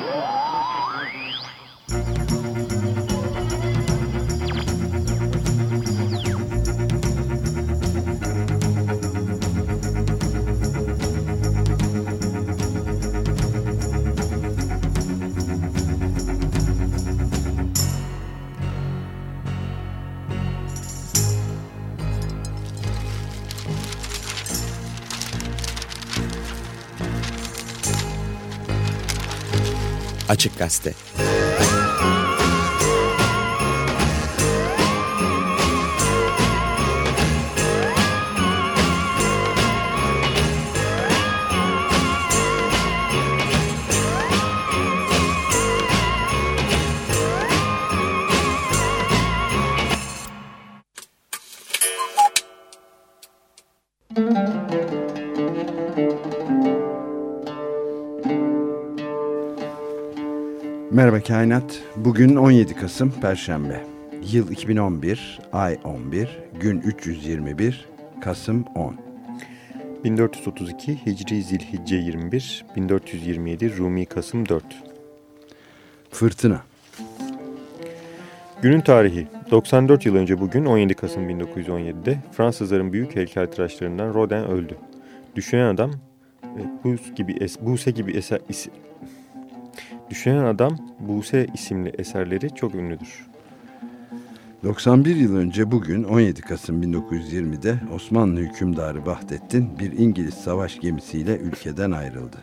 Yeah. Açık Gazete Kainat. Bugün 17 Kasım Perşembe. Yıl 2011, ay 11, gün 321, Kasım 10. 1432 Hicri Zilhicce 21, 1427 Rumi Kasım 4. Fırtına. Günün tarihi 94 yıl önce bugün 17 Kasım 1917'de Fransızların büyük heykeltıraşlarından Rodin öldü. Düşünen adam e, Buse gibi, es, Buse gibi eser, is, Düşünen adam Buse isimli eserleri çok ünlüdür. 91 yıl önce bugün 17 Kasım 1920'de Osmanlı hükümdarı Vahdettin bir İngiliz savaş gemisiyle ülkeden ayrıldı.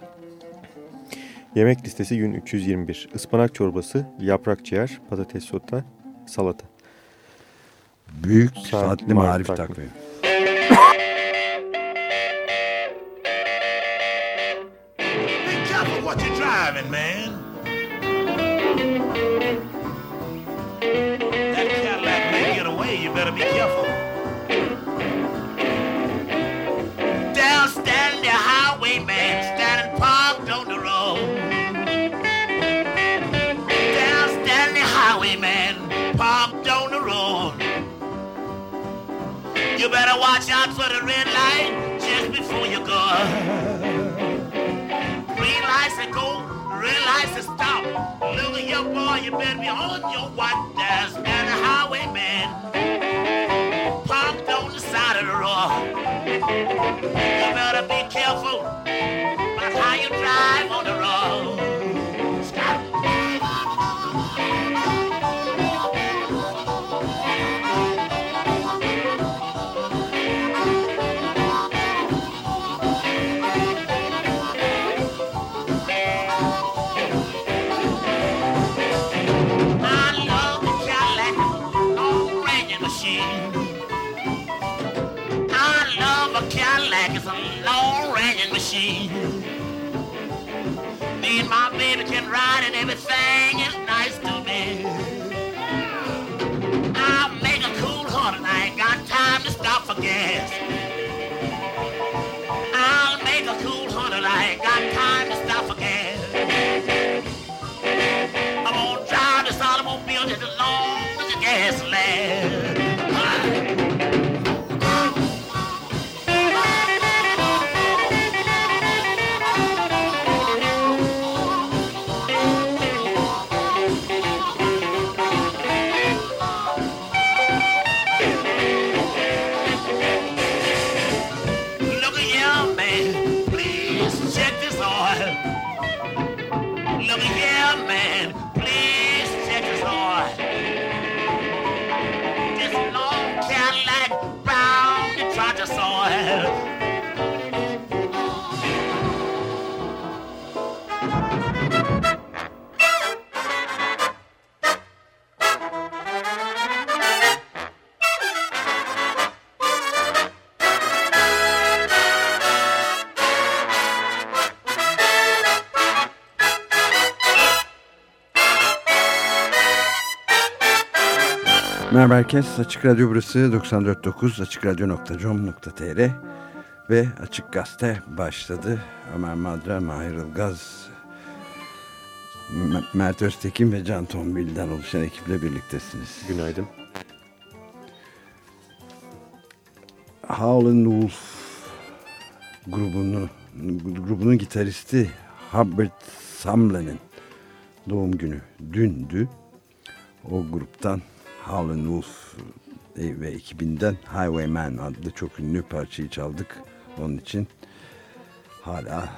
Yemek listesi gün 321. Ispanak çorbası, yaprak ciğer, patates sota, salata. Büyük saatli, saatli marif takvimi. takvimi. what you're driving, man. Better be careful. Down standing the highwayman standing parked on the road. Down standing the highwayman parked on the road. You better watch out for the red light just before you go. Lights are stop. Look at your boy, you better be on your watch. There's a highwayman parked on the side of the road. You better be careful about how you drive on the road. Everything is nice to me. I'll make a cool and I ain't got time to stop for gas. I'll make a cool and I ain't got time Merhaba herkes. Açık Radyo burası 94.9 açıkradyo.com.tr ve Açık Gazete başladı. Ömer Madra, Mahir Ilgaz, Mert Öztekin ve Can Tombil'den oluşan ekiple birliktesiniz. Günaydın. Howlin' Wolf grubunu, grubunun gitaristi Hubbard Sumlin'in doğum günü dündü. O gruptan Howlin' Wolf e, ve ekibinden Highwayman adlı çok ünlü parçayı çaldık. Onun için hala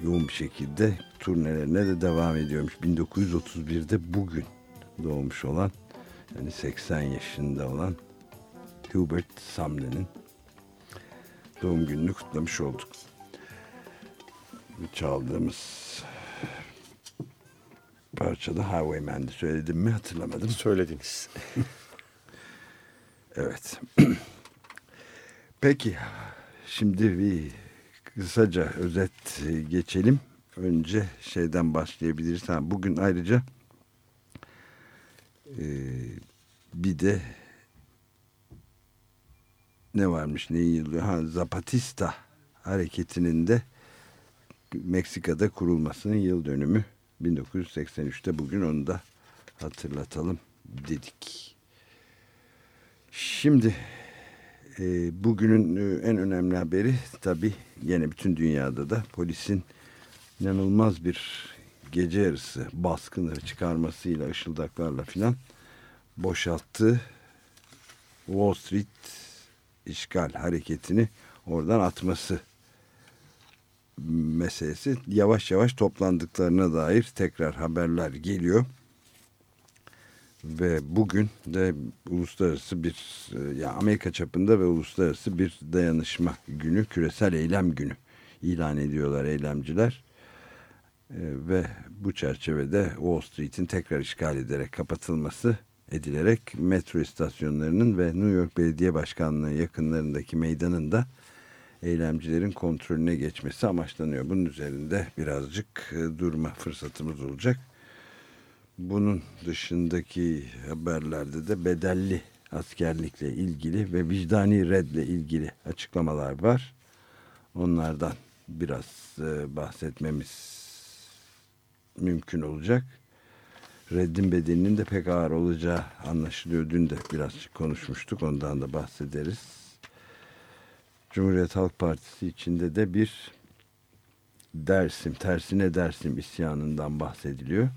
yoğun bir şekilde turnelerine de devam ediyormuş. 1931'de bugün doğmuş olan yani 80 yaşında olan Hubert Sumner'in doğum gününü kutlamış olduk. Çaldığımız parçada Highwayman'di söyledim mi hatırlamadım. Söylediniz. evet. Peki şimdi bir kısaca özet geçelim. Önce şeyden başlayabiliriz. Ha, bugün ayrıca e, bir de ne varmış neyi yılıyor? Ha, Zapatista hareketinin de Meksika'da kurulmasının yıl dönümü 1983'te bugün onu da hatırlatalım dedik. Şimdi e, bugünün e, en önemli haberi tabi yine bütün dünyada da polisin inanılmaz bir gece yarısı baskını çıkarmasıyla ışıldaklarla filan boşalttığı Wall Street işgal hareketini oradan atması meselesi yavaş yavaş toplandıklarına dair tekrar haberler geliyor. Ve bugün de uluslararası bir ya Amerika çapında ve uluslararası bir dayanışma günü, küresel eylem günü ilan ediyorlar eylemciler. Ve bu çerçevede Wall Street'in tekrar işgal ederek kapatılması edilerek metro istasyonlarının ve New York Belediye Başkanlığı yakınlarındaki meydanın da eylemcilerin kontrolüne geçmesi amaçlanıyor. Bunun üzerinde birazcık durma fırsatımız olacak. Bunun dışındaki haberlerde de bedelli askerlikle ilgili ve vicdani redle ilgili açıklamalar var. Onlardan biraz bahsetmemiz mümkün olacak. Reddin bedelinin de pek ağır olacağı anlaşılıyor. Dün de birazcık konuşmuştuk. Ondan da bahsederiz. Cumhuriyet Halk Partisi içinde de bir Dersim, tersine Dersim isyanından bahsediliyor.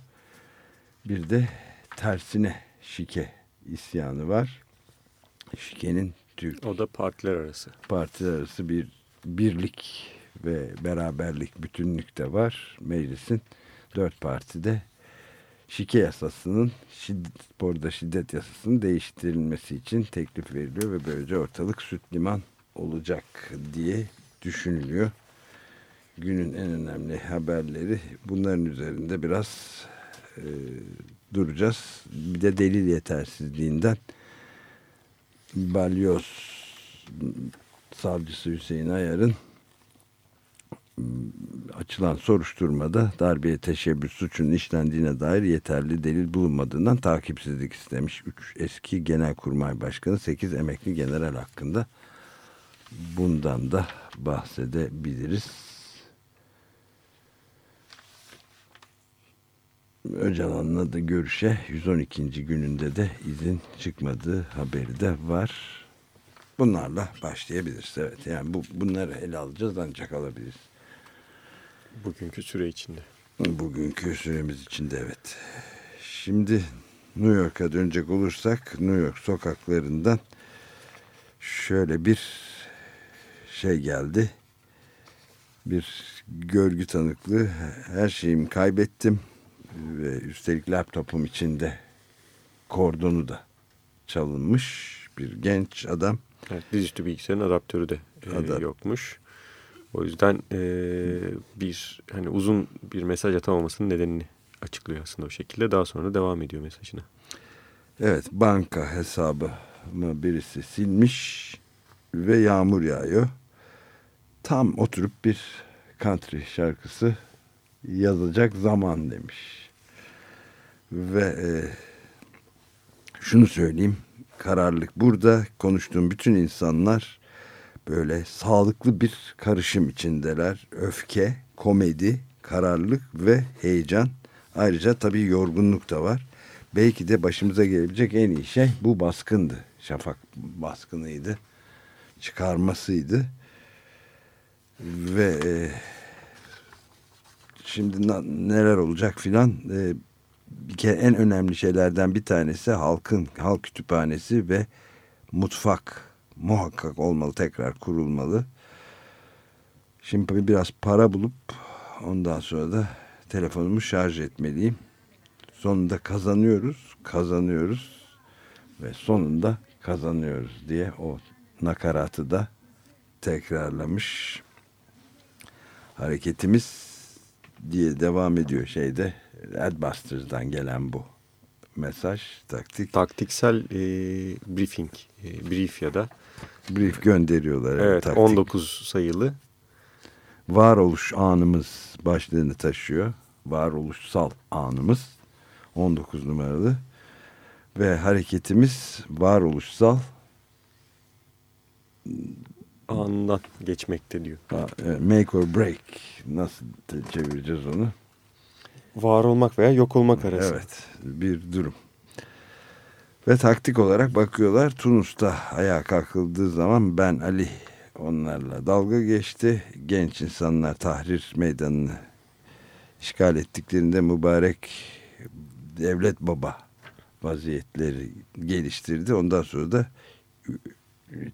Bir de tersine şike isyanı var. Şikenin Türk. O da partiler arası. Partiler arası bir birlik ve beraberlik, bütünlük de var. Meclisin dört partide şike yasasının şiddet, sporda şiddet yasasının değiştirilmesi için teklif veriliyor ve böylece ortalık süt liman olacak diye düşünülüyor. Günün en önemli haberleri bunların üzerinde biraz e, duracağız. Bir de delil yetersizliğinden Balyoz savcısı Hüseyin Ayar'ın açılan soruşturmada darbeye teşebbüs suçunun işlendiğine dair yeterli delil bulunmadığından takipsizlik istemiş. 3 eski genelkurmay başkanı 8 emekli general hakkında bundan da bahsedebiliriz. Öcalan'la da görüşe 112. gününde de izin çıkmadığı haberi de var. Bunlarla başlayabiliriz. Evet yani bu, bunları ele alacağız ancak alabiliriz. Bugünkü süre içinde. Bugünkü süremiz içinde evet. Şimdi New York'a dönecek olursak New York sokaklarından şöyle bir şey geldi. Bir görgü tanıklığı. Her şeyimi kaybettim ve üstelik laptopum içinde kordonu da çalınmış bir genç adam. Evet, dizüstü bilgisayarın adaptörü de e, yokmuş. O yüzden e, bir hani uzun bir mesaj atamamasının nedenini açıklıyor aslında o şekilde. Daha sonra devam ediyor mesajına. Evet banka hesabı mı birisi silmiş ve yağmur yağıyor. Tam oturup bir country şarkısı yazacak zaman demiş. Ve e, şunu söyleyeyim kararlılık burada konuştuğum bütün insanlar böyle sağlıklı bir karışım içindeler. Öfke, komedi, kararlılık ve heyecan. Ayrıca tabii yorgunluk da var. Belki de başımıza gelebilecek en iyi şey bu baskındı. Şafak baskınıydı. Çıkarmasıydı. Ve e, şimdi neler olacak filan e, bir kere en önemli şeylerden bir tanesi halkın halk kütüphanesi ve mutfak muhakkak olmalı tekrar kurulmalı. Şimdi biraz para bulup ondan sonra da telefonumu şarj etmeliyim. Sonunda kazanıyoruz, kazanıyoruz ve sonunda kazanıyoruz diye o nakaratı da tekrarlamış. Hareketimiz diye devam ediyor şeyde. Adbusters'dan gelen bu mesaj, taktik. Taktiksel e, briefing, e, brief ya da. Brief gönderiyorlar. Evet, taktik. 19 sayılı. Varoluş anımız başlığını taşıyor. Varoluşsal anımız 19 numaralı. Ve hareketimiz varoluşsal andan geçmekte diyor. Make or break. Nasıl çevireceğiz onu? Var olmak veya yok olmak arası. Evet bir durum. Ve taktik olarak bakıyorlar Tunus'ta ayağa kalkıldığı zaman ben Ali onlarla dalga geçti. Genç insanlar Tahrir Meydanı'nı işgal ettiklerinde mübarek devlet baba vaziyetleri geliştirdi. Ondan sonra da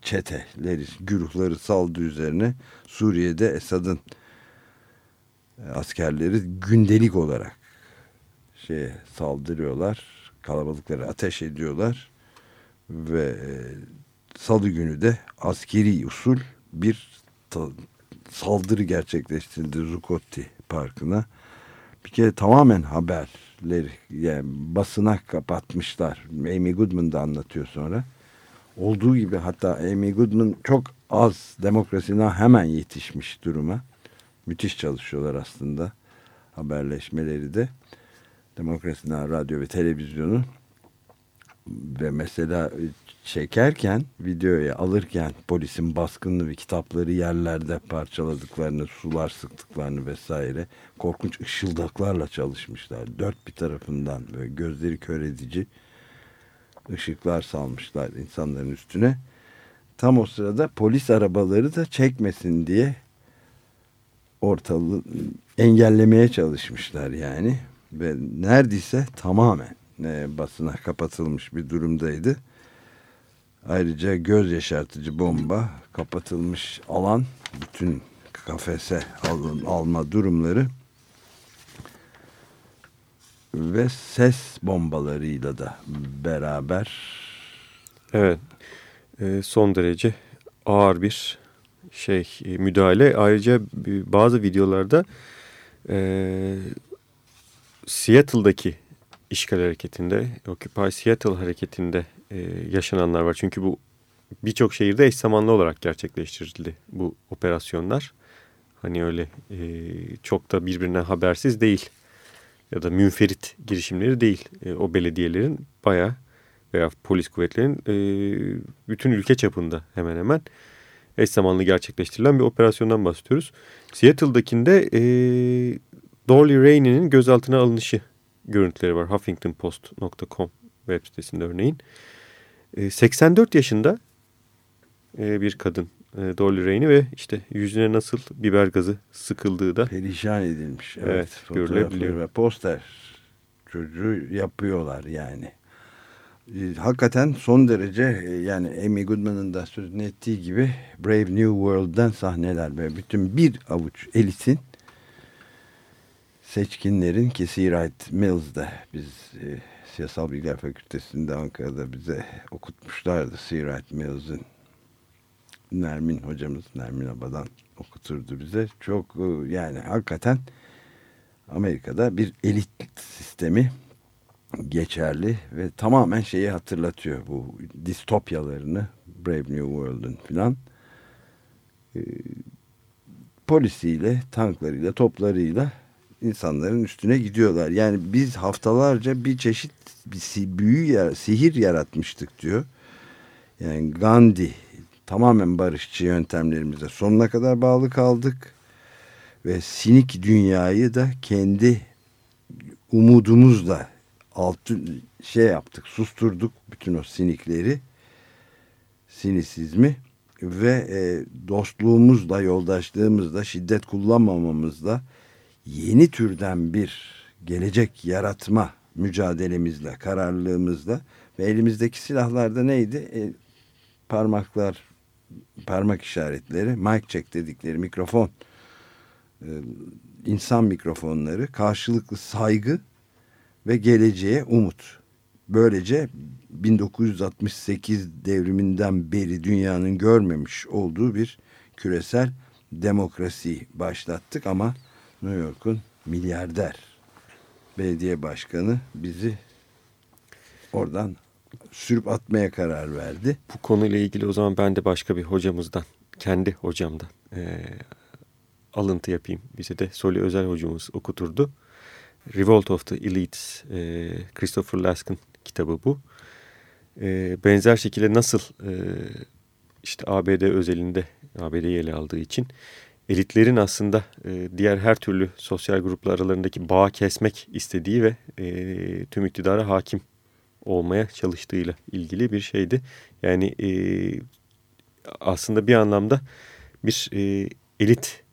çeteleri, güruhları saldı üzerine Suriye'de Esad'ın askerleri gündelik olarak şeye saldırıyorlar. Kalabalıkları ateş ediyorlar ve e, salı günü de askeri usul bir saldırı gerçekleştirildi Zucotti Parkı'na. Bir kere tamamen haberleri yani basına kapatmışlar. Amy Goodman da anlatıyor sonra. Olduğu gibi hatta Amy Goodman çok az demokrasine hemen yetişmiş duruma. Müthiş çalışıyorlar aslında haberleşmeleri de. Demokrasine radyo ve televizyonu ve mesela çekerken videoya alırken polisin baskınını ve kitapları yerlerde parçaladıklarını, sular sıktıklarını vesaire korkunç ışıldaklarla çalışmışlar. Dört bir tarafından ve gözleri kör edici ışıklar salmışlar insanların üstüne. Tam o sırada polis arabaları da çekmesin diye ortalığı engellemeye çalışmışlar yani. Ve neredeyse tamamen e, basına kapatılmış bir durumdaydı. Ayrıca göz yaşartıcı bomba, kapatılmış alan, bütün kafese alın, alma durumları ve ses bombalarıyla da beraber. Evet, e, son derece ağır bir şey e, müdahale. Ayrıca bazı videolarda e, Seattle'daki işgal hareketinde, Occupy Seattle hareketinde e, yaşananlar var. Çünkü bu birçok şehirde eş zamanlı olarak gerçekleştirildi bu operasyonlar. Hani öyle e, çok da birbirinden habersiz değil ya da münferit girişimleri değil. E, o belediyelerin bayağı veya polis kuvvetlerinin e, bütün ülke çapında hemen hemen eş zamanlı gerçekleştirilen bir operasyondan bahsediyoruz. Seattle'dakinde e, Dolly Rainey'nin gözaltına alınışı görüntüleri var. HuffingtonPost.com web sitesinde örneğin. E, 84 yaşında e, bir kadın e, Dolly Rainey ve işte yüzüne nasıl biber gazı sıkıldığı da perişan edilmiş. Evet, evet görülebiliyor. Ve poster çocuğu yapıyorlar yani. E, hakikaten son derece e, yani Amy Goodman'ın da sözünü ettiği gibi Brave New World'dan sahneler ve bütün bir avuç elitin seçkinlerin ki Seawright Mills'da biz e, Siyasal Bilgiler Fakültesi'nde Ankara'da bize okutmuşlardı Seawright Mills'ın Nermin hocamız Nermin Abadan okuturdu bize. Çok e, yani hakikaten Amerika'da bir elit sistemi geçerli ve tamamen şeyi hatırlatıyor bu distopyalarını Brave New World'un filan e, polisiyle, tanklarıyla, toplarıyla insanların üstüne gidiyorlar. Yani biz haftalarca bir çeşit bir büyü, sihir yaratmıştık diyor. Yani Gandhi tamamen barışçı yöntemlerimize sonuna kadar bağlı kaldık. Ve sinik dünyayı da kendi umudumuzla altı şey yaptık, susturduk bütün o sinikleri, sinisizmi ve e, dostluğumuzla, yoldaşlığımızla, şiddet kullanmamamızla yeni türden bir gelecek yaratma mücadelemizle, kararlılığımızla ve elimizdeki silahlar da neydi? E, parmaklar, parmak işaretleri, mic check dedikleri mikrofon, e, insan mikrofonları, karşılıklı saygı ve geleceğe umut. Böylece 1968 devriminden beri dünyanın görmemiş olduğu bir küresel demokrasi başlattık ama New York'un milyarder belediye başkanı bizi oradan sürüp atmaya karar verdi. Bu konuyla ilgili o zaman ben de başka bir hocamızdan, kendi hocamdan e, alıntı yapayım. Bize de Soli Özel hocamız okuturdu. Revolt of the Elites, e, Christopher Laskin kitabı bu. E, benzer şekilde nasıl e, işte ABD özelinde ABD'yi ele aldığı için elitlerin aslında e, diğer her türlü sosyal gruplar aralarındaki bağı kesmek istediği ve e, tüm iktidara hakim olmaya çalıştığıyla ilgili bir şeydi. Yani e, aslında bir anlamda bir e, elit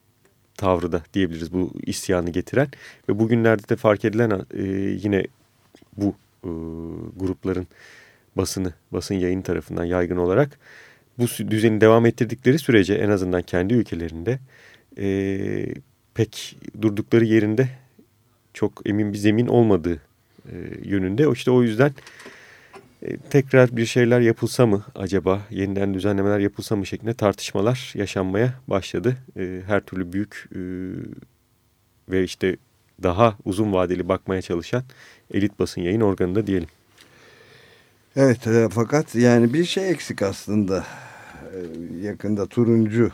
tavrı da diyebiliriz bu isyanı getiren ve bugünlerde de fark edilen e, yine bu e, grupların basını, basın yayın tarafından yaygın olarak bu düzeni devam ettirdikleri sürece en azından kendi ülkelerinde e, pek durdukları yerinde çok emin bir zemin olmadığı e, yönünde. İşte o yüzden e, tekrar bir şeyler yapılsa mı acaba, yeniden düzenlemeler yapılsa mı şeklinde tartışmalar yaşanmaya başladı. E, her türlü büyük e, ve işte daha uzun vadeli bakmaya çalışan elit basın yayın organında diyelim. Evet fakat yani bir şey eksik aslında. Yakında turuncu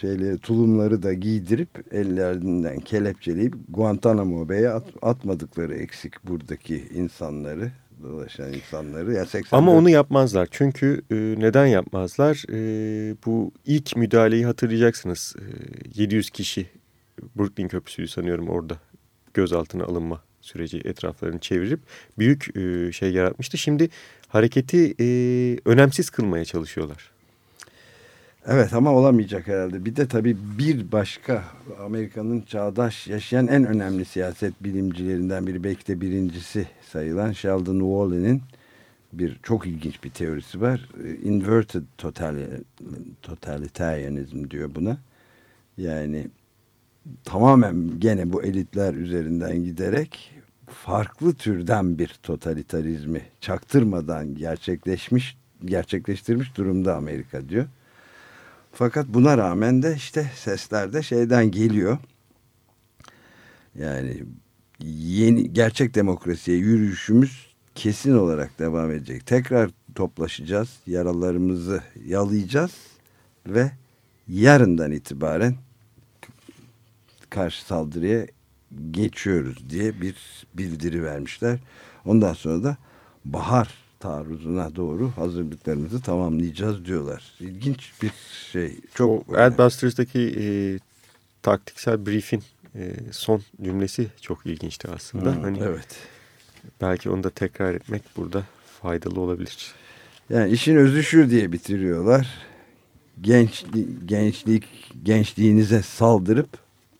şeyleri tulumları da giydirip ellerinden kelepçeleyip Guantanamo Bay'e at, atmadıkları eksik buradaki insanları dolaşan insanları. Ya 84... Ama onu yapmazlar. Çünkü e, neden yapmazlar? E, bu ilk müdahaleyi hatırlayacaksınız. E, 700 kişi Brooklyn Köprüsü'yü sanıyorum orada gözaltına alınma süreci etraflarını çevirip büyük e, şey yaratmıştı. Şimdi hareketi e, önemsiz kılmaya çalışıyorlar. Evet ama olamayacak herhalde. Bir de tabii bir başka Amerika'nın çağdaş yaşayan en önemli siyaset bilimcilerinden biri belki de birincisi sayılan Sheldon Wallen'in bir çok ilginç bir teorisi var. Inverted totalitarianism diyor buna. Yani tamamen gene bu elitler üzerinden giderek farklı türden bir totalitarizmi çaktırmadan gerçekleşmiş gerçekleştirmiş durumda Amerika diyor. Fakat buna rağmen de işte sesler de şeyden geliyor. Yani yeni gerçek demokrasiye yürüyüşümüz kesin olarak devam edecek. Tekrar toplaşacağız, yaralarımızı yalayacağız ve yarından itibaren karşı saldırıya geçiyoruz diye bir bildiri vermişler. Ondan sonra da bahar taarruzuna doğru hazırlıklarımızı tamamlayacağız diyorlar. İlginç bir şey. Çok Adbusters'daki e, taktiksel briefin e, son cümlesi çok ilginçti aslında. Hmm, hani evet. Belki onu da tekrar etmek burada faydalı olabilir. Yani işin özü şu diye bitiriyorlar. Gençlik, gençlik gençliğinize saldırıp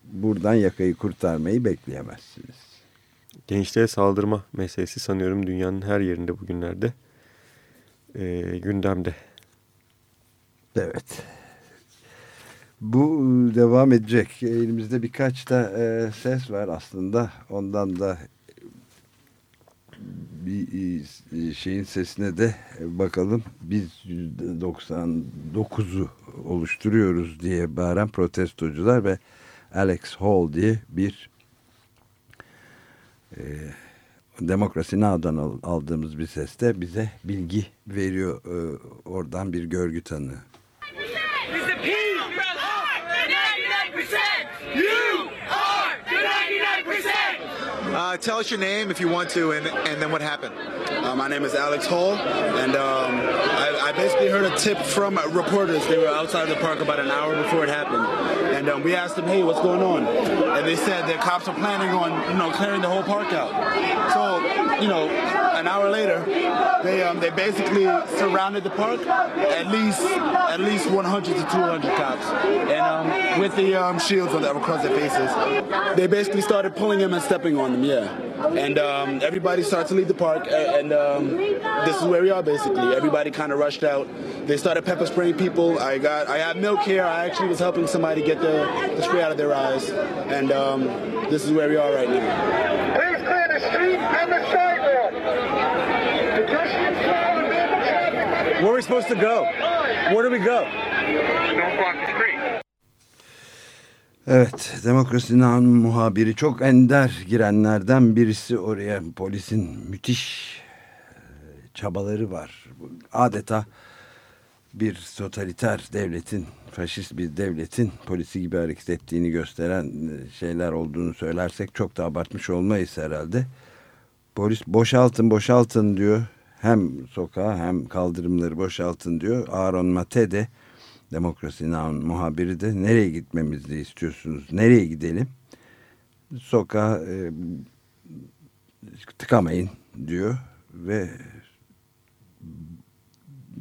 buradan yakayı kurtarmayı bekleyemezsiniz. Gençliğe saldırma meselesi sanıyorum dünyanın her yerinde bugünlerde e, gündemde. Evet. Bu devam edecek. Elimizde birkaç da e, ses var aslında. Ondan da bir e, şeyin sesine de bakalım. Biz %99'u oluşturuyoruz diye bağıran protestocular ve Alex Hall diye bir e, Demokrasi Now'dan aldığımız bir seste bize bilgi veriyor e, oradan bir görgü tanığı. Uh, tell us your name if you want to, and, and then what happened. Uh, my name is Alex Hall, and um, I, I, basically heard a tip from reporters. They were outside the park about an hour before it happened, and um, we asked them, "Hey, what's going on?" And they said the cops are planning on, you know, clearing the whole park out. So, you know, an hour later, they um, they basically surrounded the park, at least at least 100 to 200 cops, and um, with the um, shields on that across their faces. They basically started pulling them and stepping on them. Yeah. And um, everybody started to leave the park. And um, this is where we are basically. Everybody kind of rushed out. They started pepper spraying people. I got, I had milk here. I actually was helping somebody get the, the spray out of their eyes, and um, this is where we are right now. Please clear the street and the sidewalk. Where are we supposed to go? Where do we go? Don't block the street. Evet, Demokrasi'nin muhabiri çok ender girenlerden birisi oraya polisin müthiş e, çabaları var. Adeta bir totaliter devletin, faşist bir devletin polisi gibi hareket ettiğini gösteren e, şeyler olduğunu söylersek çok da abartmış olmayız herhalde. Polis boşaltın boşaltın diyor. Hem sokağa hem kaldırımları boşaltın diyor. Aaron Mate de Demokrasi'nin muhabiri de nereye gitmemizi istiyorsunuz? Nereye gidelim? Sokağa e, tıkamayın diyor ve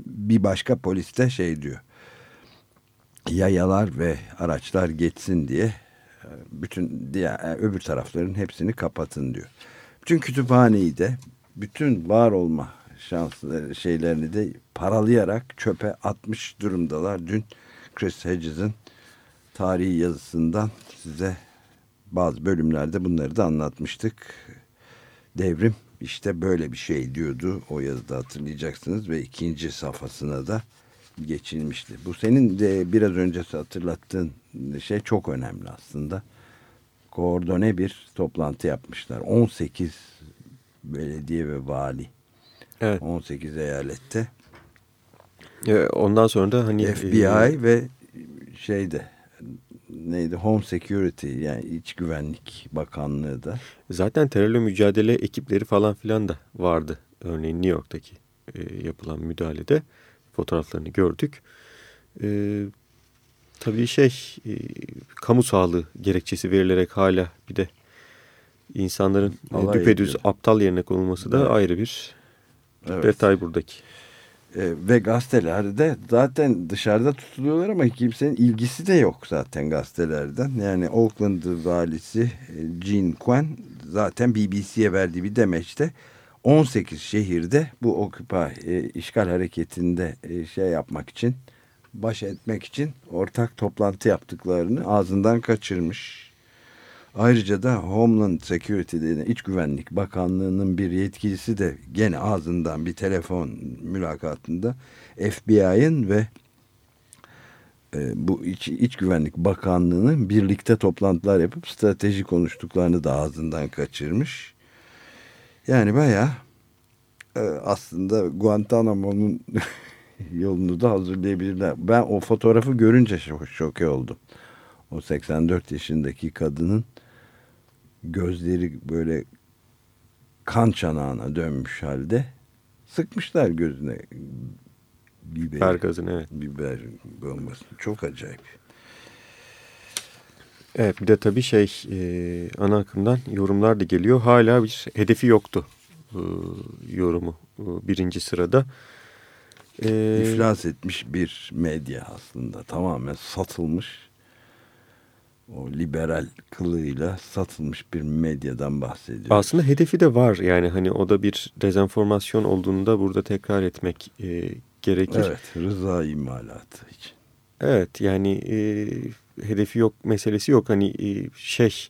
bir başka polis de şey diyor. Yayalar ve araçlar geçsin diye bütün diğer e, öbür tarafların hepsini kapatın diyor. Bütün kütüphaneyi de bütün var olma şansları şeylerini de paralayarak çöpe atmış durumdalar. Dün Chris Hedges'in tarihi yazısından size bazı bölümlerde bunları da anlatmıştık. Devrim işte böyle bir şey diyordu o yazıda hatırlayacaksınız ve ikinci safhasına da geçilmişti. Bu senin de biraz önce hatırlattığın şey çok önemli aslında. Koordone bir toplantı yapmışlar. 18 belediye ve vali. Evet. 18 eyalette. E, Ondan sonra da hani FBI e, ve şeyde neydi Home Security yani iç güvenlik bakanlığı da zaten terörle mücadele ekipleri falan filan da vardı. Örneğin New York'taki e, yapılan müdahalede fotoğraflarını gördük. E, tabii şey e, kamu sağlığı gerekçesi verilerek hala bir de insanların e, Alay düpedüz ediyor. aptal yerine konulması da Evet. ayrı bir Evet. detay buradaki. E, ve gazetelerde zaten dışarıda tutuluyorlar ama kimsenin ilgisi de yok zaten gazetelerden. Yani Oakland valisi e, Gene Quen zaten BBC'ye verdiği bir demeçte 18 şehirde bu Occupy e, işgal hareketinde e, şey yapmak için baş etmek için ortak toplantı yaptıklarını ağzından kaçırmış. Ayrıca da Homeland Security denen İç Güvenlik Bakanlığı'nın bir yetkilisi de gene ağzından bir telefon mülakatında FBI'ın ve e, bu İç, İç Güvenlik Bakanlığı'nın birlikte toplantılar yapıp strateji konuştuklarını da ağzından kaçırmış. Yani bayağı e, aslında Guantanamo'nun yolunu da hazırlayabilirler. Ben o fotoğrafı görünce şok, şoke oldum. O 84 yaşındaki kadının gözleri böyle kan çanağına dönmüş halde sıkmışlar gözüne biber, gazını evet. biber bombası. Çok acayip. Evet bir de tabii şey e, ana akımdan yorumlar da geliyor. Hala bir hedefi yoktu e, yorumu e, birinci sırada. E, İflas etmiş bir medya aslında tamamen satılmış o liberal kılığıyla satılmış bir medyadan bahsediyoruz. aslında hedefi de var yani hani o da bir dezenformasyon olduğunu da burada tekrar etmek e, gerekir. Evet rıza imalatı için. Evet yani e, hedefi yok meselesi yok hani e, şey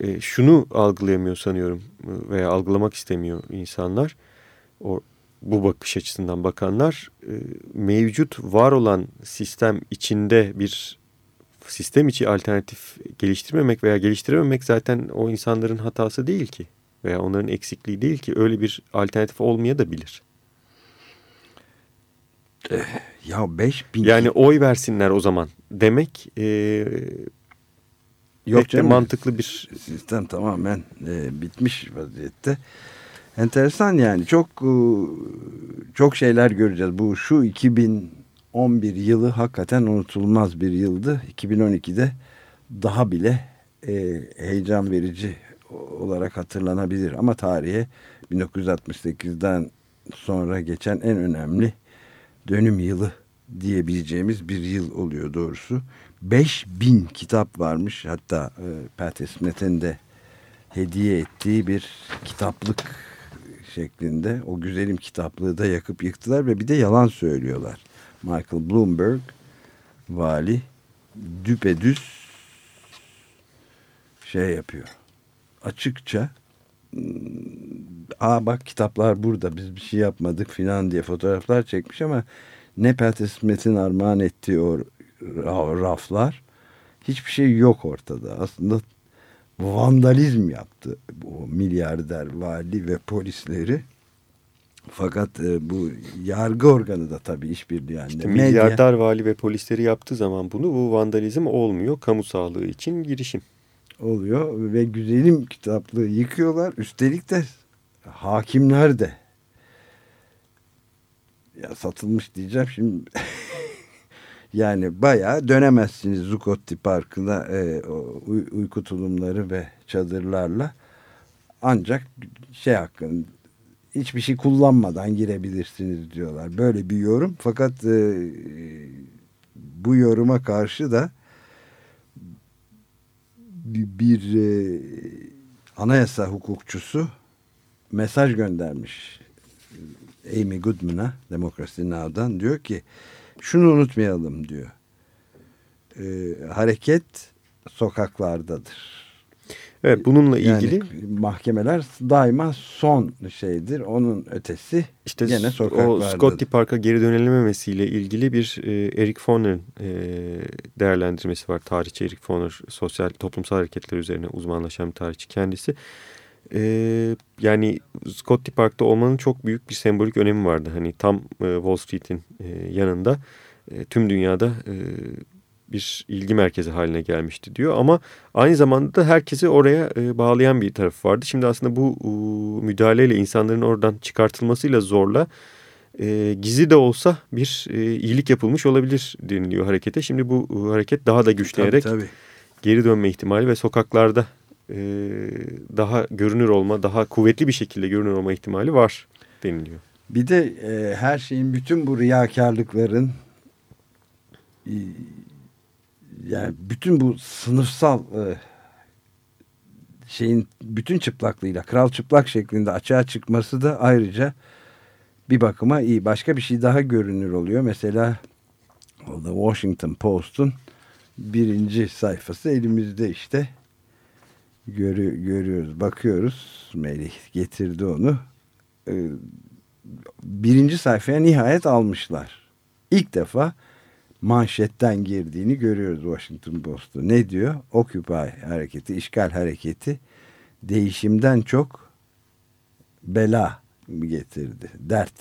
e, şunu algılayamıyor sanıyorum e, veya algılamak istemiyor insanlar o bu bakış açısından bakanlar e, mevcut var olan sistem içinde bir sistem içi alternatif geliştirmemek veya geliştirememek zaten o insanların hatası değil ki veya onların eksikliği değil ki öyle bir alternatif olmaya da bilir. Ya 5000 Yani oy versinler o zaman demek e, Yok canım. mantıklı bir sistem tamamen e, bitmiş vaziyette. Enteresan yani çok e, çok şeyler göreceğiz. Bu şu 2011 yılı hakikaten unutulmaz bir yıldı. 2012'de daha bile e, heyecan verici olarak hatırlanabilir ama tarihe 1968'den sonra geçen en önemli dönüm yılı diyebileceğimiz bir yıl oluyor doğrusu. 5000 kitap varmış hatta e, Patti Smith'in de hediye ettiği bir kitaplık şeklinde o güzelim kitaplığı da yakıp yıktılar ve bir de yalan söylüyorlar. Michael Bloomberg vali düpedüz şey yapıyor. Açıkça aa bak kitaplar burada biz bir şey yapmadık filan diye fotoğraflar çekmiş ama ne Patti Smith'in armağan ettiği o raflar hiçbir şey yok ortada. Aslında vandalizm yaptı bu milyarder vali ve polisleri. Fakat e, bu yargı organı da tabii işbirliği halinde. İşte milyarder vali ve polisleri yaptığı zaman bunu bu vandalizm olmuyor. Kamu sağlığı için girişim. Oluyor ve güzelim kitaplığı yıkıyorlar. Üstelik de hakimler de ya satılmış diyeceğim şimdi yani bayağı dönemezsiniz Zuccotti Parkı'na e, uy uyku tulumları ve çadırlarla ancak şey hakkında hiçbir şey kullanmadan girebilirsiniz diyorlar. Böyle bir yorum fakat e, bu yoruma karşı da bir, bir e, anayasa hukukçusu mesaj göndermiş Amy Goodman'a Democracy Now'dan diyor ki şunu unutmayalım diyor. E, hareket sokaklardadır. Evet bununla ilgili yani mahkemeler daima son şeydir. Onun ötesi işte gene sokaklardadır. O Scotty Park'a geri dönülememesiyle ilgili bir e, Eric Foner'ın e, değerlendirmesi var. Tarihçi Eric Foner sosyal toplumsal hareketler üzerine uzmanlaşan bir tarihçi kendisi. E, yani Scotty Park'ta olmanın çok büyük bir sembolik önemi vardı. Hani tam e, Wall Street'in e, yanında e, tüm dünyada e, bir ilgi merkezi haline gelmişti diyor. Ama aynı zamanda da herkesi oraya e, bağlayan bir tarafı vardı. Şimdi aslında bu e, müdahaleyle insanların oradan çıkartılmasıyla zorla e, gizli de olsa bir e, iyilik yapılmış olabilir deniliyor harekete. Şimdi bu e, hareket daha da güçlenerek tabii, tabii. geri dönme ihtimali ve sokaklarda e, daha görünür olma, daha kuvvetli bir şekilde görünür olma ihtimali var deniliyor. Bir de e, her şeyin bütün bu riyakarlıkların yani bütün bu sınıfsal e, şeyin bütün çıplaklığıyla kral çıplak şeklinde açığa çıkması da ayrıca bir bakıma iyi. Başka bir şey daha görünür oluyor. Mesela The Washington Post'un birinci sayfası elimizde işte görü, görüyoruz, bakıyoruz. Melih getirdi onu. Ee, birinci sayfaya nihayet almışlar. İlk defa manşetten girdiğini görüyoruz Washington Post'ta. Ne diyor? Occupy hareketi, işgal hareketi değişimden çok bela mi getirdi, dert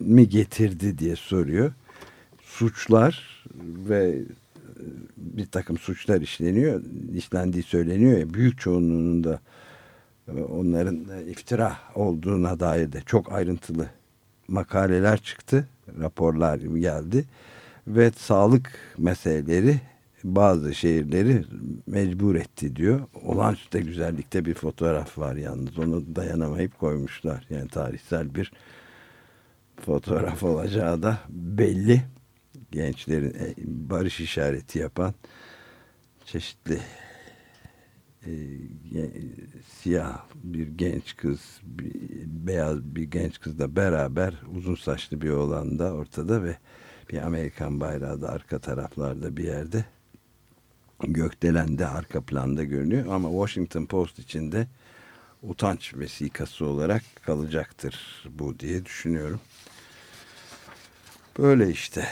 mi getirdi diye soruyor. Suçlar ve e, bir takım suçlar işleniyor, işlendiği söyleniyor ya büyük çoğunluğunun da e, onların iftira olduğuna dair de çok ayrıntılı makaleler çıktı, raporlar geldi ve sağlık meseleleri bazı şehirleri mecbur etti diyor. Olağanüstü güzellikte bir fotoğraf var yalnız. Onu dayanamayıp koymuşlar. Yani tarihsel bir fotoğraf olacağı da belli. Gençlerin e, barış işareti yapan çeşitli e, siyah bir genç kız, bir, beyaz bir genç kızla beraber uzun saçlı bir oğlan da ortada ve bir Amerikan bayrağı da arka taraflarda bir yerde gökdelende arka planda görünüyor ama Washington Post içinde utanç vesikası olarak kalacaktır bu diye düşünüyorum. Böyle işte.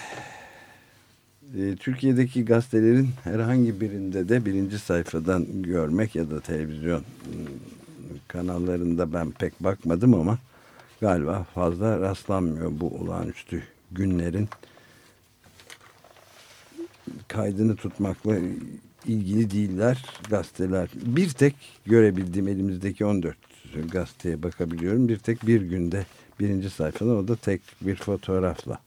Ee, Türkiye'deki gazetelerin herhangi birinde de birinci sayfadan görmek ya da televizyon ıı, kanallarında ben pek bakmadım ama galiba fazla rastlanmıyor bu olağanüstü günlerin kaydını tutmakla ilgili değiller gazeteler. Bir tek görebildiğim elimizdeki 14 gazeteye bakabiliyorum. Bir tek bir günde birinci sayfada o da tek bir fotoğrafla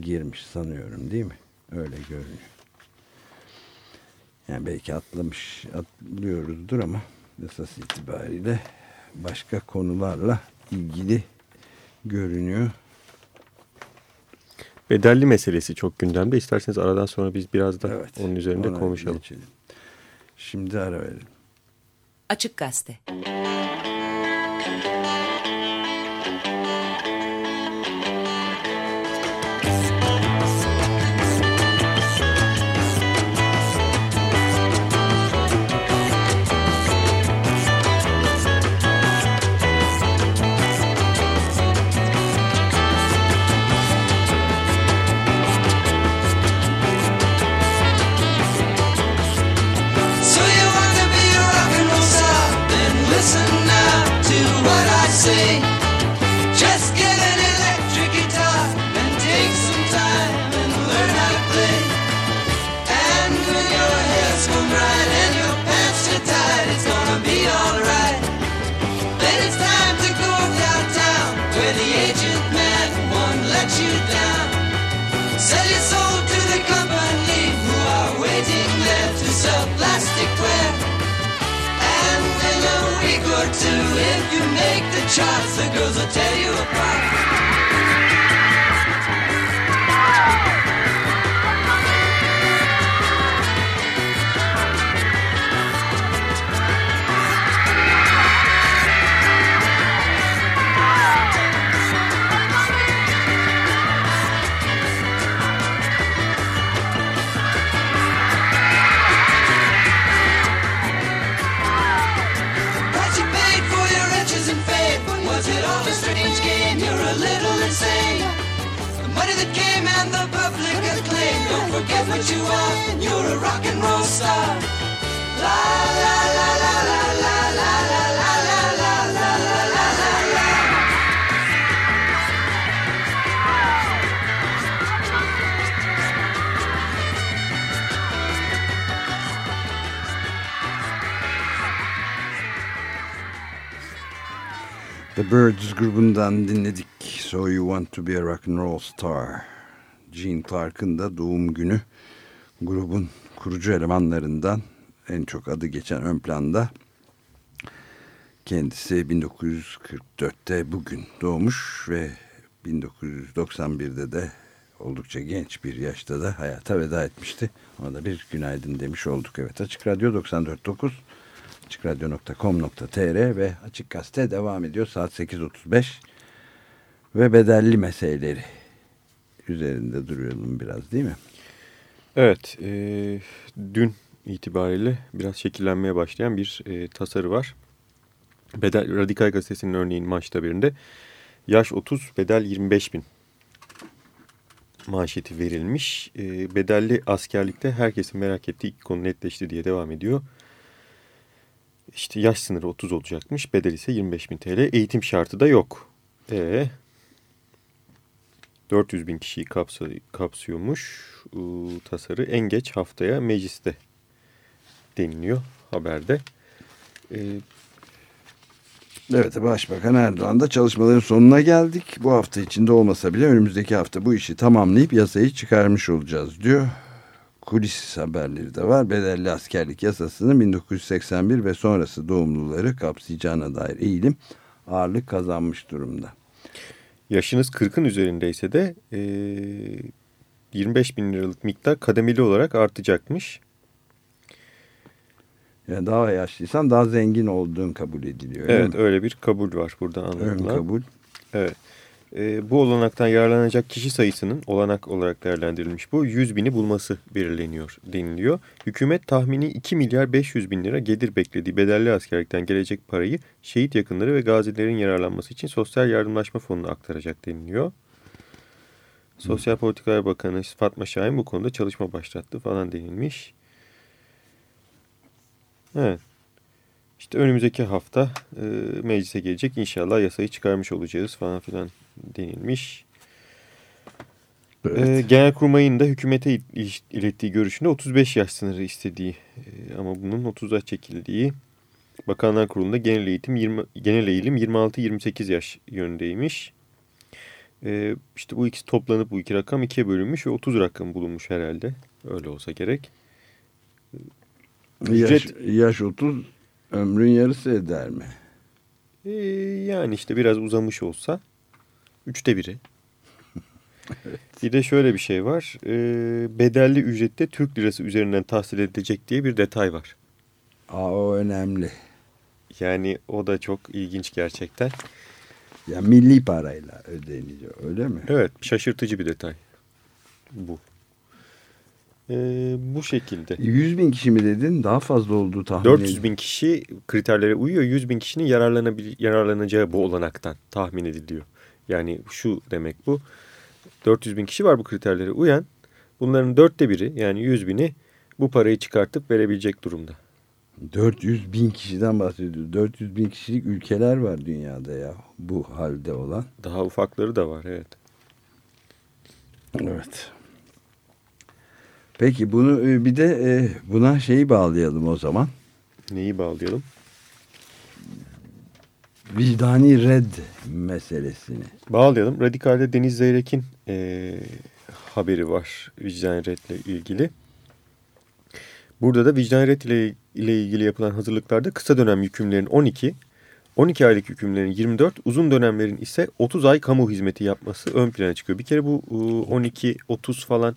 girmiş sanıyorum değil mi? Öyle görünüyor. Yani belki atlamış atlıyoruzdur ama esas itibariyle başka konularla ilgili görünüyor. Bedelli meselesi çok gündemde. İsterseniz aradan sonra biz biraz da evet, onun üzerinde konuşalım. Geçelim. Şimdi ara verelim. Açık Gazete So grubundan dinledik. So You Want To Be A Rock and Roll Star. Gene Clark'ın da doğum günü grubun kurucu elemanlarından en çok adı geçen ön planda. Kendisi 1944'te bugün doğmuş ve 1991'de de oldukça genç bir yaşta da hayata veda etmişti. Ona da bir günaydın demiş olduk. Evet Açık Radyo 94.9 açıkradyo.com.tr ve Açık Gazete devam ediyor saat 8.35 ve bedelli meseleleri üzerinde duruyalım biraz değil mi? Evet, e, dün itibariyle biraz şekillenmeye başlayan bir e, tasarı var. Bedel, Radikal Gazetesi'nin örneğin maçta birinde yaş 30, bedel 25 bin manşeti verilmiş. E, bedelli askerlikte herkesin merak ettiği ilk konu netleşti diye devam ediyor. İşte yaş sınırı 30 olacakmış, bedel ise 25 bin TL. Eğitim şartı da yok. E 400 bin kişiyi kapsa, kapsıyormuş ıı, tasarı. En geç haftaya mecliste deniliyor haberde. Ee, Evet Başbakan Erdoğan da çalışmaların sonuna geldik. Bu hafta içinde olmasa bile önümüzdeki hafta bu işi tamamlayıp yasayı çıkarmış olacağız diyor. Kulis haberleri de var. Bedelli askerlik yasasının 1981 ve sonrası doğumluları kapsayacağına dair eğilim ağırlık kazanmış durumda. yaşınız 40'ın üzerindeyse de e, 25 bin liralık miktar kademeli olarak artacakmış. Yani daha yaşlıysan daha zengin olduğun kabul ediliyor. Evet mi? öyle bir kabul var burada Ön anlatılan. kabul. Evet. E, bu olanaktan yararlanacak kişi sayısının olanak olarak değerlendirilmiş bu 100 bini bulması belirleniyor deniliyor. Hükümet tahmini 2 milyar 500 bin lira gelir beklediği bedelli askerlikten gelecek parayı şehit yakınları ve gazilerin yararlanması için sosyal yardımlaşma fonuna aktaracak deniliyor. Sosyal Politikalar Bakanı Fatma Şahin bu konuda çalışma başlattı falan denilmiş. Evet. İşte önümüzdeki hafta e, meclise gelecek inşallah yasayı çıkarmış olacağız falan filan denilmiş. Evet. E, Genelkurmay'ın da hükümete il- ilettiği görüşünde 35 yaş sınırı istediği e, ama bunun 30'a çekildiği Bakanlar Kurulu'nda genel eğitim 20, genel eğilim 26-28 yaş yönündeymiş. E, işte bu ikisi toplanıp bu iki rakam ikiye bölünmüş ve 30 rakam bulunmuş herhalde. Öyle olsa gerek. Yaş, Ücret- yaş 30 ömrün yarısı eder mi? E, yani işte biraz uzamış olsa üçte biri. Bir de şöyle bir şey var. E, bedelli ücrette Türk lirası üzerinden tahsil edilecek diye bir detay var. Aa, o önemli. Yani o da çok ilginç gerçekten. Ya milli parayla ödeniyor öyle mi? Evet şaşırtıcı bir detay bu. Ee, bu şekilde. 100 bin kişi mi dedin? Daha fazla olduğu tahmin 400 bin kişi kriterlere uyuyor. 100 bin kişinin yararlanabil yararlanacağı bu olanaktan tahmin ediliyor. Yani şu demek bu. 400 bin kişi var bu kriterlere uyan. Bunların dörtte biri yani 100 bini bu parayı çıkartıp verebilecek durumda. 400 bin kişiden bahsediyoruz. 400 bin kişilik ülkeler var dünyada ya bu halde olan. Daha ufakları da var evet. Evet. Peki bunu e, bir de e, buna şeyi bağlayalım o zaman. Neyi bağlayalım? Vicdani red meselesini. Bağlayalım. Radikal'de Deniz Zeyrek'in e, haberi var vicdan redle ilgili. Burada da vicdan red ile, ile ilgili yapılan hazırlıklarda kısa dönem yükümlerin 12, 12 aylık yükümlerin 24, uzun dönemlerin ise 30 ay kamu hizmeti yapması ön plana çıkıyor. Bir kere bu 12, 30 falan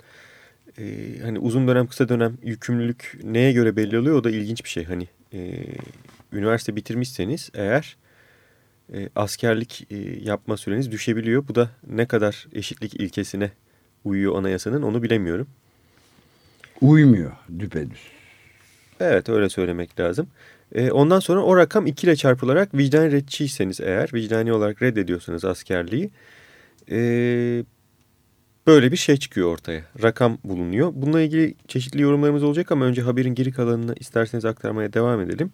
e, hani uzun dönem kısa dönem yükümlülük neye göre belli oluyor o da ilginç bir şey. Hani e, üniversite bitirmişseniz eğer e, askerlik e, yapma süreniz düşebiliyor. Bu da ne kadar eşitlik ilkesine uyuyor anayasanın onu bilemiyorum. Uymuyor düpedüz. Evet öyle söylemek lazım. E, ondan sonra o rakam 2 ile çarpılarak vicdan redçiyseniz eğer vicdani olarak reddediyorsanız askerliği e, böyle bir şey çıkıyor ortaya. Rakam bulunuyor. Bununla ilgili çeşitli yorumlarımız olacak ama önce haberin geri kalanını isterseniz aktarmaya devam edelim.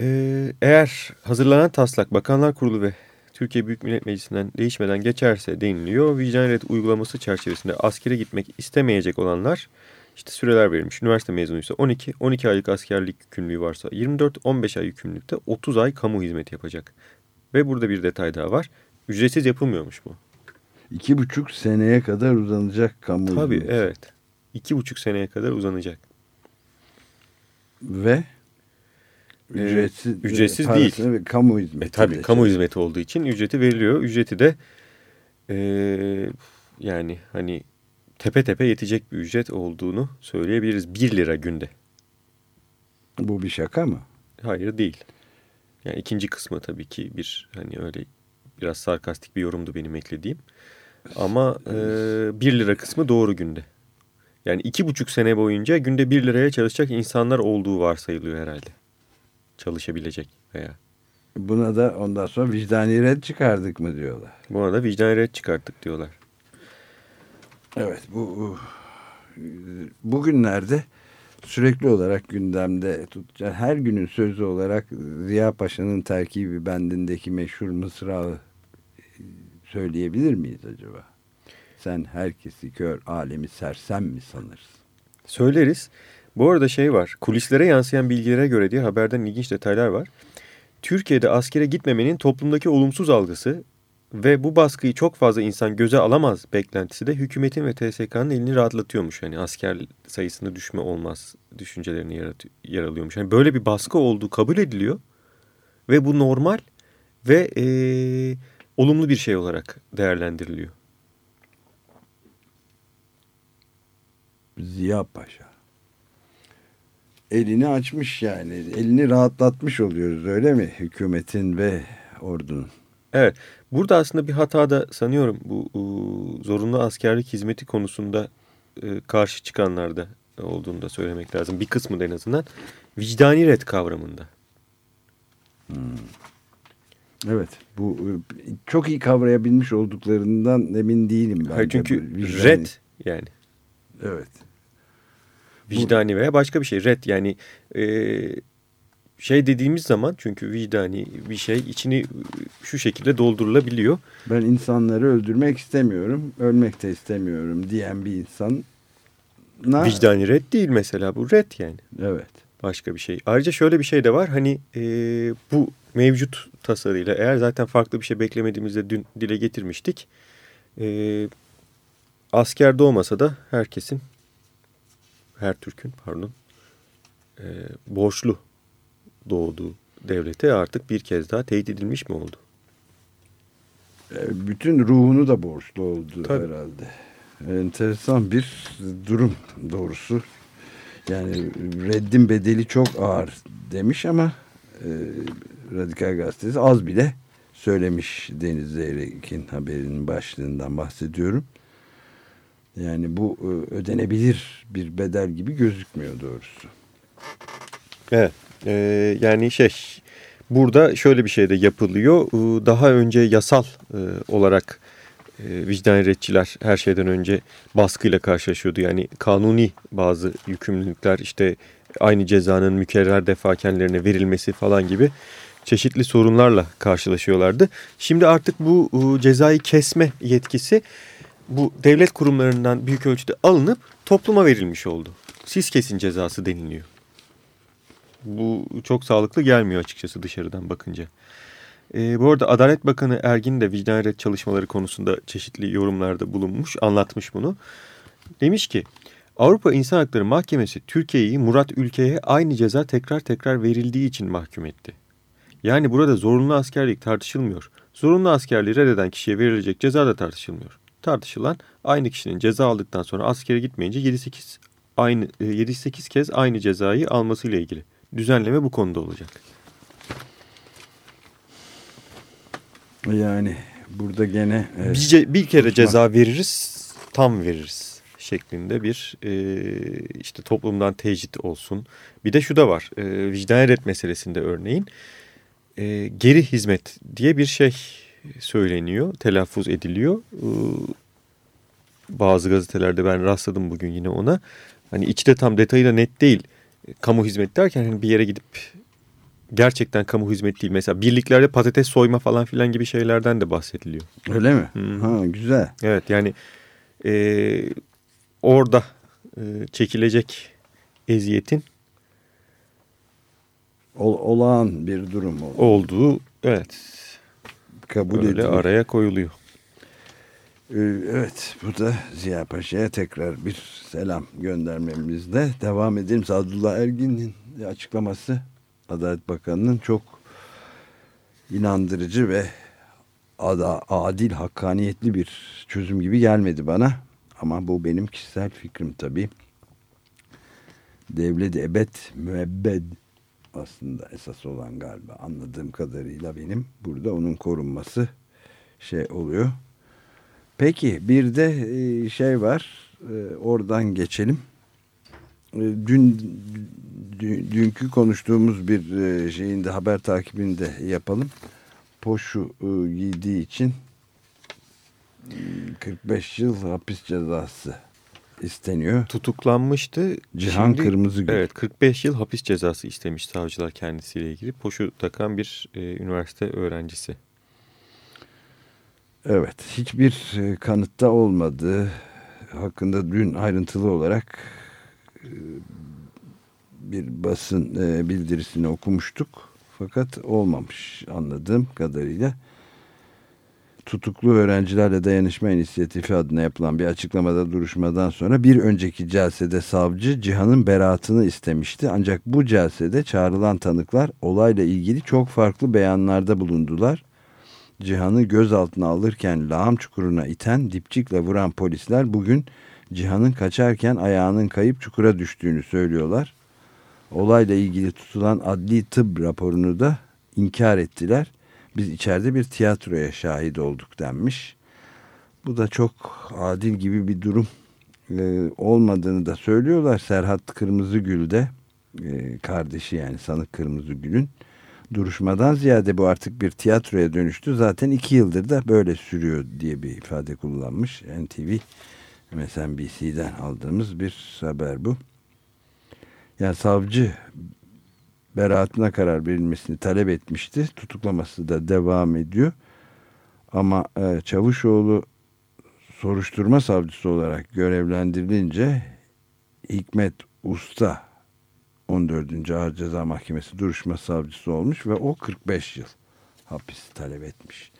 Ee, eğer hazırlanan taslak Bakanlar Kurulu ve Türkiye Büyük Millet Meclisi'nden değişmeden geçerse deniliyor. Vicdan uygulaması çerçevesinde askere gitmek istemeyecek olanlar işte süreler verilmiş. Üniversite mezunuysa 12, 12 aylık askerlik yükümlülüğü varsa 24, 15 ay yükümlülükte 30 ay kamu hizmeti yapacak. Ve burada bir detay daha var. Ücretsiz yapılmıyormuş bu. İki buçuk seneye kadar uzanacak kamu Tabii hizmeti. evet. İki buçuk seneye kadar uzanacak. Ve Ee, ücretsiz, ücretsiz parasını değil. ve kamu hizmeti. E tabii kamu hizmeti olduğu için ücreti veriliyor. Ücreti de e, yani hani tepe tepe yetecek bir ücret olduğunu söyleyebiliriz. 1 lira günde. Bu bir şaka mı? Hayır değil. Yani ikinci kısmı tabii ki bir hani öyle biraz sarkastik bir yorumdu benim eklediğim. Ama e, 1 lira kısmı doğru günde. Yani iki buçuk sene boyunca günde 1 liraya çalışacak insanlar olduğu varsayılıyor herhalde. Çalışabilecek veya. Buna da ondan sonra vicdani red çıkardık mı diyorlar. Bu arada vicdan red çıkarttık diyorlar. Evet bu bugünlerde sürekli olarak gündemde tutacak her günün sözü olarak Ziya Paşa'nın terkibi bendindeki meşhur mısrağı söyleyebilir miyiz acaba? Sen herkesi kör alemi sersem mi sanırsın? Söyleriz. Bu arada şey var. Kulislere yansıyan bilgilere göre diye haberden ilginç detaylar var. Türkiye'de askere gitmemenin toplumdaki olumsuz algısı ve bu baskıyı çok fazla insan göze alamaz beklentisi de hükümetin ve TSK'nın elini rahatlatıyormuş. Yani asker sayısında düşme olmaz düşüncelerini yaratıyor, yer alıyormuş. Yani böyle bir baskı olduğu kabul ediliyor ve bu normal ve e, olumlu bir şey olarak değerlendiriliyor. Ziya Paşa. Elini açmış yani. Elini rahatlatmış oluyoruz öyle mi? Hükümetin ve ordunun. Evet. Burada aslında bir hata da sanıyorum bu zorunlu askerlik hizmeti konusunda e, karşı çıkanlarda olduğunu da söylemek lazım. Bir kısmı da en azından vicdani red kavramında. Evet. Bu e, çok iyi kavrayabilmiş olduklarından emin değilim ben. Hayır çünkü bu vicdani- red yani Evet. vicdani veya başka bir şey red yani e, şey dediğimiz zaman çünkü vicdani bir şey içini şu şekilde doldurulabiliyor. Ben insanları öldürmek istemiyorum, ölmek de istemiyorum diyen bir insan. Vicdani red değil mesela bu red yani. Evet. başka bir şey. Ayrıca şöyle bir şey de var. Hani e, bu mevcut tasarıyla eğer zaten farklı bir şey beklemediğimizde dün dile getirmiştik. E, askerde olmasa da herkesin her Türk'ün pardon e, borçlu doğduğu devlete artık bir kez daha teyit edilmiş mi oldu? E, Bütün ruhunu da borçlu oldu Tabii. herhalde. Enteresan bir durum doğrusu. Yani reddin bedeli çok ağır demiş ama e, Radikal Gazetesi az bile söylemiş Deniz Zeyrek'in haberinin başlığından bahsediyorum. Yani bu e, ödenebilir bir bedel gibi gözükmüyor doğrusu. Evet. E, yani şey burada şöyle bir şey de yapılıyor. Daha önce yasal e, olarak e, vicdan retçiler her şeyden önce baskıyla karşılaşıyordu. Yani kanuni bazı yükümlülükler işte aynı cezanın mükerrer defa kendilerine verilmesi falan gibi çeşitli sorunlarla karşılaşıyorlardı. Şimdi artık bu e, cezayı kesme yetkisi bu devlet kurumlarından büyük ölçüde alınıp topluma verilmiş oldu. Siz kesin cezası deniliyor. Bu çok sağlıklı gelmiyor açıkçası dışarıdan bakınca. E, bu arada Adalet Bakanı Ergin de vicdan ret çalışmaları konusunda çeşitli yorumlarda bulunmuş, anlatmış bunu. Demiş ki Avrupa İnsan Hakları Mahkemesi Türkiye'yi Murat ülkeye aynı ceza tekrar tekrar verildiği için mahkum etti. Yani burada zorunlu askerlik tartışılmıyor. Zorunlu askerliği reddeden kişiye verilecek ceza da tartışılmıyor. Tartışılan aynı kişinin ceza aldıktan sonra askere gitmeyince 7-8 aynı 7-8 kez aynı cezayı almasıyla ilgili. Düzenleme bu konuda olacak. Yani burada gene... e, Bir, ce- bir kere ceza veririz, tam veririz şeklinde bir e, işte toplumdan tecrit olsun. Bir de şu da var, e, vicdan ret meselesinde örneğin e, geri hizmet diye bir şey söyleniyor, telaffuz ediliyor. E, bazı gazetelerde ben rastladım bugün yine ona. Hani içte tam detayıyla net değil. Kamu hizmet derken hani bir yere gidip gerçekten kamu hizmet değil. Mesela birliklerde patates soyma falan filan gibi şeylerden de bahsediliyor. öyle mi? Hı. Ha, güzel. Evet yani e, orada e, çekilecek eziyetin Ol, olağan bir durum oldu. olduğu evet Kabul böyle edilir. araya koyuluyor. Ee, Evet, bu da Ziya Paşa'ya tekrar bir selam göndermemizle devam edelim. Sadullah Ergin'in açıklaması Adalet Bakanı'nın çok inandırıcı ve ada, adil, hakkaniyetli bir çözüm gibi gelmedi bana. Ama bu benim kişisel fikrim tabii. Devlet ebed müebbed aslında esas olan galiba anladığım kadarıyla benim burada onun korunması şey oluyor. Peki bir de e, şey var e, oradan geçelim. E, Dün dü- dünkü konuştuğumuz bir şeyin de haber takibini de yapalım. Poşu giydiği için e, 45 yıl hapis cezası isteniyor. Tutuklanmıştı. Cihan Şimdi- Kırmızıgül. Evet 45 yıl hapis cezası istemiş savcılar kendisiyle ilgili. Poşu takan bir e, üniversite öğrencisi. Evet, hiçbir e, kanıtta olmadığı hakkında dün ayrıntılı olarak e, bir basın e, bildirisini okumuştuk. Fakat olmamış anladığım kadarıyla. Tutuklu öğrencilerle dayanışma inisiyatifi adına yapılan bir açıklamada duruşmadan sonra bir önceki celsede savcı Cihan'ın beraatını istemişti. Ancak bu celsede çağrılan tanıklar olayla ilgili çok farklı beyanlarda bulundular. Cihan'ı gözaltına alırken lağım çukuruna iten, dipçikle vuran polisler bugün Cihan'ın kaçarken ayağının kayıp çukura düştüğünü söylüyorlar. Olayla ilgili tutulan adli tıp raporunu da inkar ettiler. Biz içeride bir tiyatroya şahit olduk denmiş. Bu da çok adil gibi bir durum e, olmadığını da söylüyorlar. Serhat Kırmızıgül de e, kardeşi yani Sanık Kırmızıgül'ün duruşmadan ziyade bu artık bir tiyatroya dönüştü. Zaten iki yıldır da böyle sürüyor diye bir ifade kullanmış. NTV MSNBC'den aldığımız bir haber bu. Yani savcı beraatine karar verilmesini talep etmişti. Tutuklaması da devam ediyor. Ama e, Çavuşoğlu soruşturma savcısı olarak görevlendirilince Hikmet Usta 14. Ağır Ceza Mahkemesi duruşma savcısı olmuş ve o 45 yıl hapis talep etmiş.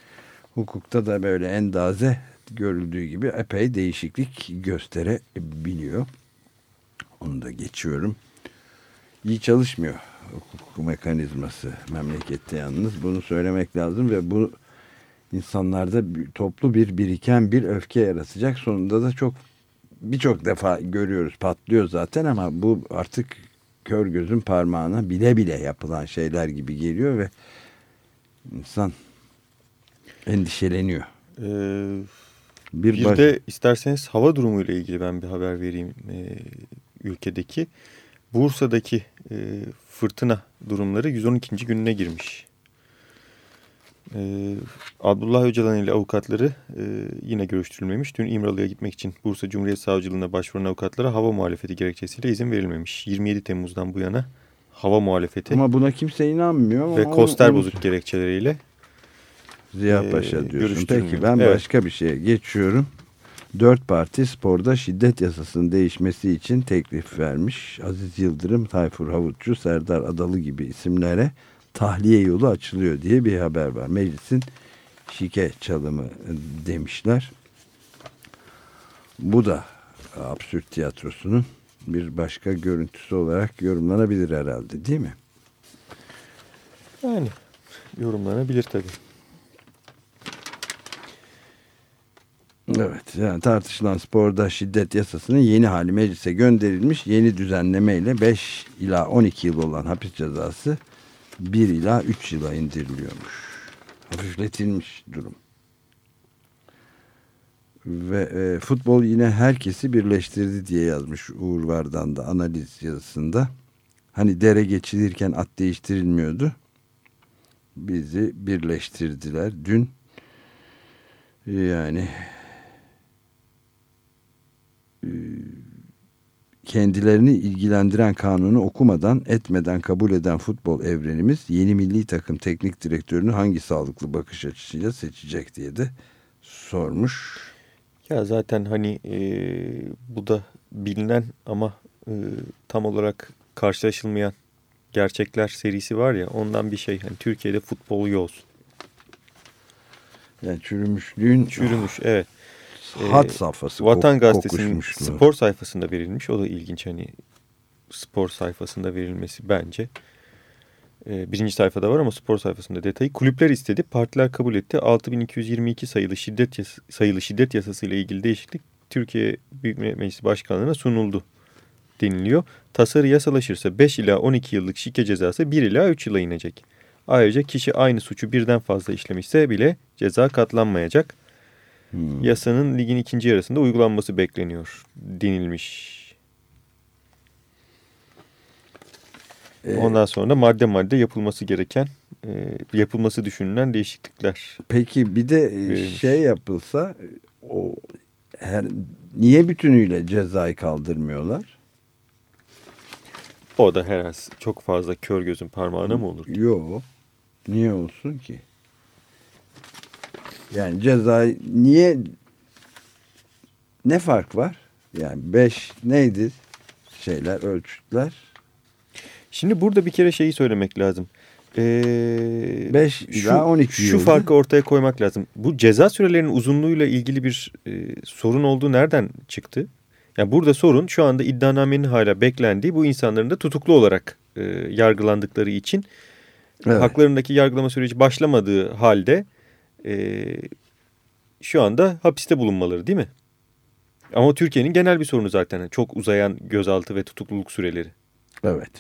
Hukukta da böyle endaze görüldüğü gibi epey değişiklik gösterebiliyor. Onu da geçiyorum. İyi çalışmıyor hukuk mekanizması memlekette yalnız. Bunu söylemek lazım ve bu insanlarda bir- toplu bir biriken bir öfke yaratacak. Sonunda da çok birçok defa görüyoruz patlıyor zaten ama bu artık kör gözün parmağına bile bile yapılan şeyler gibi geliyor ve insan endişeleniyor. Ee, Bir, bir baş- de isterseniz hava durumuyla ilgili ben bir haber vereyim e, ülkedeki. Bursa'daki e, fırtına durumları 112. gününe girmiş. E, Abdullah Öcalan ile avukatları e, yine görüştürülmemiş. Dün İmralı'ya gitmek için Bursa Cumhuriyet Savcılığına başvuran avukatlara hava muhalefeti gerekçesiyle izin verilmemiş. 27 Temmuz'dan bu yana hava muhalefeti ama buna kimse inanmıyor. ama ve koster bozuk gerekçeleriyle Ziya Ee, Paşa diyorsun. görüştürmüyor. Peki ben Evet. başka bir şeye geçiyorum. Dört parti sporda şiddet yasasının değişmesi için teklif vermiş. Aziz Yıldırım, Tayfur Havutçu, Serdar Adalı gibi isimlere tahliye yolu açılıyor diye bir haber var. Meclisin şike çalımı demişler. Bu da absürt tiyatrosunun bir başka görüntüsü olarak yorumlanabilir herhalde değil mi? yani yorumlanabilir tabii. Evet yani tartışılan sporda şiddet yasasının yeni hali meclise gönderilmiş yeni düzenlemeyle 5 ila 12 yıl olan hapis cezası 1 ila 3 yıla indiriliyormuş. Hafifletilmiş durum. Ve e, futbol yine herkesi birleştirdi diye yazmış Uğur Vardan da analiz yazısında. Hani dere geçilirken at değiştirilmiyordu. Bizi birleştirdiler. Dün yani e, kendilerini ilgilendiren kanunu okumadan etmeden kabul eden futbol evrenimiz yeni milli takım teknik direktörünü hangi sağlıklı bakış açısıyla seçecek diye de sormuş. Ya zaten hani e, bu da bilinen ama e, tam olarak karşılaşılmayan gerçekler serisi var ya ondan bir şey. Hani Türkiye'de futbol yoz. Yani çürümüşlüğün Çürümüş evet. Hat Ee, safhası Vatan Gazetesi'nin spor sayfasında verilmiş. O da ilginç hani spor sayfasında verilmesi bence. Ee, birinci sayfada var ama spor sayfasında detayı. Kulüpler istedi, partiler kabul etti. 6222 sayılı şiddet yas- sayılı şiddet yasası ile ilgili değişiklik Türkiye Büyük Millet Meclisi Başkanlığı'na sunuldu deniliyor. Tasarı yasalaşırsa 5 ila 12 yıllık şike cezası 1 ila 3 yıla inecek. Ayrıca kişi aynı suçu birden fazla işlemişse bile ceza katlanmayacak. Hmm. Yasanın ligin ikinci yarısında uygulanması bekleniyor denilmiş. Ee, Ondan sonra madde madde yapılması gereken, e, yapılması düşünülen değişiklikler. Peki bir de e, Verilmiş. şey yapılsa o her niye bütünüyle cezayı kaldırmıyorlar? O da herhalde çok fazla kör gözün parmağına mı olur? Yok. Niye olsun ki? Yani cezayı niye ne fark var? Yani 5 neydi şeyler ölçütler? Şimdi burada bir kere şeyi söylemek lazım. Ee, 5 ila 12 Şu farkı ortaya koymak lazım. Bu ceza sürelerinin uzunluğuyla ilgili bir e, sorun olduğu nereden çıktı? Yani burada sorun şu anda iddianamenin hala beklendiği bu insanların da tutuklu olarak e, yargılandıkları için Evet. haklarındaki yargılama süreci başlamadığı halde e, şu anda hapiste bulunmaları değil mi? Ama Türkiye'nin genel bir sorunu zaten çok uzayan gözaltı ve tutukluluk süreleri. Evet.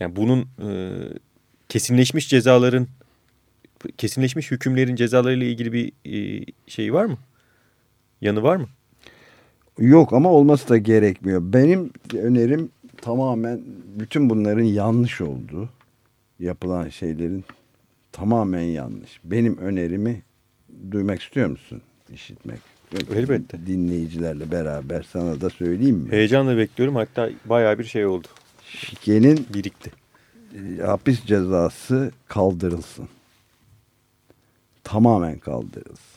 Yani bunun e, kesinleşmiş cezaların, kesinleşmiş hükümlerin cezalarıyla ilgili bir e, şey var mı? Yanı var mı? Yok ama olması da gerekmiyor. Benim önerim tamamen bütün bunların yanlış olduğu, yapılan şeylerin tamamen yanlış. Benim önerimi duymak istiyor musun? İşitmek. Elbette. Dinleyicilerle beraber sana da söyleyeyim mi? Heyecanla bekliyorum. Hatta bayağı bir şey oldu. Şikenin Birikti. e, hapis cezası kaldırılsın. Tamamen kaldırılsın.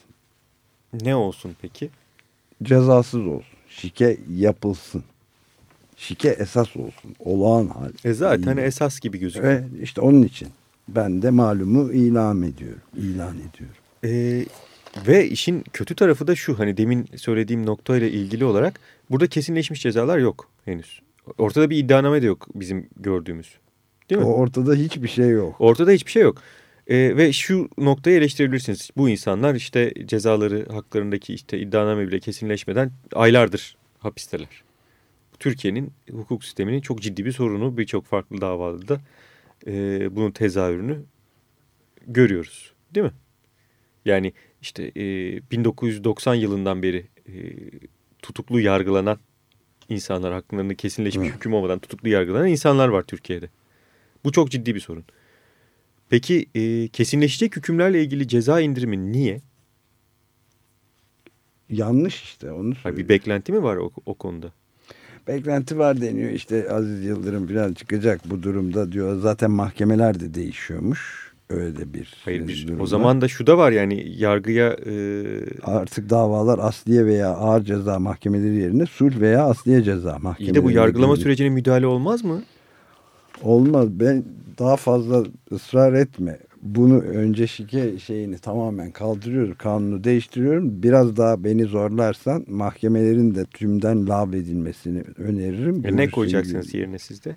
Ne olsun peki? Cezasız olsun. Şike yapılsın. Şike esas olsun. Olağan hal. E zaten İyi. esas gibi gözüküyor. Ve işte onun için ben de malumu ilan ediyorum. İlan ediyorum. Ee, ve işin kötü tarafı da şu hani demin söylediğim noktayla ilgili olarak burada kesinleşmiş cezalar yok henüz. Ortada bir iddianame de yok bizim gördüğümüz. Değil mi? O ortada hiçbir şey yok. Ortada hiçbir şey yok. Ee, ve şu noktayı eleştirebilirsiniz. Bu insanlar işte cezaları haklarındaki işte iddianame bile kesinleşmeden aylardır hapisteler. Türkiye'nin hukuk sisteminin çok ciddi bir sorunu. Birçok farklı davada da e, bunun tezahürünü görüyoruz. Değil mi? Yani işte e, 1990 yılından beri e, tutuklu yargılanan insanlar hakkında kesinleşmiş Evet. hüküm olmadan tutuklu yargılanan insanlar var Türkiye'de. Bu çok ciddi bir sorun. Peki e, kesinleşecek hükümlerle ilgili ceza indirimi niye? Yanlış işte onu Ha, söylüyorum. bir beklenti mi var o, o konuda? Beklenti var deniyor işte Aziz Yıldırım falan çıkacak bu durumda diyor. Zaten mahkemeler de değişiyormuş. Öyle de bir Hayır bir, durum o zaman da şu da var yani yargıya e, artık davalar asliye veya ağır ceza mahkemeleri yerine sulh veya asliye ceza iyi mahkemeleri. de bu yargılama sürecine müdahale olmaz mı? Olmaz. Ben daha fazla ısrar etme. Bunu önce şike şeyini tamamen kaldırıyorum. Kanunu değiştiriyorum. Biraz daha beni zorlarsan mahkemelerin de tümden lağvedilmesini öneririm. E, ne koyacaksınız gibi. yerine sizde?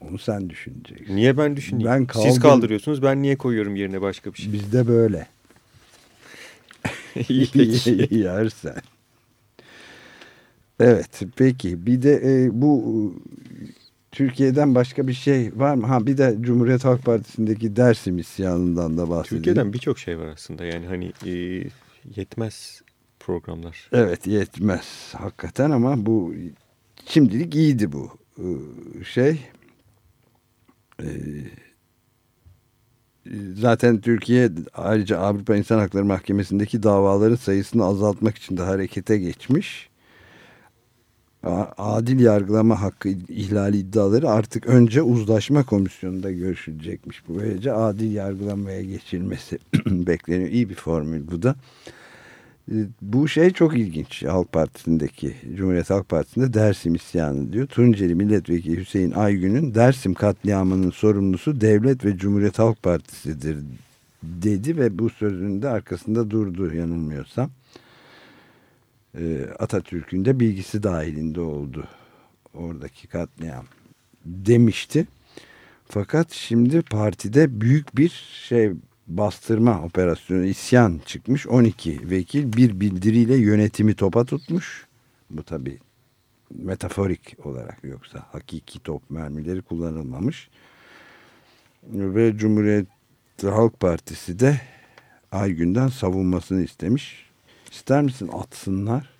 Onu sen düşüneceksin. Niye ben düşüneyim? Ben Siz kaldım. kaldırıyorsunuz ben niye koyuyorum yerine başka bir şey? Bizde böyle. İyi peki. Yersen. Evet peki bir de e, bu Türkiye'den başka bir şey var mı? Ha bir de Cumhuriyet Halk Partisi'ndeki Dersim isyanından da bahsedelim. Türkiye'den birçok şey var aslında yani hani e, yetmez programlar. Evet yetmez hakikaten ama bu şimdilik iyiydi bu Ee, şey. Ee, Zaten Türkiye ayrıca Avrupa İnsan Hakları Mahkemesi'ndeki davaların sayısını azaltmak için de harekete geçmiş. Adil yargılama hakkı ihlali iddiaları artık önce uzlaşma komisyonunda görüşülecekmiş. Bu böylece adil yargılamaya geçilmesi bekleniyor. İyi bir formül bu da. E, Bu şey çok ilginç Halk Partisi'ndeki Cumhuriyet Halk Partisi'nde Dersim isyanı diyor. Tunceli Milletvekili Hüseyin Aygün'ün Dersim katliamının sorumlusu Devlet ve Cumhuriyet Halk Partisi'dir dedi ve bu sözünün de arkasında durdu yanılmıyorsam. E, Atatürk'ün de bilgisi dahilinde oldu oradaki katliam demişti. Fakat şimdi partide büyük bir şey bastırma operasyonu isyan çıkmış. 12 vekil bir bildiriyle yönetimi topa tutmuş. Bu tabi metaforik olarak yoksa hakiki top mermileri kullanılmamış. Ve Cumhuriyet Halk Partisi de Aygün'den savunmasını istemiş. İster misin atsınlar?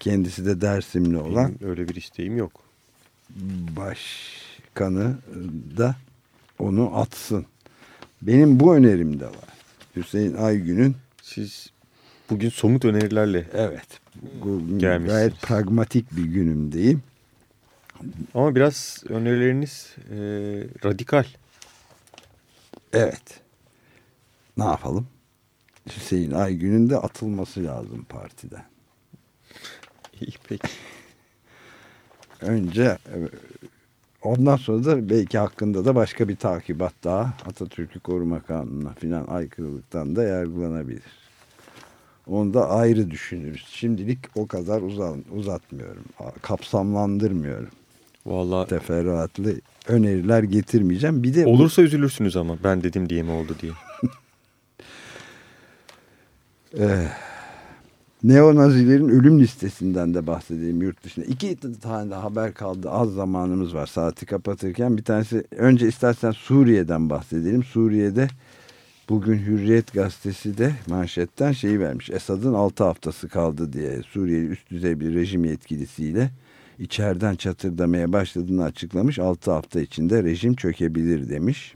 Kendisi de Dersimli olan Benim öyle bir isteğim yok. başkanı da onu atsın. Benim bu önerim de var. Hüseyin Aygün'ün Siz bugün somut önerilerle evet Gelmişsiniz. gayet pragmatik bir günümdeyim. ama biraz önerileriniz e, radikal. Evet. Ne yapalım? Hüseyin Aygün'ün de atılması lazım partiden. İyi peki. Önce e, ondan sonra da belki hakkında da başka bir takibat daha Atatürk'ü koruma kanununa filan aykırılıktan da yargılanabilir. Onu da ayrı düşünürüz. Şimdilik o kadar uzan, uzatmıyorum. Kapsamlandırmıyorum. Vallahi Teferruatlı öneriler getirmeyeceğim. Bir de bu- olursa üzülürsünüz ama ben dedim diye mi oldu diye. Neonazilerin ölüm listesinden de bahsedeyim yurt dışında. İki tane haber kaldı. Az zamanımız var saati kapatırken. Bir tanesi önce istersen Suriye'den bahsedelim. Suriye'de bugün Hürriyet gazetesi de manşetten şeyi vermiş. Esad'ın 6 haftası kaldı diye Suriyeli üst düzey bir rejim yetkilisiyle içeriden çatırdamaya başladığını açıklamış. 6 hafta içinde rejim çökebilir demiş.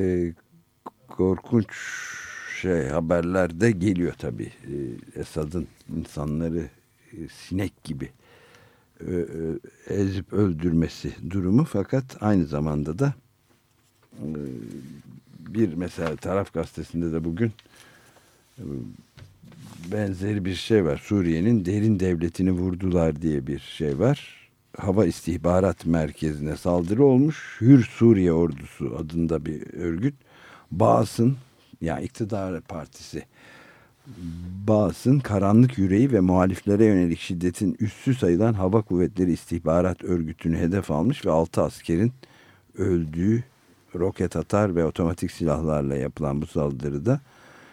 Ee, korkunç şey haberler de geliyor tabii. Ee, Esad'ın insanları e, sinek gibi ö- ö- ezip öldürmesi durumu fakat aynı zamanda da e, bir mesela taraf gazetesinde de bugün e, benzeri bir şey var. Suriye'nin derin devletini vurdular diye bir şey var. Hava istihbarat merkezine saldırı olmuş. Hür Suriye Ordusu adında bir örgüt. Baas'ın yani iktidar partisi Baas'ın karanlık yüreği ve muhaliflere yönelik şiddetin üssü sayılan Hava Kuvvetleri İstihbarat Örgütü'nü hedef almış ve 6 askerin öldüğü roket atar ve otomatik silahlarla yapılan bu saldırıda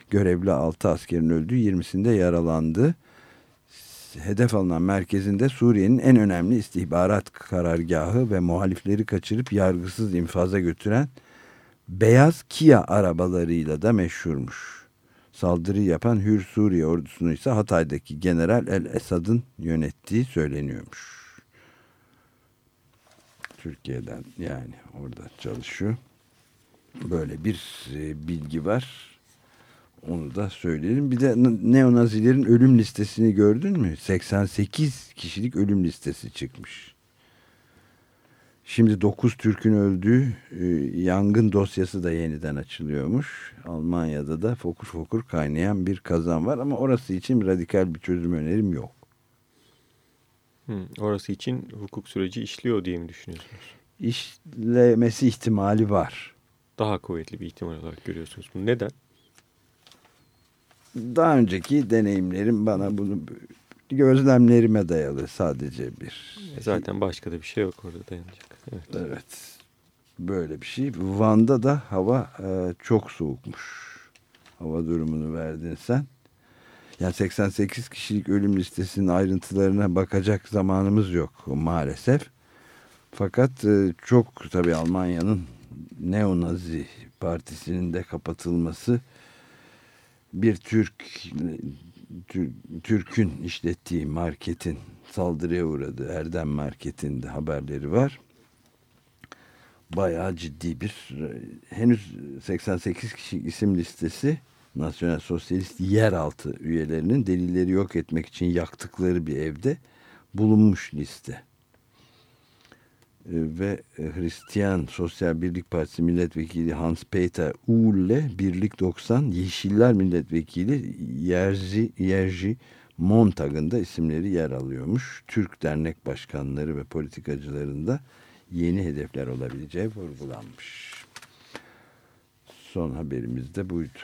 görevli 6 askerin öldüğü 20'sinde yaralandı. hedef alınan merkezinde Suriye'nin en önemli istihbarat karargahı ve muhalifleri kaçırıp yargısız infaza götüren beyaz Kia arabalarıyla da meşhurmuş. Saldırı yapan Hür Suriye ordusunu ise Hatay'daki General El Esad'ın yönettiği söyleniyormuş. Türkiye'den yani orada çalışıyor. Böyle bir e, bilgi var. Onu da söyleyelim. Bir de neonazilerin ölüm listesini gördün mü? 88 kişilik ölüm listesi çıkmış. Şimdi 9 Türk'ün öldüğü e, yangın dosyası da yeniden açılıyormuş. Almanya'da da fokur fokur kaynayan bir kazan var ama orası için radikal bir çözüm önerim yok. Hı, orası için hukuk süreci işliyor diye mi düşünüyorsunuz? İşlemesi ihtimali var. Daha kuvvetli bir ihtimal olarak görüyorsunuz bunu. Neden? Daha önceki deneyimlerim bana bunu gözlemlerime dayalı sadece bir. Zaten başka da bir şey yok orada dayanacak. Evet. evet. Böyle bir şey. Van'da da hava e, çok soğukmuş. Hava durumunu verdin sen. Yani 88 kişilik ölüm listesinin ayrıntılarına bakacak zamanımız yok maalesef. Fakat e, çok tabii Almanya'nın neonazi partisinin de kapatılması bir Türk Türk'ün işlettiği marketin saldırıya uğradı. Erdem Market'in de haberleri var. Bayağı ciddi bir henüz 88 kişi isim listesi Nasyonel Sosyalist yeraltı üyelerinin delilleri yok etmek için yaktıkları bir evde bulunmuş liste. Ee, ve e, Hristiyan Sosyal Birlik Partisi Milletvekili Hans Peter Uhle Birlik 90 Yeşiller Milletvekili Yerzi, Yerji Montag'ın da isimleri yer alıyormuş. Türk dernek başkanları ve politikacılarında yeni hedefler olabileceği vurgulanmış. Son haberimiz de buydu.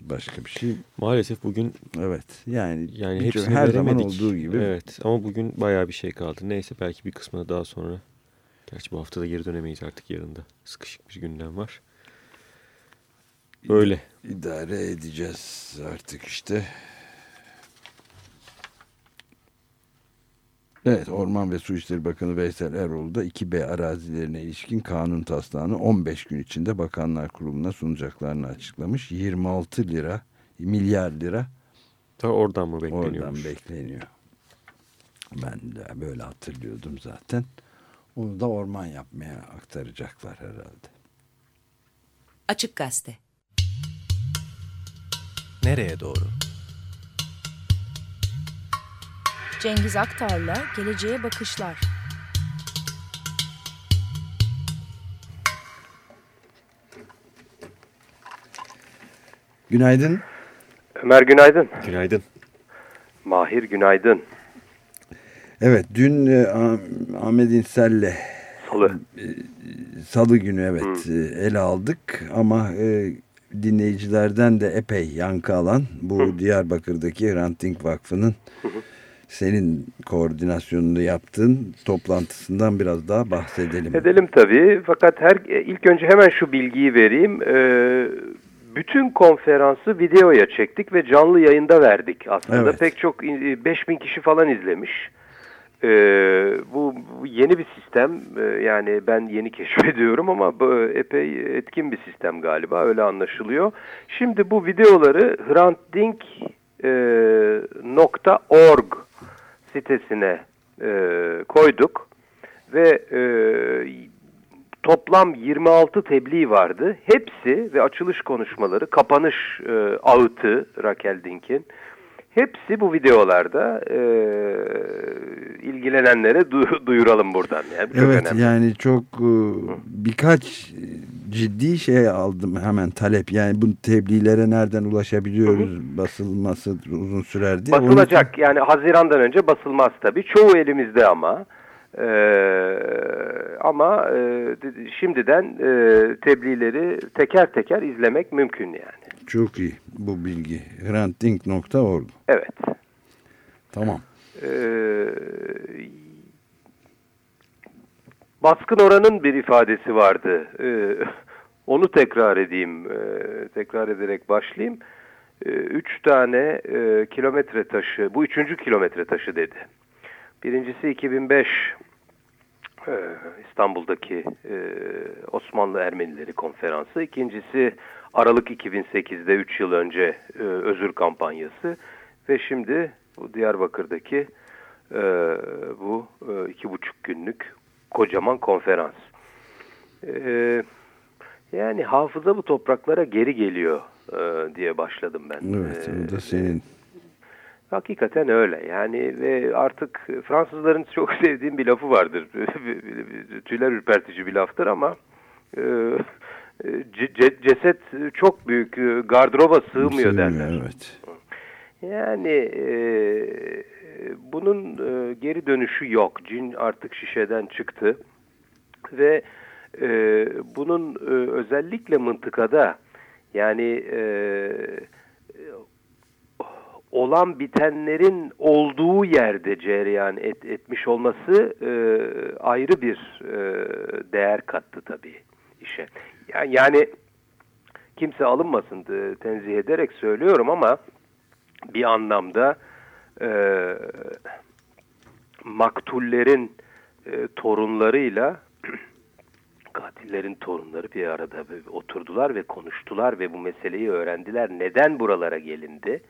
Başka bir şey. Maalesef bugün evet yani, yani hepsini her veremedik. zaman olduğu gibi. Evet ama bugün bayağı bir şey kaldı. Neyse belki bir kısmını daha sonra. Gerçi bu haftada geri dönemeyiz artık yarın da. Sıkışık bir gündem var. Böyle. İdare edeceğiz artık işte. Evet Orman ve Su İşleri Bakanı Veysel Erol da 2B arazilerine ilişkin kanun taslağını 15 gün içinde Bakanlar Kurulu'na sunacaklarını açıklamış. 26 lira milyar lira da oradan mı bekleniyor? Oradan bekleniyor. Ben de böyle hatırlıyordum zaten. Onu da orman yapmaya aktaracaklar herhalde. Açık Gazete Nereye doğru? Cengiz Aktar'la Geleceğe Bakışlar. Günaydın. Ömer günaydın. Günaydın. Mahir günaydın. Evet dün e, Ahmet İnsel'le Salı. E, Salı günü evet e, ele aldık ama e, dinleyicilerden de epey yankı alan bu Hı. Diyarbakır'daki Hrant Dink Vakfı'nın senin koordinasyonunu yaptığın toplantısından biraz daha bahsedelim. Edelim tabii. Fakat her ilk önce hemen şu bilgiyi vereyim. Ee, bütün konferansı videoya çektik ve canlı yayında verdik. Aslında evet. pek çok 5000 kişi falan izlemiş. Ee, bu, bu yeni bir sistem. Ee, yani ben yeni keşfediyorum ama bu epey etkin bir sistem galiba. Öyle anlaşılıyor. Şimdi bu videoları hrantdink.org e, sitesine e, koyduk ve e, toplam 26 tebliğ vardı. Hepsi ve açılış konuşmaları, kapanış e, ağıtı Raquel Dink'in hepsi bu videolarda e, ilgilenenlere du duyuralım buradan. Yani çok evet önemli. yani çok e, birkaç ciddi şey aldım hemen talep. Yani bu tebliğlere nereden ulaşabiliyoruz? Hı hı. Basılması uzun sürer diye. Basılacak. Onu... Yani Haziran'dan önce basılmaz tabii. Çoğu elimizde ama. Ee, ama e, şimdiden e, tebliğleri teker teker izlemek mümkün yani. Çok iyi bu bilgi. Hrantdink.org Evet. Tamam. Ee, baskın oranın bir ifadesi vardı. Ee, onu tekrar edeyim. Ee, tekrar ederek başlayayım. e, üç tane e, kilometre taşı, bu üçüncü kilometre taşı dedi. Birincisi 2005 e, İstanbul'daki e, Osmanlı Ermenileri konferansı. İkincisi Aralık 2008'de 3 yıl önce e, özür kampanyası. Ve şimdi bu Diyarbakır'daki bu iki buçuk günlük kocaman konferans. Yani hafıza bu topraklara geri geliyor diye başladım ben. Evet, o da senin. Hakikaten öyle. Yani ve artık Fransızların çok sevdiğim bir lafı vardır. Tüyler ürpertici bir laftır ama e, ce- ceset çok büyük e, gardıroba sığmıyor, Sığmıyor, derler. Evet. Yani e, bunun e, geri dönüşü yok. Cin artık şişeden çıktı ve e, bunun e, özellikle mıntıkada yani e, olan bitenlerin olduğu yerde cereyan et, etmiş olması e, ayrı bir e, değer kattı tabii işe. Yani, yani kimse alınmasın e, tenzih ederek söylüyorum ama bir anlamda e, maktullerin e, torunlarıyla katillerin torunları bir arada oturdular ve konuştular ve bu meseleyi öğrendiler. Neden buralara gelindi?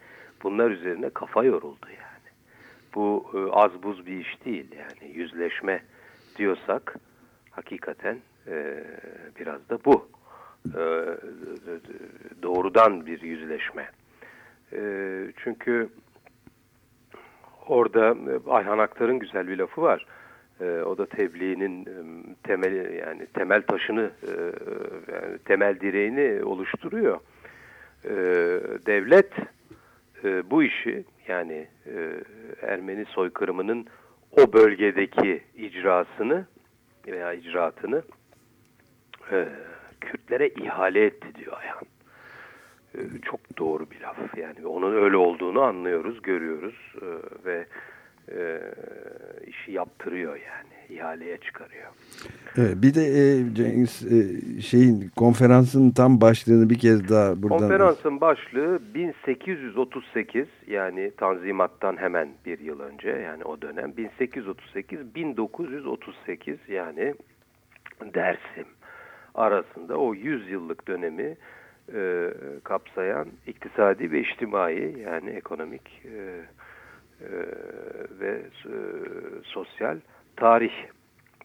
Bunlar üzerine kafa yoruldu yani. Bu e, az buz bir iş değil yani yüzleşme diyorsak hakikaten e, biraz da bu. E, doğrudan bir yüzleşme. E, çünkü orada e, Ayhan Aktar'ın güzel bir lafı var. E, o da tebliğinin e, temeli yani temel taşını e, yani temel direğini oluşturuyor. E, devlet e, bu işi yani e, Ermeni soykırımının o bölgedeki icrasını veya icraatını e, Kürtlere ihale etti diyor Ayhan. E, çok doğru bir laf. Yani onun öyle olduğunu anlıyoruz, görüyoruz e, ve e, işi yaptırıyor yani. ihaleye çıkarıyor. Evet, bir de e, Cengiz e, şeyin konferansın tam başlığını bir kez daha buradan... Konferansın başlığı 1838 yani Tanzimat'tan hemen bir yıl önce yani o dönem 1838-1938 yani Dersim arasında o 100 yıllık dönemi e, kapsayan iktisadi ve içtimai yani ekonomik e, e, ve e, sosyal tarih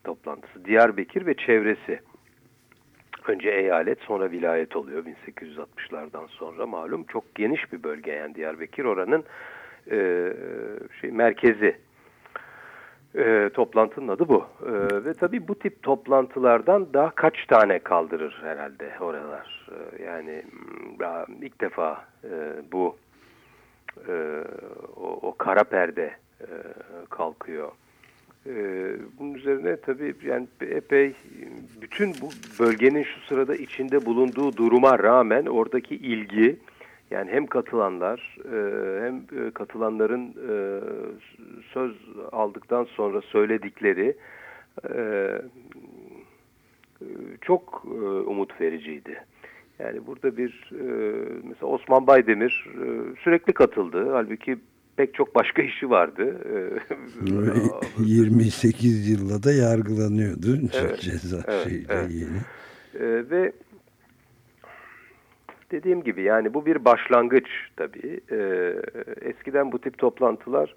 toplantısı. Diyarbakır ve çevresi. Önce eyalet sonra vilayet oluyor 1860'lardan sonra malum çok geniş bir bölge yani Diyarbakır oranın e, şey merkezi. E, toplantının adı bu. E, ve tabii bu tip toplantılardan daha kaç tane kaldırır herhalde oralar. E, yani daha ilk defa e, bu e, o, o kara perde e, kalkıyor. E, bunun üzerine tabii yani epey bütün bu bölgenin şu sırada içinde bulunduğu duruma rağmen oradaki ilgi yani hem katılanlar e, hem e, katılanların e, söz aldıktan sonra söyledikleri çok umut vericiydi. Yani burada bir mesela Osman Baydemir sürekli katıldı. Halbuki pek çok başka işi vardı. 28 yılla da yargılanıyordu evet, ceza evet, şeyle evet. yeni. Ve dediğim gibi yani bu bir başlangıç tabii. Eskiden bu tip toplantılar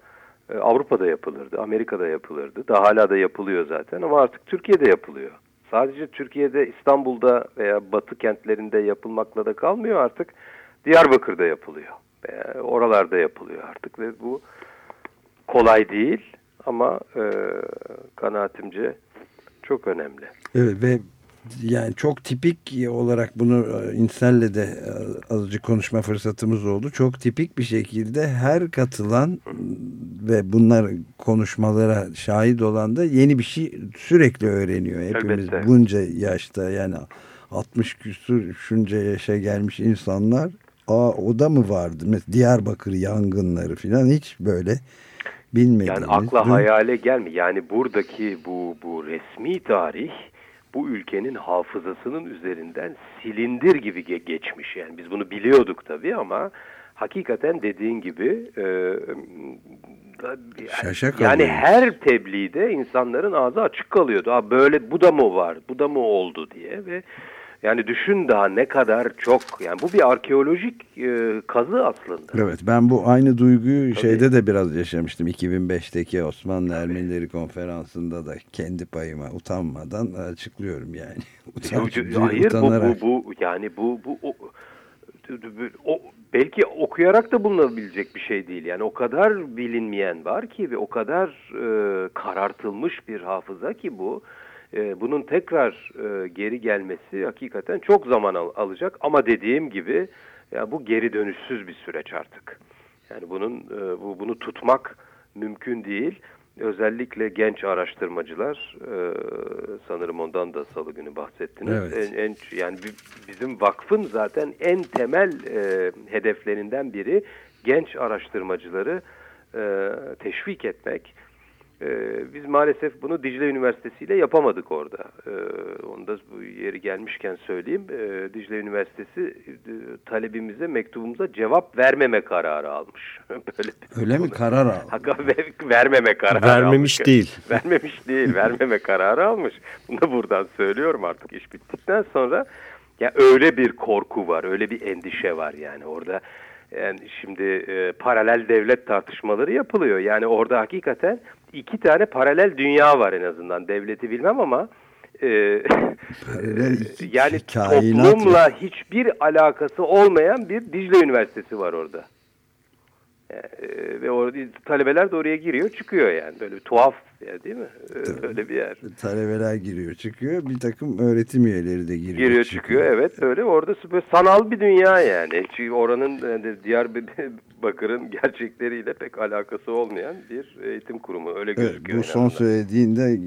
e, Avrupa'da yapılırdı, Amerika'da yapılırdı. Daha hala da yapılıyor zaten ama artık Türkiye'de yapılıyor. Sadece Türkiye'de, İstanbul'da veya Batı kentlerinde yapılmakla da kalmıyor artık. Diyarbakır'da yapılıyor. Veya oralarda yapılıyor artık ve bu kolay değil ama e, kanaatimce çok önemli. Evet ve yani çok tipik olarak bunu e, İnsel'le de e, azıcık konuşma fırsatımız oldu. Çok tipik bir şekilde her katılan ve bunlar konuşmalara şahit olan da yeni bir şey sürekli öğreniyor. Hepimiz Elbette. bunca yaşta yani 60 küsur şunca yaşa gelmiş insanlar aa o da mı vardı? Mesela Diyarbakır yangınları falan hiç böyle bilmediğimiz. Yani akla hayale gelmiyor. Yani buradaki bu bu resmi tarih bu ülkenin hafızasının üzerinden silindir gibi ge- geçmiş. Yani biz bunu biliyorduk tabii ama hakikaten dediğin gibi e, Şaşa yani kalıyor. her tebliğde insanların ağzı açık kalıyordu. Aa, böyle bu da mı var, bu da mı oldu diye ve yani düşün daha ne kadar çok yani bu bir arkeolojik e, kazı aslında. Evet ben bu aynı duyguyu şeyde de biraz yaşamıştım. 2005'teki Osmanlı Ermenileri konferansında da kendi payıma utanmadan açıklıyorum yani. Utanç, Hayır bu, utanarak. bu bu yani bu bu o, o, belki okuyarak da bulunabilecek bir şey değil. Yani o kadar bilinmeyen var ki ve o kadar e, karartılmış bir hafıza ki bu. E, bunun tekrar e, geri gelmesi hakikaten çok zaman al- alacak ama dediğim gibi ya bu geri dönüşsüz bir süreç artık. Yani bunun e, bu bunu tutmak mümkün değil. Özellikle genç araştırmacılar e, sanırım ondan da salı günü bahsettiniz. Evet. En, en yani bi- bizim vakfın zaten en temel e, hedeflerinden biri genç araştırmacıları e, teşvik etmek. E, biz maalesef bunu Dicle Üniversitesi ile yapamadık orada. E, onu da bu yeri gelmişken söyleyeyim. E, Dicle Üniversitesi e, talebimize, mektubumuza cevap vermeme kararı almış. Böyle Öyle mi karar al? Hakikaten ver- vermeme kararı Vermemiş almış. değil. Vermemiş değil, vermeme kararı almış. Bunu da buradan söylüyorum artık iş bittikten sonra. Ya öyle bir korku var, öyle bir endişe var yani orada. Yani şimdi e, paralel devlet tartışmaları yapılıyor. Yani orada hakikaten iki tane paralel dünya var en azından. Devleti bilmem ama e, yani toplumla var. hiçbir alakası olmayan bir Dicle Üniversitesi var orada. Ee, ve orada talebeler de oraya giriyor çıkıyor yani böyle bir tuhaf ya değil mi Ee, öyle bir yer Talebeler giriyor çıkıyor. Bir takım öğretim üyeleri de giriyor, giriyor çıkıyor evet öyle orada sanal bir dünya yani Çünkü oranın yani Diyarbakır'ın gerçekleriyle pek alakası olmayan bir eğitim kurumu öyle Evet, gözüküyor. bu en son azından. söylediğinde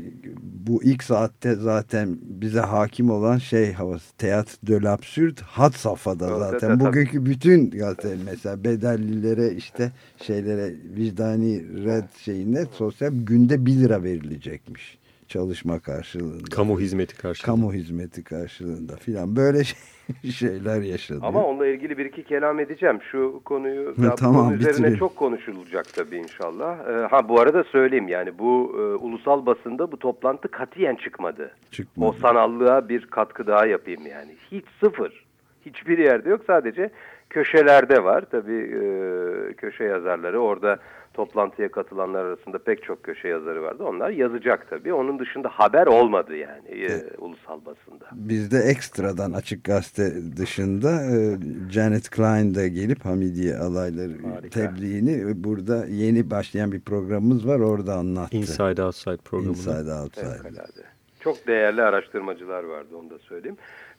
bu ilk saatte zaten bize hakim olan şey havası. Théâtre de l'absurde had safhada Evet, zaten. evet, Bugünkü bütün gazete mesela bedellilere işte şeylere vicdani red şeyinde sosyal günde 1 lira verilecekmiş çalışma karşılığında. Kamu hizmeti karşılığında. Kamu hizmeti karşılığında filan böyle şey- şeyler yaşadı. Ama onunla ilgili bir iki kelam edeceğim. Şu konuyu Ha, tamam, üzerine bitirelim. çok konuşulacak tabii inşallah. Ee, ha bu arada söyleyeyim yani bu e, ulusal basında bu toplantı katiyen çıkmadı. Çıkmadı. O sanallığa bir katkı daha yapayım yani. Hiç sıfır. Hiçbir yerde yok sadece köşelerde var. Tabii e, köşe yazarları orada toplantıya katılanlar arasında pek çok köşe yazarı vardı. Onlar yazacak tabii. Onun dışında haber olmadı yani e, ulusal basında. Bizde ekstradan Açık Gazete dışında e, Janet Klein de gelip Hamidiye alayları tebliğini e, burada yeni başlayan bir programımız var orada anlattı. Inside Outside programında. Inside Outside. Çok değerli araştırmacılar vardı onu da söyleyeyim.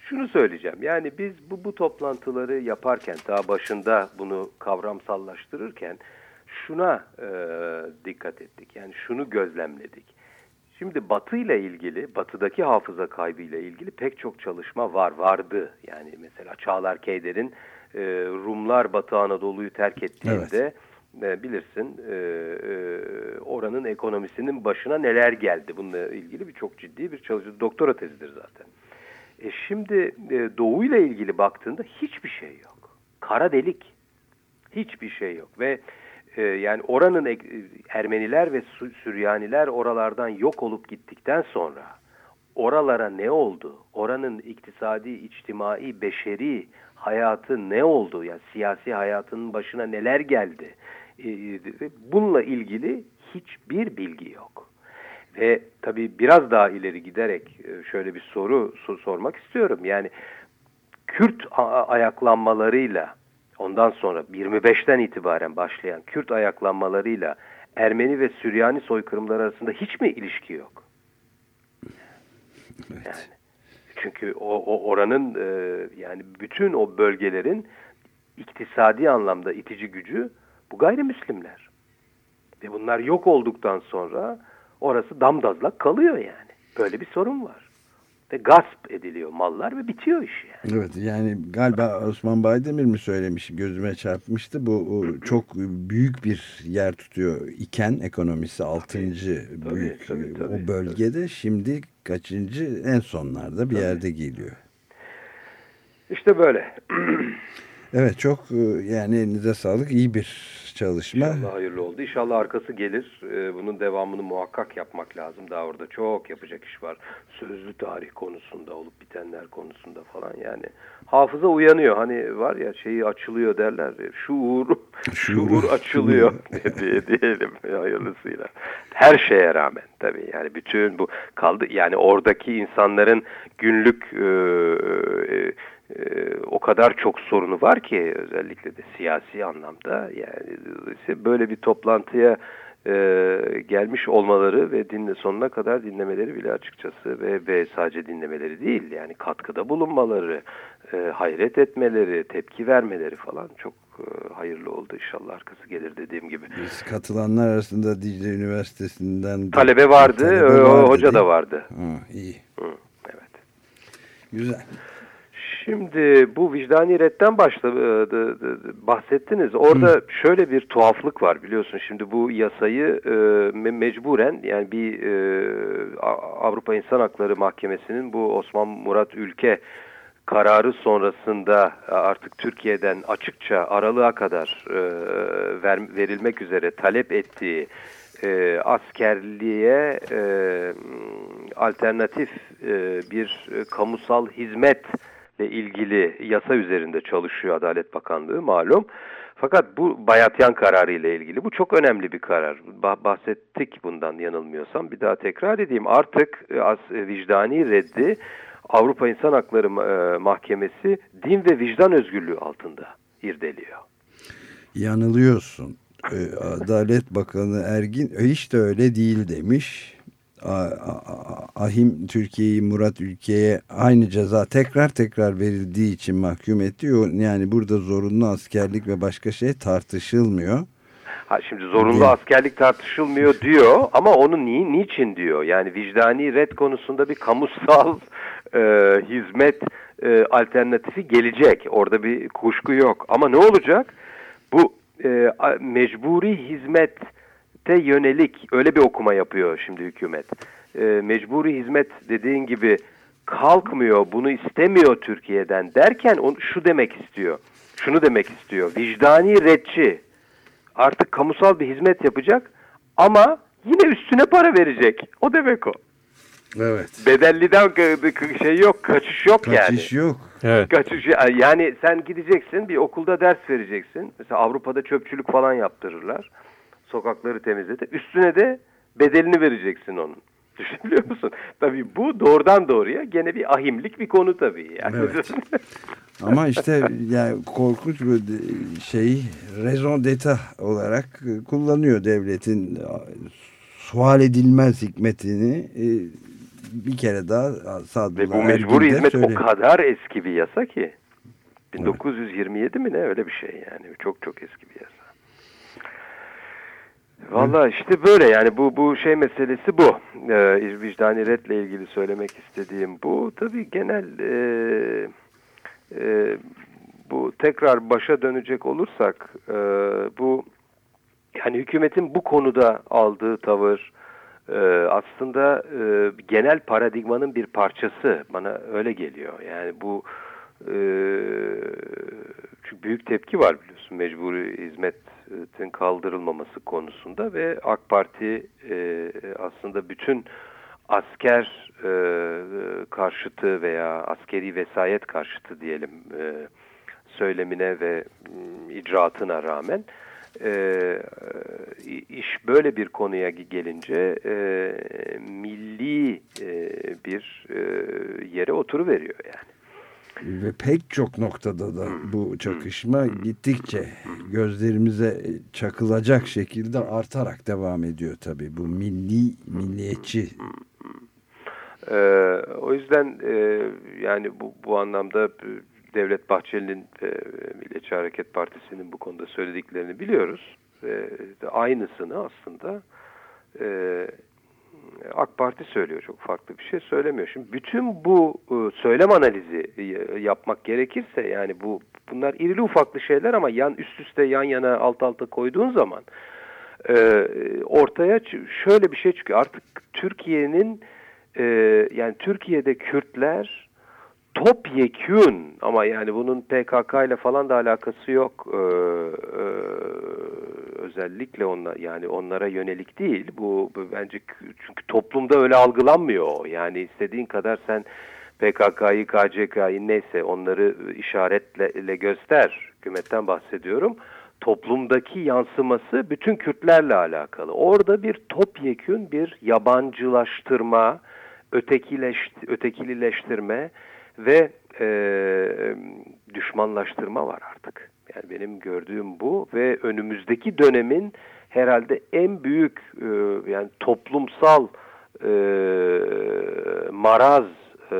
Şunu söyleyeceğim yani biz bu, bu toplantıları yaparken daha başında bunu kavramsallaştırırken şuna e, dikkat ettik. Yani şunu gözlemledik. Şimdi Batı ile ilgili, Batı'daki hafıza kaybı ile ilgili pek çok çalışma var, vardı. Yani mesela Çağlar Keyder'in e, Rumlar Batı Anadolu'yu terk ettiğinde e, bilirsin e, e, oranın ekonomisinin başına neler geldi. Bununla ilgili bir çok ciddi bir çalışma, doktora tezidir zaten. E şimdi e, Doğu ile ilgili baktığında hiçbir şey yok. Kara delik. Hiçbir şey yok ve e, yani oranın ek- Ermeniler ve Sü- Süryaniler oralardan yok olup gittikten sonra oralara ne oldu? Oranın iktisadi, içtimai, beşeri hayatı ne oldu? Yani siyasi hayatının başına neler geldi? E, e, bununla ilgili hiçbir bilgi yok. Ve tabii biraz daha ileri giderek e, şöyle bir soru so- sormak istiyorum. Yani Kürt ayaklanmalarıyla ondan sonra 25'ten itibaren başlayan Kürt ayaklanmalarıyla Ermeni ve Süryani soykırımları arasında hiç mi ilişki yok? Yani çünkü o, o oranın e, yani bütün o bölgelerin iktisadi anlamda itici gücü bu gayrimüslimler. Ve bunlar yok olduktan sonra orası damdazlak kalıyor yani. Böyle bir sorun var. ve gasp ediliyor mallar ve bitiyor iş yani. Evet yani galiba Osman Baydemir mi söylemiş gözüme çarpmıştı. Bu çok büyük bir yer tutuyor iken ekonomisi altıncı Tabii, büyük tabii, tabii, o bölgede şimdi kaçıncı en sonlarda bir yerde geliyor. İşte böyle. Evet çok e, yani elinize sağlık iyi bir çalışma. İnşallah hayırlı oldu. İnşallah arkası gelir. Ee, bunun devamını muhakkak yapmak lazım. Daha orada çok yapacak iş var. Sözlü tarih konusunda, olup bitenler konusunda falan yani. Hafıza uyanıyor. Hani var ya şeyi açılıyor derler. Şuur, şuur açılıyor diye diyelim hayırlısıyla. Her şeye rağmen tabii yani bütün bu kaldı yani oradaki insanların günlük e, e, e, o kadar çok sorunu var ki özellikle de siyasi anlamda yani böyle bir toplantıya e, gelmiş olmaları ve dinle sonuna kadar dinlemeleri bile açıkçası ve, ve sadece dinlemeleri değil yani katkıda bulunmaları, e, hayret etmeleri, tepki vermeleri falan çok e, hayırlı oldu inşallah arkası gelir dediğim gibi. Biz katılanlar arasında Dicle Üniversitesi'nden Talebe vardı, talebe e, vardı hoca değil da vardı. Ha, iyi. Hı, evet. Güzel. Şimdi bu vicdani redden başladı bahsettiniz. Orada şöyle bir tuhaflık var biliyorsun. Şimdi bu yasayı e, me- mecburen yani bir e, Avrupa İnsan Hakları Mahkemesi'nin bu Osman Murat Ülke kararı sonrasında artık Türkiye'den açıkça aralığa kadar e, ver, verilmek üzere talep ettiği e, askerliğe e, alternatif e, bir e, kamusal hizmetle ilgili yasa üzerinde çalışıyor Adalet Bakanlığı malum. Fakat bu Bayatyan kararı ile ilgili bu çok önemli bir karar. Bah- bahsettik bundan yanılmıyorsam. Bir daha tekrar edeyim. Artık e, as, e, vicdani reddi Avrupa İnsan Hakları e, Mahkemesi din ve vicdan özgürlüğü altında irdeliyor. Yanılıyorsun. Adalet Bakanı Ergin hiç de öyle değil demiş. Ahim Türkiye'yi Murat ülkeye aynı ceza tekrar tekrar verildiği için mahkum etti. Yani burada zorunlu askerlik ve başka şey tartışılmıyor. Ha şimdi zorunlu Değil. askerlik tartışılmıyor diyor ama onu ni, niçin diyor? Yani vicdani red konusunda bir kamusal e, hizmet e, alternatifi gelecek. Orada bir kuşku yok. Ama ne olacak? Bu e, mecburi hizmete yönelik öyle bir okuma yapıyor şimdi hükümet. E, mecburi hizmet dediğin gibi kalkmıyor, bunu istemiyor Türkiye'den derken onu, şu demek istiyor. Şunu demek istiyor. Vicdani redçi artık kamusal bir hizmet yapacak ama yine üstüne para verecek. O demek o. Evet. Bedelliden şey yok, kaçış yok yani. Kaçış yok. Evet. Kaçış yani sen gideceksin bir okulda ders vereceksin. Mesela Avrupa'da çöpçülük falan yaptırırlar. Sokakları temizletip üstüne de bedelini vereceksin onun. Düşünebiliyor musun? Tabii bu doğrudan doğruya gene bir ahimlik bir konu tabii. Yani. Evet. Ama işte yani korkunç bir şey raison d'etat olarak e, kullanıyor devletin e, sual edilmez hikmetini e, bir kere daha Sadullah Ve bu mecbur hizmet o söyledi. kadar eski bir yasa ki. 1927 mi ne öyle bir şey yani. Çok çok eski bir yasa. Valla işte böyle yani bu bu şey meselesi bu. Ee, vicdani redle ilgili söylemek istediğim bu. Tabii genel e, e, bu tekrar başa dönecek olursak e, bu yani hükümetin bu konuda aldığı tavır e, aslında e, genel paradigmanın bir parçası bana öyle geliyor. Yani bu e, çünkü büyük tepki var biliyorsun mecburi hizmetin kaldırılmaması konusunda ve AK Parti e, aslında bütün asker e, karşıtı veya askeri vesayet karşıtı diyelim e, söylemine ve m, icraatına rağmen e, iş böyle bir konuya gelince e, milli e, bir e, yere oturuveriyor yani. Ve pek çok noktada da bu çakışma gittikçe gözlerimize çakılacak şekilde artarak devam ediyor tabii. Bu milli, milliyetçi Ee, o yüzden e, yani bu, bu anlamda e, Devlet Bahçeli'nin e, Milliyetçi Hareket Partisi'nin bu konuda söylediklerini biliyoruz. De aynısını aslında e, AK Parti söylüyor çok farklı bir şey söylemiyor. Şimdi bütün bu e, söylem analizi e, yapmak gerekirse yani bu bunlar irili ufaklı şeyler ama yan üst üste yan yana alt alta koyduğun zaman e, ortaya şöyle bir şey çıkıyor. Artık Türkiye'nin yani Türkiye'de Kürtler topyekün ama yani bunun PKK ile falan da alakası yok. Özellikle onlar yani onlara yönelik değil. Bu, bu bence çünkü toplumda öyle algılanmıyor. Yani istediğin kadar sen PKK'yı, KCK'yı neyse onları işaretle göster. Hükümetten bahsediyorum. Toplumdaki yansıması bütün Kürtlerle alakalı. Orada bir topyekün bir yabancılaştırma, ötekilileştirme ve e, düşmanlaştırma var artık. Yani benim gördüğüm bu ve önümüzdeki dönemin herhalde en büyük e, yani toplumsal e, maraz e,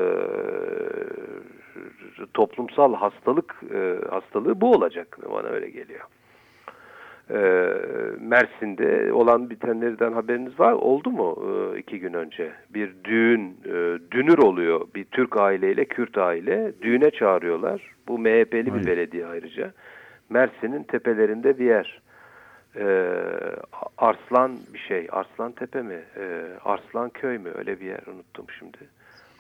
toplumsal hastalık e, hastalığı bu olacak bana öyle geliyor e, Mersin'de olan bitenlerden haberiniz var oldu mu e, iki gün önce? Bir düğün, e, dünür oluyor bir Türk aileyle Kürt aile. Düğüne çağırıyorlar. Bu MHP'li bir belediye ayrıca. Mersin'in tepelerinde bir yer. E, Arslan bir şey. Arslan Tepe mi? E, Arslan Köy mü? Öyle bir yer unuttum şimdi.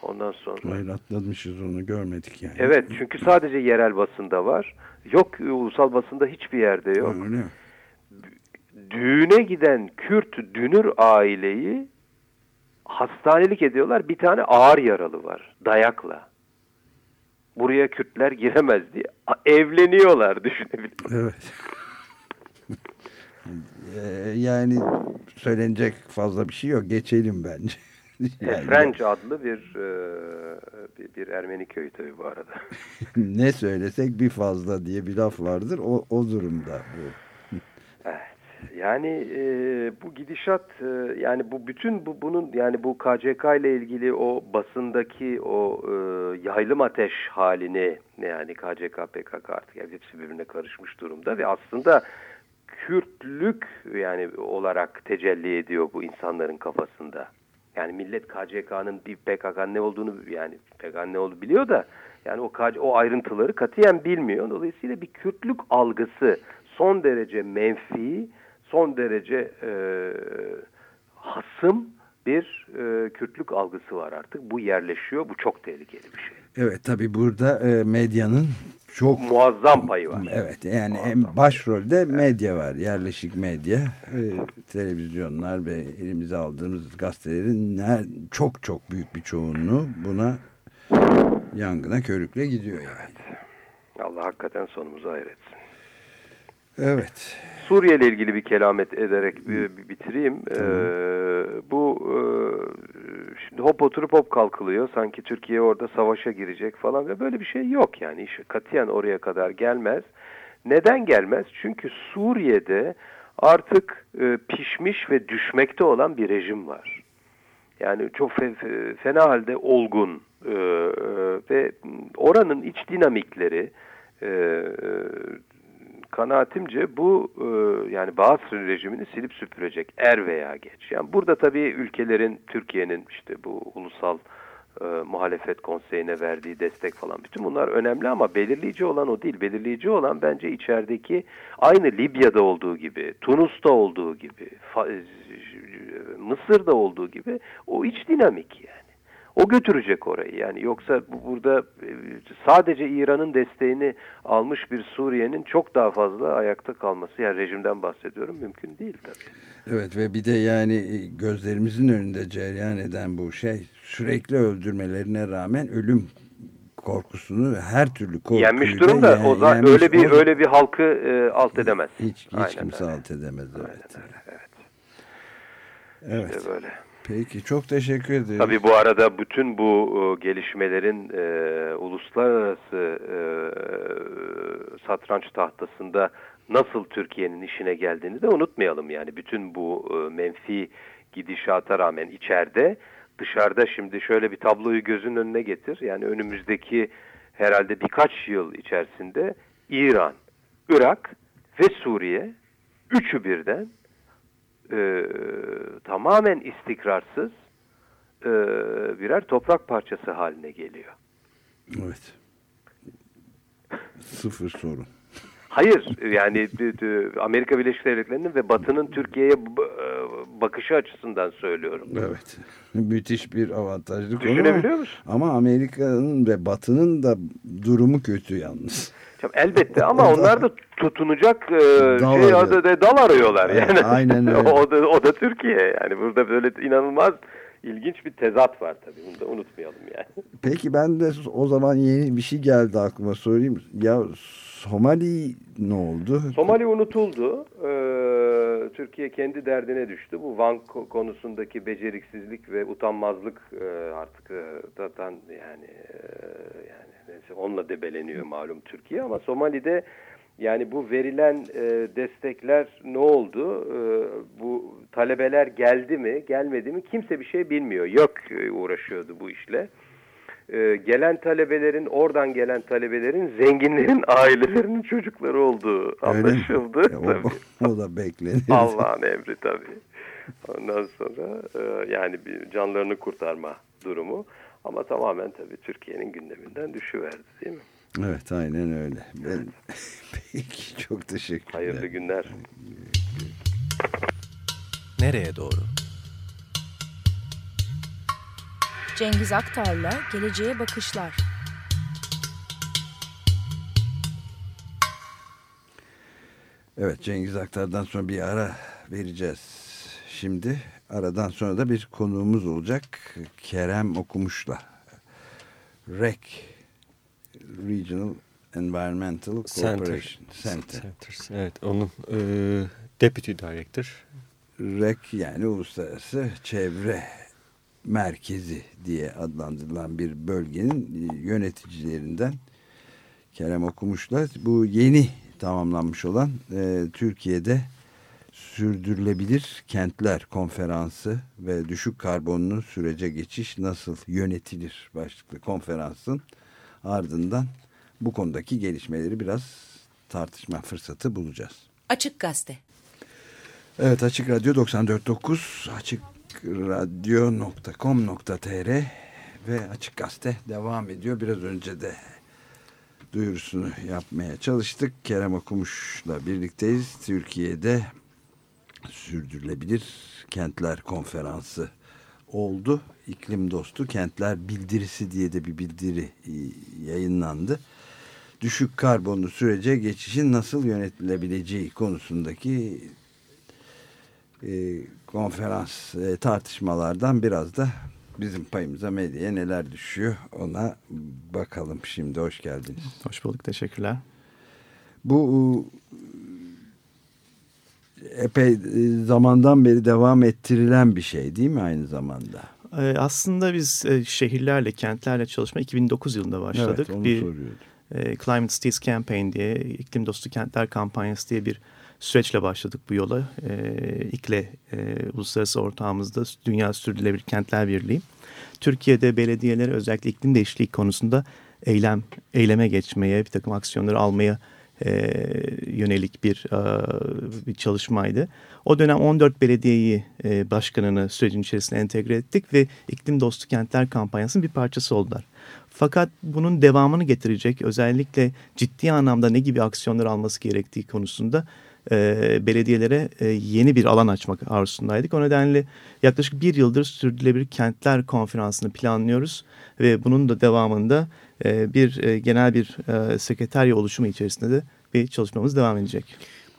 Ondan sonra... Hayır atlamışız onu görmedik yani. Evet çünkü sadece yerel basında var. Yok ulusal basında hiçbir yerde yok. Öyle düğüne giden Kürt dünür aileyi hastanelik ediyorlar. Bir tane ağır yaralı var dayakla. Buraya Kürtler giremez diye. Evleniyorlar düşünebiliyor Evet. yani söylenecek fazla bir şey yok. Geçelim bence. yani, French adlı bir, bir bir Ermeni köyü tabii bu arada. ne söylesek bir fazla diye bir laf vardır. O, o durumda bu. Yani e, bu gidişat e, yani bu bütün bu bunun yani bu KCK ile ilgili o basındaki o e, yaylım ateş halini yani KCK PKK artık yani hepsi birbirine karışmış durumda ve aslında Kürtlük yani olarak tecelli ediyor bu insanların kafasında. Yani millet KCK'nın bir PKK ne olduğunu yani PKK ne olduğunu biliyor da yani o o ayrıntıları katiyen bilmiyor. Dolayısıyla bir Kürtlük algısı son derece menfi son derece e, hasım bir e, Kürtlük algısı var artık. Bu yerleşiyor. Bu çok tehlikeli bir şey. Evet tabi burada e, medyanın çok muazzam payı var. Evet yani muazzam başrolde evet. medya var. Yerleşik medya, e, televizyonlar ve elimize aldığımız gazetelerin çok çok büyük bir çoğunluğu buna yangına körükle gidiyor yani. Evet. Allah hakikaten sonumuzu hayretsin. Evet. Suriye ile ilgili bir kelamet ederek bir bitireyim. Ee, bu e, şimdi hop oturup hop kalkılıyor. Sanki Türkiye orada savaşa girecek falan ve böyle bir şey yok yani. İş katiyen oraya kadar gelmez. Neden gelmez? Çünkü Suriye'de artık e, pişmiş ve düşmekte olan bir rejim var. Yani çok fe, fe, fena halde olgun e, e, ve oranın iç dinamikleri e, kanaatimce bu e, yani Bağızsın rejimini silip süpürecek er veya geç. Yani burada tabii ülkelerin Türkiye'nin işte bu ulusal e, muhalefet konseyine verdiği destek falan bütün bunlar önemli ama belirleyici olan o değil. Belirleyici olan bence içerideki aynı Libya'da olduğu gibi, Tunus'ta olduğu gibi, Mısır'da olduğu gibi o iç dinamik yani. O götürecek orayı yani yoksa burada e, sadece İran'ın desteğini almış bir Suriye'nin çok daha fazla ayakta kalması yani rejimden bahsediyorum mümkün değil tabii. Evet ve bir de yani e, gözlerimizin önünde cereyan eden bu şey sürekli öldürmelerine rağmen ölüm korkusunu her türlü korkuyu yenmiş durumda. Yani, o zaman öyle bir öyle bir halkı e, alt edemez. Hiç hiç Aynen kimse öyle. alt edemez evet. Aynen öyle, evet. Evet. İşte böyle. Peki çok teşekkür ederim. Tabii bu arada bütün bu e, gelişmelerin e, uluslararası e, satranç tahtasında nasıl Türkiye'nin işine geldiğini de unutmayalım. Yani bütün bu e, menfi gidişata rağmen içeride dışarıda şimdi şöyle bir tabloyu gözün önüne getir. Yani önümüzdeki herhalde birkaç yıl içerisinde İran, Irak ve Suriye üçü birden e, tamamen istikrarsız e, birer toprak parçası haline geliyor. Evet. Sıfır sorun. Hayır yani Amerika Birleşik Devletleri'nin ve Batı'nın Türkiye'ye e, bakışı açısından söylüyorum. Evet. Müthiş bir avantajlı konu. Düşünebiliyor musun? Ama Amerika'nın ve Batı'nın da durumu kötü yalnız. Elbette ama onlar da tutunacak e, dal şey arıyor. dal arıyorlar yani. Aynen öyle. o, da, o da Türkiye yani burada böyle inanılmaz ilginç bir tezat var tabii. Bunu da unutmayalım yani. Peki ben de o zaman yeni bir şey geldi aklıma sorayım. Ya Somali ne oldu? Somali unutuldu. Ee, Türkiye kendi derdine düştü. Bu Van konusundaki beceriksizlik ve utanmazlık e, artık e, zaten yani e, yani neyse onunla debeleniyor malum Türkiye ama Somali'de yani bu verilen e, destekler ne oldu? E, bu talebeler geldi mi, gelmedi mi? Kimse bir şey bilmiyor. Yok e, uğraşıyordu bu işle. E, gelen talebelerin, oradan gelen talebelerin zenginlerin ailelerinin çocukları olduğu anlaşıldı. E, o, o da beklenir. Allah'ın emri tabii. Ondan sonra e, yani bir canlarını kurtarma durumu. Ama tamamen tabii Türkiye'nin gündeminden düşüverdi değil mi? Evet aynen öyle. Ben, peki çok teşekkürler. Hayırlı günler. Nereye doğru? Cengiz Aktar'la Geleceğe Bakışlar. Evet Cengiz Aktar'dan sonra bir ara vereceğiz. Şimdi aradan sonra da bir konuğumuz olacak. Kerem Okumuş'la. REC Regional Environmental Cooperation Center. Center. Evet onun e, Deputy Director. REC yani Uluslararası Çevre Merkezi diye adlandırılan bir bölgenin yöneticilerinden Kerem Okumuş'la bu yeni tamamlanmış olan e, Türkiye'de sürdürülebilir kentler konferansı ve düşük karbonlu sürece geçiş nasıl yönetilir başlıklı konferansın ardından bu konudaki gelişmeleri biraz tartışma fırsatı bulacağız. Açık Gazete. Evet Açık Radyo 94.9 açıkradyo.com.tr ve Açık Gazete devam ediyor. Biraz önce de duyurusunu yapmaya çalıştık. Kerem Okumuş'la birlikteyiz. Türkiye'de sürdürülebilir kentler konferansı oldu. İklim dostu kentler bildirisi diye de bir bildiri e, yayınlandı. Düşük karbonlu sürece geçişin nasıl yönetilebileceği konusundaki e, konferans e, tartışmalardan biraz da bizim payımıza medyaya neler düşüyor ona bakalım şimdi. Hoş geldiniz. Hoş bulduk. Teşekkürler. Bu epey e, zamandan beri devam ettirilen bir şey değil mi aynı zamanda? Ee, aslında biz e, şehirlerle, kentlerle çalışma 2009 yılında başladık. Evet, onu bir. E, Climate Cities Campaign diye, iklim dostu kentler kampanyası diye bir süreçle başladık bu yola. E, İKLE e, uluslararası ortağımızda Dünya Sürdürülebilir Kentler Birliği. Türkiye'de belediyeleri özellikle iklim değişikliği konusunda eylem eyleme geçmeye, bir takım aksiyonları almaya e, yönelik bir, e, bir çalışmaydı. O dönem 14 belediyeyi e, başkanını sürecin içerisine entegre ettik ve iklim dostu kentler kampanyasının bir parçası oldular. Fakat bunun devamını getirecek özellikle ciddi anlamda ne gibi aksiyonlar alması gerektiği konusunda e, belediyelere e, yeni bir alan açmak arzusundaydık. O nedenle yaklaşık bir yıldır sürdürülebilir kentler konferansını planlıyoruz ve bunun da devamında e, bir e, genel bir e, sekreterya oluşumu içerisinde de bir çalışmamız devam edecek.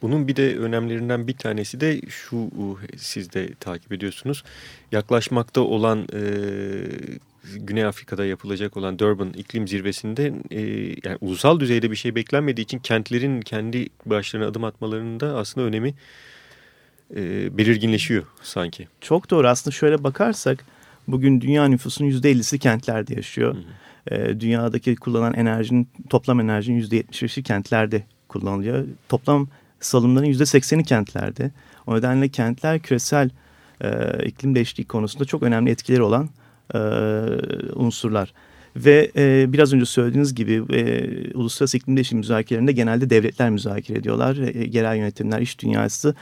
Bunun bir de önemlilerinden bir tanesi de şu siz de takip ediyorsunuz. Yaklaşmakta olan e, Güney Afrika'da yapılacak olan Durban iklim zirvesinde e, yani ulusal düzeyde bir şey beklenmediği için kentlerin kendi başlarına adım atmalarında aslında önemi e, belirginleşiyor sanki. Çok doğru aslında şöyle bakarsak bugün dünya nüfusunun %50'si kentlerde yaşıyor. Hı hı. E, dünyadaki kullanılan enerjinin toplam enerjinin %75'i kentlerde kullanılıyor. Toplam salımların %80'i kentlerde. O nedenle kentler küresel e, iklim değişikliği konusunda çok önemli etkileri olan e, unsurlar. Ve e, biraz önce söylediğiniz gibi e, uluslararası iklim değişikliği müzakerelerinde genelde devletler müzakere ediyorlar. E, yerel yönetimler, iş dünyası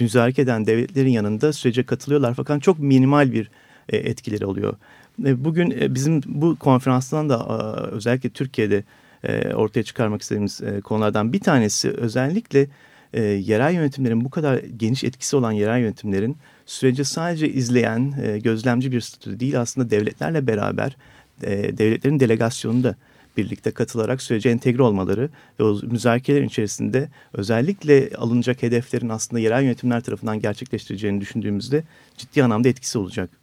müzakere eden devletlerin yanında sürece katılıyorlar fakat çok minimal bir e, etkileri oluyor. E, bugün e, bizim bu konferanstan da özellikle Türkiye'de e, ortaya çıkarmak istediğimiz konulardan bir tanesi özellikle yerel yönetimlerin bu kadar geniş etkisi olan yerel yönetimlerin süreci sadece izleyen gözlemci bir statü değil aslında devletlerle beraber e, devletlerin delegasyonunda birlikte katılarak sürece entegre olmaları ve o müzakerelerin içerisinde özellikle alınacak hedeflerin aslında yerel yönetimler tarafından gerçekleştireceğini düşündüğümüzde ciddi anlamda etkisi olacak.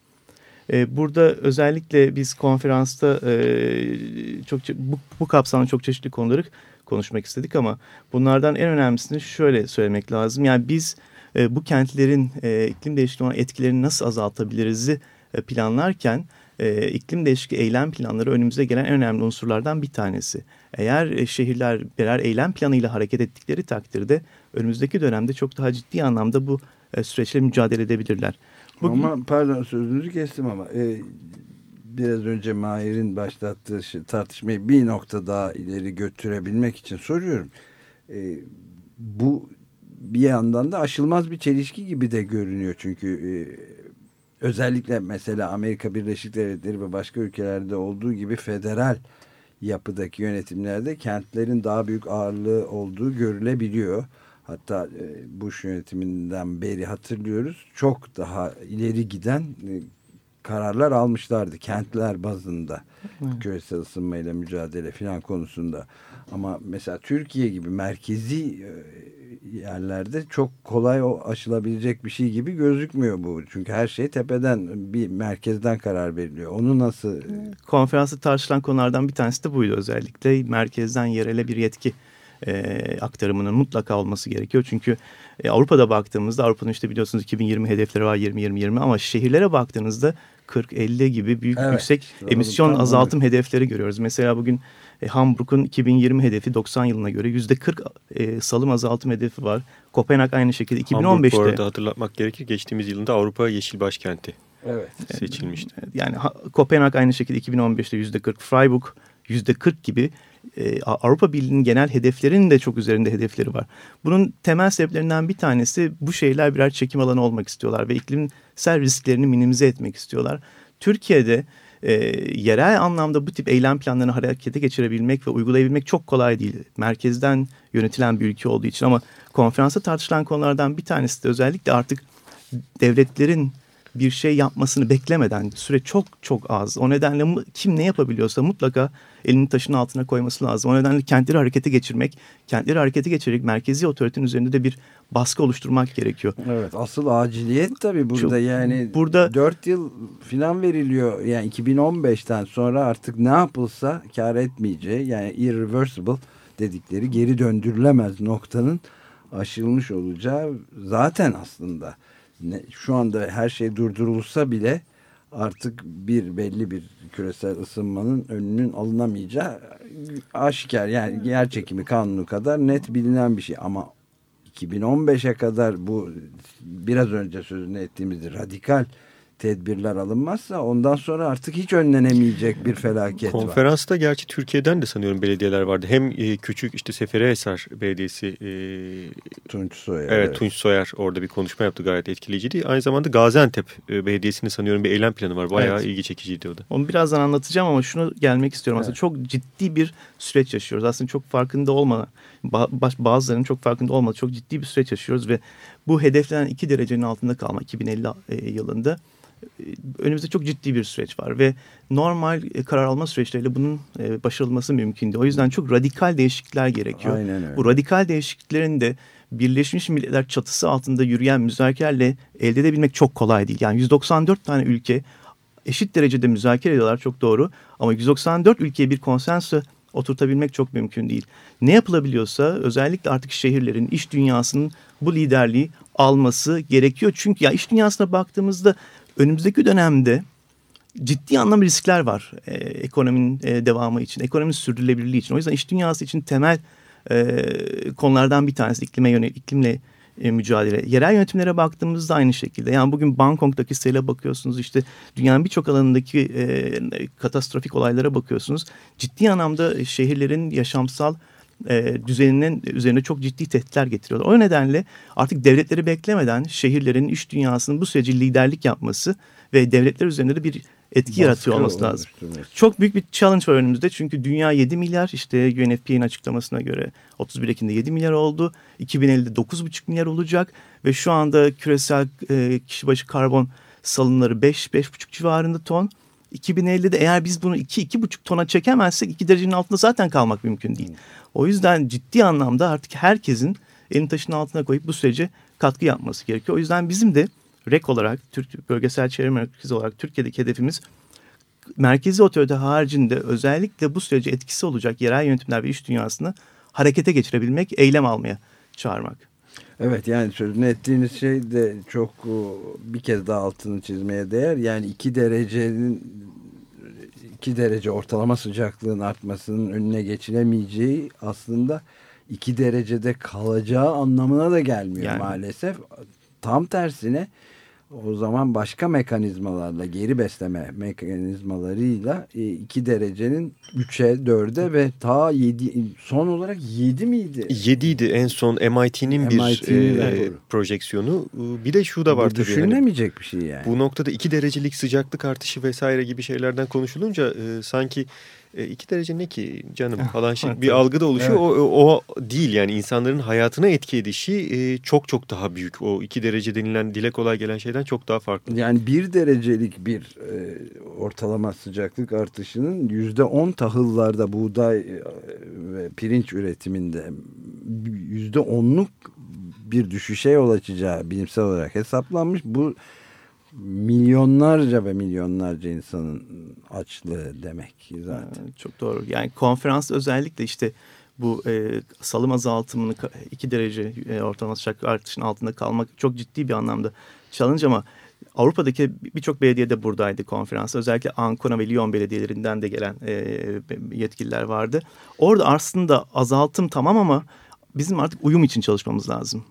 E, burada özellikle biz konferansta e, çok bu, bu kapsamda çok çeşitli konuları konuşmak istedik ama bunlardan en önemlisini şöyle söylemek lazım. Yani biz e, bu kentlerin e, iklim değişikliği etkilerini nasıl azaltabiliriz e, planlarken iklim değişikliği eylem planları önümüze gelen en önemli unsurlardan bir tanesi. Eğer şehirler birer eylem planıyla hareket ettikleri takdirde önümüzdeki dönemde çok daha ciddi anlamda bu süreçle mücadele edebilirler. Bugün... Ama pardon sözünüzü kestim ama e, biraz önce Mahir'in başlattığı şey, tartışmayı bir nokta daha ileri götürebilmek için soruyorum. E, bu bir yandan da aşılmaz bir çelişki gibi de görünüyor çünkü e, özellikle mesela Amerika Birleşik Devletleri ve başka ülkelerde olduğu gibi federal yapıdaki yönetimlerde kentlerin daha büyük ağırlığı olduğu görülebiliyor. Hatta e, Bush yönetiminden beri hatırlıyoruz. Çok daha ileri giden e, kararlar almışlardı kentler bazında. Evet. Küresel ısınmayla mücadele filan konusunda. Ama mesela Türkiye gibi merkezi e, yerlerde çok kolay o aşılabilecek bir şey gibi gözükmüyor bu. Çünkü her şey tepeden bir merkezden karar veriliyor. Onu nasıl... Konferansta tartışılan konulardan bir tanesi de buydu özellikle. Merkezden yerele bir yetki e, aktarımının mutlaka olması gerekiyor. Çünkü e, Avrupa'da baktığımızda Avrupa'nın işte biliyorsunuz 2020 hedefleri var 20-20-20 ama şehirlere baktığınızda 40-50 gibi büyük evet, yüksek emisyon azaltım öyle. hedefleri görüyoruz. Mesela bugün e, Hamburg'un 2020 hedefi 90 yılına göre %40 e, salım azaltım hedefi var. Kopenhag aynı şekilde 2015'te. Hamburg bu arada hatırlatmak gerekir. Geçtiğimiz yılında Avrupa Yeşil Başkenti evet. seçilmişti. Yani Kopenhag aynı şekilde 2015'te %40, Freiburg %40 gibi e, Avrupa Birliği'nin genel hedeflerinin de çok üzerinde hedefleri var. Bunun temel sebeplerinden bir tanesi bu şeyler birer çekim alanı olmak istiyorlar ve iklimsel risklerini minimize etmek istiyorlar. Türkiye'de e, yerel anlamda bu tip eylem planlarını harekete geçirebilmek ve uygulayabilmek çok kolay değil. Merkezden yönetilen bir ülke olduğu için ama konferansa tartışılan konulardan bir tanesi de özellikle artık devletlerin bir şey yapmasını beklemeden süre çok çok az. O nedenle kim ne yapabiliyorsa mutlaka elini taşın altına koyması lazım. O nedenle kentleri harekete geçirmek, kentleri harekete geçirerek merkezi otoritenin üzerinde de bir baskı oluşturmak gerekiyor. Evet asıl aciliyet tabii burada çok, yani burada 4 yıl filan veriliyor. Yani 2015'ten sonra artık ne yapılsa kar etmeyeceği yani irreversible dedikleri geri döndürülemez noktanın aşılmış olacağı zaten aslında ne, şu anda her şey durdurulsa bile artık bir belli bir küresel ısınmanın önünün alınamayacağı aşikar. Yani yer çekimi kanunu kadar net bilinen bir şey ama 2015'e kadar bu biraz önce sözünü ettiğimiz radikal tedbirler alınmazsa ondan sonra artık hiç önlenemeyecek bir felaket Konferansta var. Konferansta gerçi Türkiye'den de sanıyorum belediyeler vardı. Hem e, küçük işte Seferihisar Belediyesi e, Tunç Soyer. Evet, evet Tunç Soyer orada bir konuşma yaptı gayet etkileyiciydi. Aynı zamanda Gaziantep e, Belediyesi'nin sanıyorum bir eylem planı var. Bayağı evet. ilgi çekiciydi o da. Onu birazdan anlatacağım ama şunu gelmek istiyorum. Evet. Aslında çok ciddi bir süreç yaşıyoruz. Aslında çok farkında olmadan bazılarının çok farkında olmadığı çok ciddi bir süreç yaşıyoruz ve bu hedeflenen iki derecenin altında kalma 2050 e, yılında önümüzde çok ciddi bir süreç var ve normal e, karar alma süreçleriyle bunun e, başarılması mümkün değil. O yüzden çok radikal değişiklikler gerekiyor. Aynen öyle. Bu radikal değişikliklerin de Birleşmiş Milletler çatısı altında yürüyen müzakerelerle elde edebilmek çok kolay değil. Yani 194 tane ülke eşit derecede müzakere ediyorlar çok doğru ama 194 ülkeye bir konsensus oturtabilmek çok mümkün değil. Ne yapılabiliyorsa özellikle artık şehirlerin, iş dünyasının bu liderliği alması gerekiyor. Çünkü ya iş dünyasına baktığımızda önümüzdeki dönemde ciddi anlamda riskler var e, ekonominin e, devamı için, ekonominin sürdürülebilirliği için. O yüzden iş dünyası için temel e, konulardan bir tanesi iklime yönelik, iklimle e, mücadele. Yerel yönetimlere baktığımızda aynı şekilde. Yani bugün Bangkok'taki sele bakıyorsunuz işte dünyanın birçok alanındaki e, katastrofik olaylara bakıyorsunuz. Ciddi anlamda şehirlerin yaşamsal e, düzeninin üzerine çok ciddi tehditler getiriyorlar. O nedenle artık devletleri beklemeden şehirlerin, iş dünyasının bu süreci liderlik yapması ve devletler üzerinde de bir etki Baskı yaratıyor olması lazım. oluşturması. Çok büyük bir challenge var önümüzde çünkü dünya 7 milyar işte UNFPA'nın açıklamasına göre 31 Ekim'de 7 milyar oldu. 2050'de 9,5 milyar olacak ve şu anda küresel e, kişi başı karbon salınları 5-5,5 civarında ton. 2050'de eğer biz bunu 2-2,5 tona çekemezsek 2 derecenin altında zaten kalmak mümkün değil. O yüzden ciddi anlamda artık herkesin elini taşın altına koyup bu sürece katkı yapması gerekiyor. O yüzden bizim de REK olarak, Türk Bölgesel Çevre Merkezi olarak Türkiye'deki hedefimiz merkezi otorite haricinde özellikle bu sürece etkisi olacak yerel yönetimler ve iş dünyasını harekete geçirebilmek, eylem almaya çağırmak. Evet yani sözünü ettiğiniz şey de çok o, bir kez daha altını çizmeye değer. Yani iki derecenin iki derece ortalama sıcaklığın artmasının önüne geçilemeyeceği aslında iki derecede kalacağı anlamına da gelmiyor Yani. maalesef. Tam tersine o zaman başka mekanizmalarla geri besleme mekanizmalarıyla e, iki derecenin 3'e 4'e ve ta 7 son olarak 7 miydi? 7 idi en son MIT'nin bir MIT'nin e, raporu. projeksiyonu. E, Bir de şu da var Bu tabii. düşünülemeyecek bir şey yani. bu noktada 2 derecelik sıcaklık artışı vesaire gibi şeylerden konuşulunca e, sanki 2 derece ne ki canım falan şey, bir algı da oluşuyor. Evet. O, o değil yani insanların hayatına etki edişi e, çok çok daha büyük. O 2 derece denilen dile kolay gelen şeyden çok daha farklı. Yani bir derecelik bir e, ortalama sıcaklık artışının yüzde on tahıllarda buğday e, ve pirinç üretiminde yüzde onluk bir düşüşe yol açacağı bilimsel olarak hesaplanmış. Bu milyonlarca ve milyonlarca insanın açlığı demek zaten. Çok doğru. Yani konferans özellikle işte bu e, salım azaltımını 2 derece e, ortalama sıcaklık artışının altında kalmak çok ciddi bir anlamda challenge ama Avrupa'daki birçok belediye de buradaydı konferansta. Özellikle Ankara ve Lyon belediyelerinden de gelen e, yetkililer vardı. Orada aslında azaltım tamam ama bizim artık uyum için çalışmamız lazım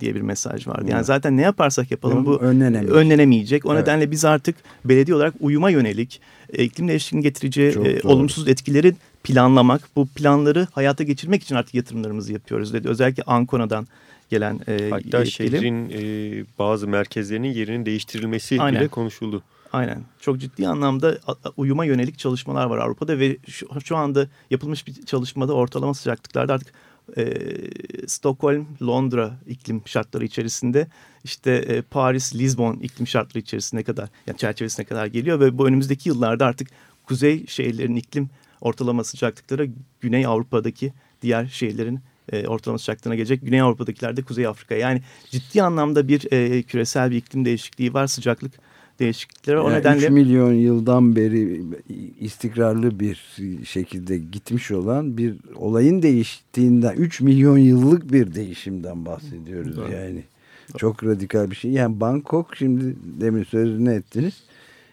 diye bir mesaj vardı. Yani Evet. zaten ne yaparsak yapalım bu Önlenemeyecek. önlenemeyecek. O Evet. nedenle biz artık belediye olarak uyuma yönelik e, iklim değişikliğinin getireceği e, olumsuz etkileri planlamak, bu planları hayata geçirmek için artık yatırımlarımızı yapıyoruz dedi. Özellikle Ankona'dan gelen e, Hatta yetkili. şehrin e, bazı merkezlerinin yerinin değiştirilmesi Aynen. bile konuşuldu. Aynen. Çok ciddi anlamda uyuma yönelik çalışmalar var Avrupa'da ve şu, şu anda yapılmış bir çalışmada ortalama sıcaklıklarda artık e, Stockholm, Londra iklim şartları içerisinde işte e, Paris, Lisbon iklim şartları içerisinde kadar yani çerçevesine kadar geliyor ve bu önümüzdeki yıllarda artık kuzey şehirlerin iklim ortalama sıcaklıkları Güney Avrupa'daki diğer şehirlerin e, ortalama sıcaklığına gelecek. Güney Avrupa'dakiler de Kuzey Afrika. Yani ciddi anlamda bir e, küresel bir iklim değişikliği var. Sıcaklık değişiklikleri. O Yani nedenle 3 milyon yıldan beri istikrarlı bir şekilde gitmiş olan bir olayın değiştiğinden 3 milyon yıllık bir değişimden bahsediyoruz Doğru. yani. Çok radikal bir şey. Yani Bangkok şimdi demin sözünü ettiniz.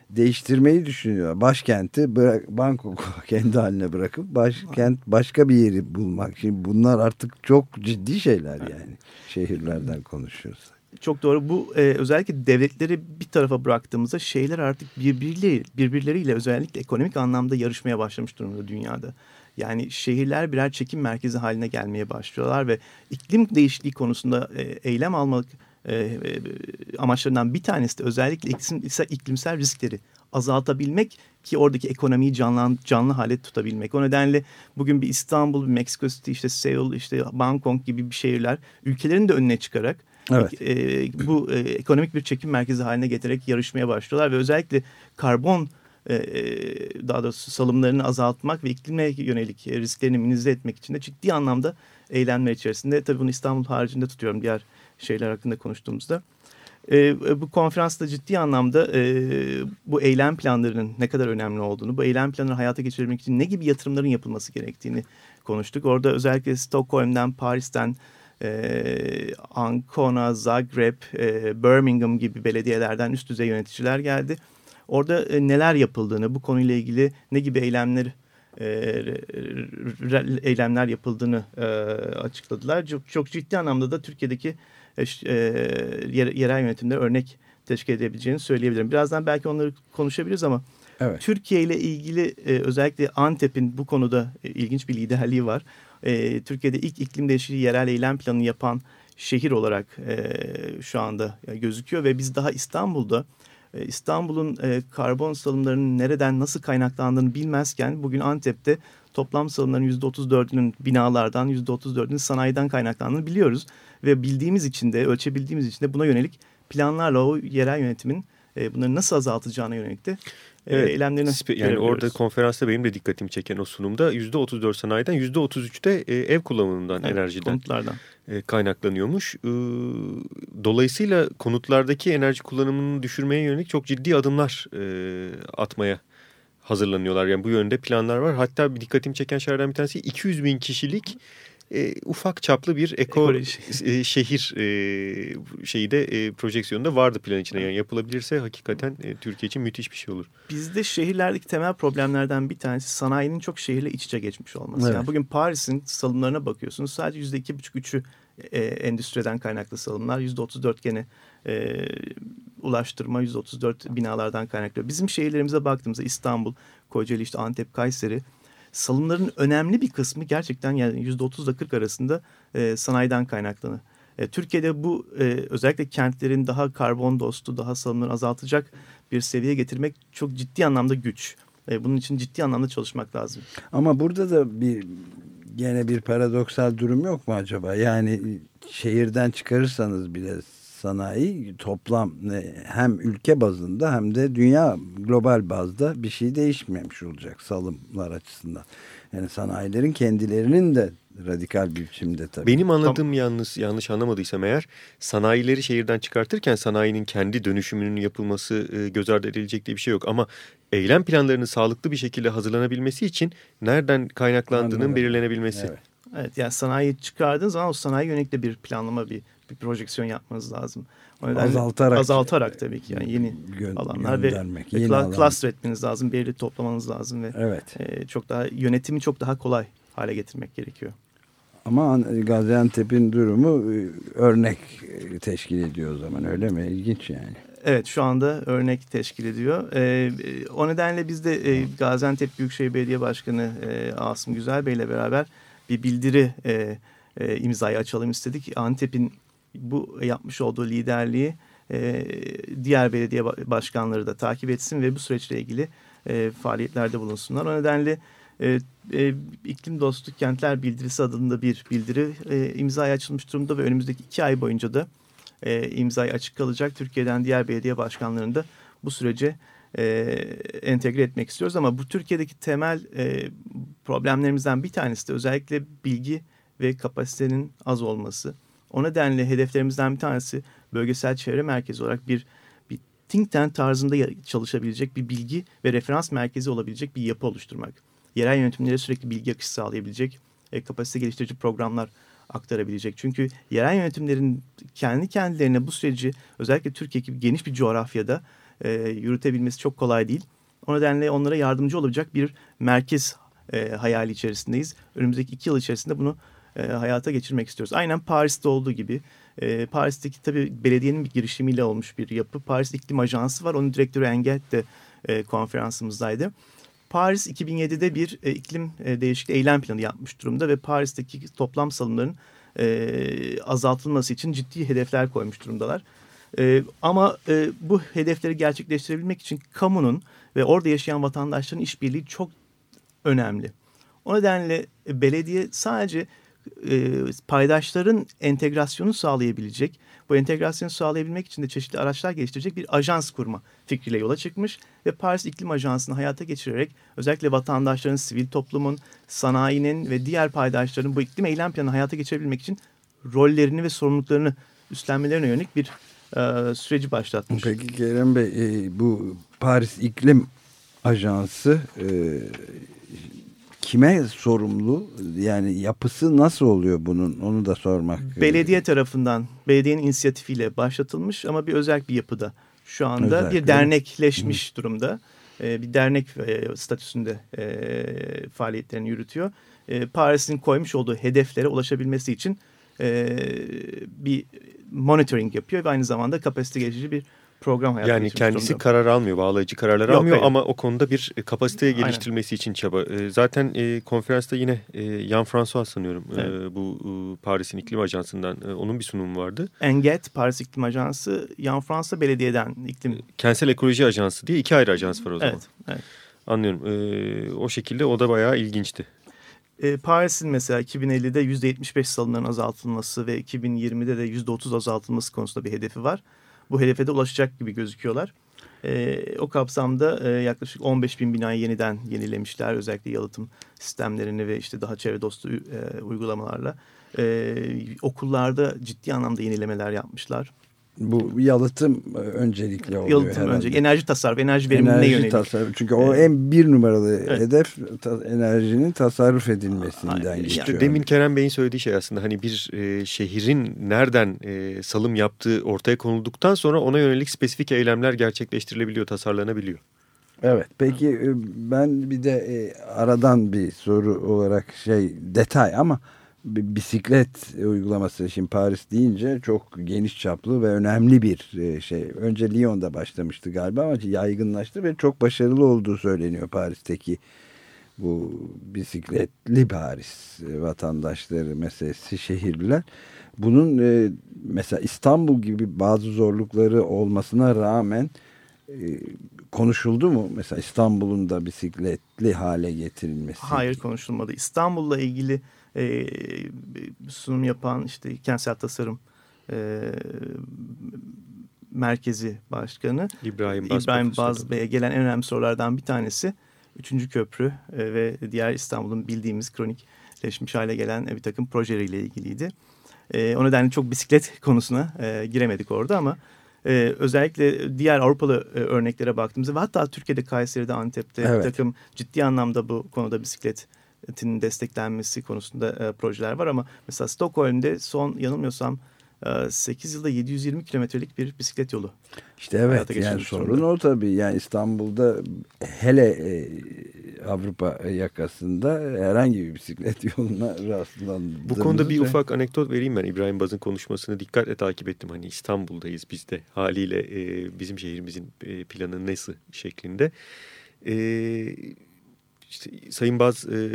Değiştirmeyi düşünüyor. Başkenti bırak, Bangkok'u kendi haline bırakıp başkent başka bir yeri bulmak. Şimdi bunlar artık çok ciddi şeyler yani. Şehirlerden konuşuyoruz. Çok doğru. Bu e, özellikle devletleri bir tarafa bıraktığımızda şeyler artık birbirleriyle, birbirleriyle özellikle ekonomik anlamda yarışmaya başlamış durumda dünyada. Yani şehirler birer çekim merkezi haline gelmeye başlıyorlar ve iklim değişikliği konusunda e, eylem almak e, e, amaçlarından bir tanesi de özellikle iklimsel, iklimsel riskleri azaltabilmek ki oradaki ekonomiyi canlı, canlı hale tutabilmek. O nedenle bugün bir İstanbul, bir Mexico City, işte Seul, işte Bangkok gibi bir şehirler ülkelerin de önüne çıkarak Evet. e, bu e, ekonomik bir çekim merkezi haline getirerek yarışmaya başlıyorlar ve özellikle karbon e, daha doğrusu salımlarını azaltmak ve iklime yönelik risklerini minimize etmek için de ciddi anlamda eylemler içerisinde. Tabii bunu İstanbul haricinde tutuyorum diğer şeyler hakkında konuştuğumuzda. E, bu konferansta ciddi anlamda e, bu eylem planlarının ne kadar önemli olduğunu, bu eylem planları hayata geçirebilmek için ne gibi yatırımların yapılması gerektiğini konuştuk. Orada özellikle Stockholm'den, Paris'ten, e, Ancona, Zagreb, e, Birmingham gibi belediyelerden üst düzey yöneticiler geldi. Orada e, neler yapıldığını, bu konuyla ilgili ne gibi eylemler e, eylemler yapıldığını e, açıkladılar. Çok, çok ciddi anlamda da Türkiye'deki e, e, yer- yerel yönetimde örnek teşkil edebileceğini söyleyebilirim. Birazdan belki onları konuşabiliriz ama Evet. Türkiye ile ilgili e, özellikle Antep'in bu konuda e, ilginç bir liderliği var. E, Türkiye'de ilk iklim değişikliği yerel eylem planı yapan şehir olarak e, şu anda gözüküyor ve biz daha İstanbul'da e, İstanbul'un e, karbon salımlarının nereden nasıl kaynaklandığını bilmezken bugün Antep'te toplam salımların %34'ünün binalardan %34'ünün sanayiden kaynaklandığını biliyoruz. Ve bildiğimiz için de ölçebildiğimiz için de buna yönelik planlarla o yerel yönetimin e, bunları nasıl azaltacağına yönelik de e, evet, eylemlerini Yani orada konferansta benim de dikkatimi çeken o sunumda %34 sanayiden %33'te e, ev kullanımından, evet, enerjiden konutlardan. E, kaynaklanıyormuş. E, dolayısıyla konutlardaki enerji kullanımını düşürmeye yönelik çok ciddi adımlar e, atmaya hazırlanıyorlar. Yani bu yönde planlar var. Hatta bir dikkatimi çeken şeylerden bir tanesi 200 bin kişilik e, ufak çaplı bir eko e, şehir e, şeyi de e, projeksiyonda vardı plan içine. Yani yapılabilirse hakikaten e, Türkiye için müthiş bir şey olur. Bizde şehirlerdeki temel problemlerden bir tanesi sanayinin çok şehirle iç içe geçmiş olması. Evet. Yani bugün Paris'in salımlarına bakıyorsunuz. Sadece yüzde iki buçuk üçü e, endüstriden kaynaklı salımlar. Yüzde otuz dört gene e, ulaştırma yüzde otuz dört binalardan kaynaklı. Bizim şehirlerimize baktığımızda İstanbul, Kocaeli, işte Antep, Kayseri salımların önemli bir kısmı gerçekten yani yüzde otuzla kırk arasında e, sanayiden kaynaklanır. E, Türkiye'de bu e, özellikle kentlerin daha karbon dostu, daha salımları azaltacak bir seviyeye getirmek çok ciddi anlamda güç. E, bunun için ciddi anlamda çalışmak lazım. Ama burada da bir gene bir paradoksal durum yok mu acaba? Yani şehirden çıkarırsanız bile sanayi toplam hem ülke bazında hem de dünya global bazda bir şey değişmemiş olacak salımlar açısından. Yani sanayilerin kendilerinin de radikal bir biçimde tabii. Benim anladığım yalnız yanlış anlamadıysam eğer sanayileri şehirden çıkartırken sanayinin kendi dönüşümünün yapılması e, göz ardı edilecek diye bir şey yok. Ama eylem planlarının sağlıklı bir şekilde hazırlanabilmesi için nereden kaynaklandığının Anladım. belirlenebilmesi. Evet. Evet yani sanayi çıkardığın zaman o sanayi yönelik de bir planlama bir bir projeksiyon yapmanız lazım. O azaltarak. Azaltarak tabii ki yani yeni alanlar ve, yeni ve alan. cluster etmeniz lazım, belirli toplamanız lazım ve evet. e, çok daha yönetimi çok daha kolay hale getirmek gerekiyor. Ama Gaziantep'in durumu e, örnek e, teşkil ediyor o zaman öyle mi? İlginç yani. Evet şu anda örnek teşkil ediyor. Ee, o nedenle biz de e, Gaziantep Büyükşehir Belediye Başkanı e, Asım Güzel Bey ile beraber bir bildiri e, e, imzayı açalım istedik. Antep'in bu yapmış olduğu liderliği e, diğer belediye başkanları da takip etsin ve bu süreçle ilgili e, faaliyetlerde bulunsunlar. O nedenle e, e, iklim dostu kentler bildirisi adında bir bildiri e, imzaya açılmış durumda ve önümüzdeki iki ay boyunca da e, imzayı açık kalacak. Türkiye'den diğer belediye başkanlarını da bu sürece e, entegre etmek istiyoruz. Ama bu Türkiye'deki temel e, problemlerimizden bir tanesi de özellikle bilgi ve kapasitenin az olması. O nedenle hedeflerimizden bir tanesi bölgesel çevre merkezi olarak bir bir think tank tarzında çalışabilecek bir bilgi ve referans merkezi olabilecek bir yapı oluşturmak. Yerel yönetimlere sürekli bilgi akışı sağlayabilecek, e, kapasite geliştirici programlar aktarabilecek. Çünkü yerel yönetimlerin kendi kendilerine bu süreci özellikle Türkiye gibi geniş bir coğrafyada e, yürütebilmesi çok kolay değil. O nedenle onlara yardımcı olabilecek bir merkez e, hayali içerisindeyiz. Önümüzdeki iki yıl içerisinde bunu e, hayata geçirmek istiyoruz. Aynen Paris'te olduğu gibi. E, Paris'teki tabii belediyenin bir girişimiyle olmuş bir yapı. Paris İklim Ajansı var. Onun direktörü Engelt de e, konferansımızdaydı. Paris 2007'de bir e, iklim e, değişikliği eylem planı yapmış durumda ve Paris'teki toplam salımların e, azaltılması için ciddi hedefler koymuş durumdalar. E, ama e, bu hedefleri gerçekleştirebilmek için kamunun ve orada yaşayan vatandaşların işbirliği çok önemli. O nedenle belediye sadece e, paydaşların entegrasyonu sağlayabilecek, bu entegrasyonu sağlayabilmek için de çeşitli araçlar geliştirecek bir ajans kurma fikriyle yola çıkmış ve Paris İklim Ajansı'nı hayata geçirerek özellikle vatandaşların, sivil toplumun, sanayinin ve diğer paydaşların bu iklim eylem planını hayata geçirebilmek için rollerini ve sorumluluklarını üstlenmelerine yönelik bir e, süreci başlatmış. Peki Kerem Bey e, bu Paris İklim Ajansı e, kime sorumlu? Yani yapısı nasıl oluyor bunun? Onu da sormak. Belediye tarafından, belediyenin inisiyatifiyle başlatılmış ama bir özel bir yapıda. Şu anda özel, bir dernekleşmiş Hı. durumda. Ee, bir dernek e, statüsünde e, faaliyetlerini yürütüyor. E, Paris'in koymuş olduğu hedeflere ulaşabilmesi için e, bir monitoring yapıyor ve aynı zamanda kapasite geliştirici bir program hayata Yani kendisi durumda. karar almıyor, bağlayıcı kararlar Yok, almıyor hayır. ama o konuda bir e, kapasite Aynen. geliştirilmesi için çaba. E, Zaten e, konferansta yine e, Jan François sanıyorum e, Evet. bu e, Paris'in iklim ajansından e, onun bir sunumu vardı. Enget, Paris İklim Ajansı, Yan Fransa Belediye'den iklim... Kentsel Ekoloji Ajansı diye iki ayrı ajans var o zaman. Evet, evet. Anlıyorum. E, o şekilde o da bayağı ilginçti. E, Paris'in mesela 2050'de %75 salınların azaltılması ve 2020'de de %30 azaltılması konusunda bir hedefi var. Bu hedefe de ulaşacak gibi gözüküyorlar. E, o kapsamda e, yaklaşık 15 bin binayı yeniden yenilemişler. Özellikle yalıtım sistemlerini ve işte daha çevre dostu e, uygulamalarla. E, okullarda ciddi anlamda yenilemeler yapmışlar. Bu yalıtım e, öncelikli oluyor Yalıtım herhalde. önce enerji tasarrufu, enerji verimine Enerji yönelik. tasarrufu. Çünkü o en bir numaralı Evet. hedef ta- enerjinin tasarruf edilmesinden Aynen. geçiyor. İşte demin Kerem Bey'in söylediği şey aslında hani bir e, şehrin nereden e, salım yaptığı ortaya konulduktan sonra ona yönelik spesifik eylemler gerçekleştirilebiliyor, tasarlanabiliyor. Evet peki e, ben bir de e, aradan bir soru olarak şey detay ama bisiklet uygulaması şimdi Paris deyince çok geniş çaplı ve önemli bir e, şey. Önce Lyon'da başlamıştı galiba ama yaygınlaştı ve çok başarılı olduğu söyleniyor Paris'teki bu bisikletli Paris e, vatandaşları meselesi şehirliler. Bunun e, mesela İstanbul gibi bazı zorlukları olmasına rağmen konuşuldu mu? Mesela İstanbul'un da bisikletli hale getirilmesi. Hayır konuşulmadı. İstanbul'la ilgili e, sunum yapan işte kentsel tasarım e, merkezi başkanı İbrahim Baz İbrahim. Baz Bey'e gelen en önemli sorulardan bir tanesi Üçüncü köprü e, ve diğer İstanbul'un bildiğimiz kronikleşmiş hale gelen e, bir takım projeleriyle ilgiliydi. E, o nedenle çok bisiklet konusuna e, giremedik orada ama e, özellikle diğer Avrupalı e, örneklere baktığımızda ve hatta Türkiye'de Kayseri'de Antep'te Evet. bir takım ciddi anlamda bu konuda bisikletin desteklenmesi konusunda e, projeler var ama mesela Stockholm'de son yanılmıyorsam e, 8 yılda 720 kilometrelik bir bisiklet yolu. İşte evet yani sorun durumda. o tabii. Yani İstanbul'da hele e, Avrupa yakasında herhangi bir bisiklet yoluna rastlandığımız Bu konuda bir ve- ufak anekdot vereyim ben. İbrahim Baz'ın konuşmasını dikkatle takip ettim. Hani İstanbul'dayız biz de haliyle e, bizim şehrimizin e, planı nasıl şeklinde. E, işte Sayın Baz e,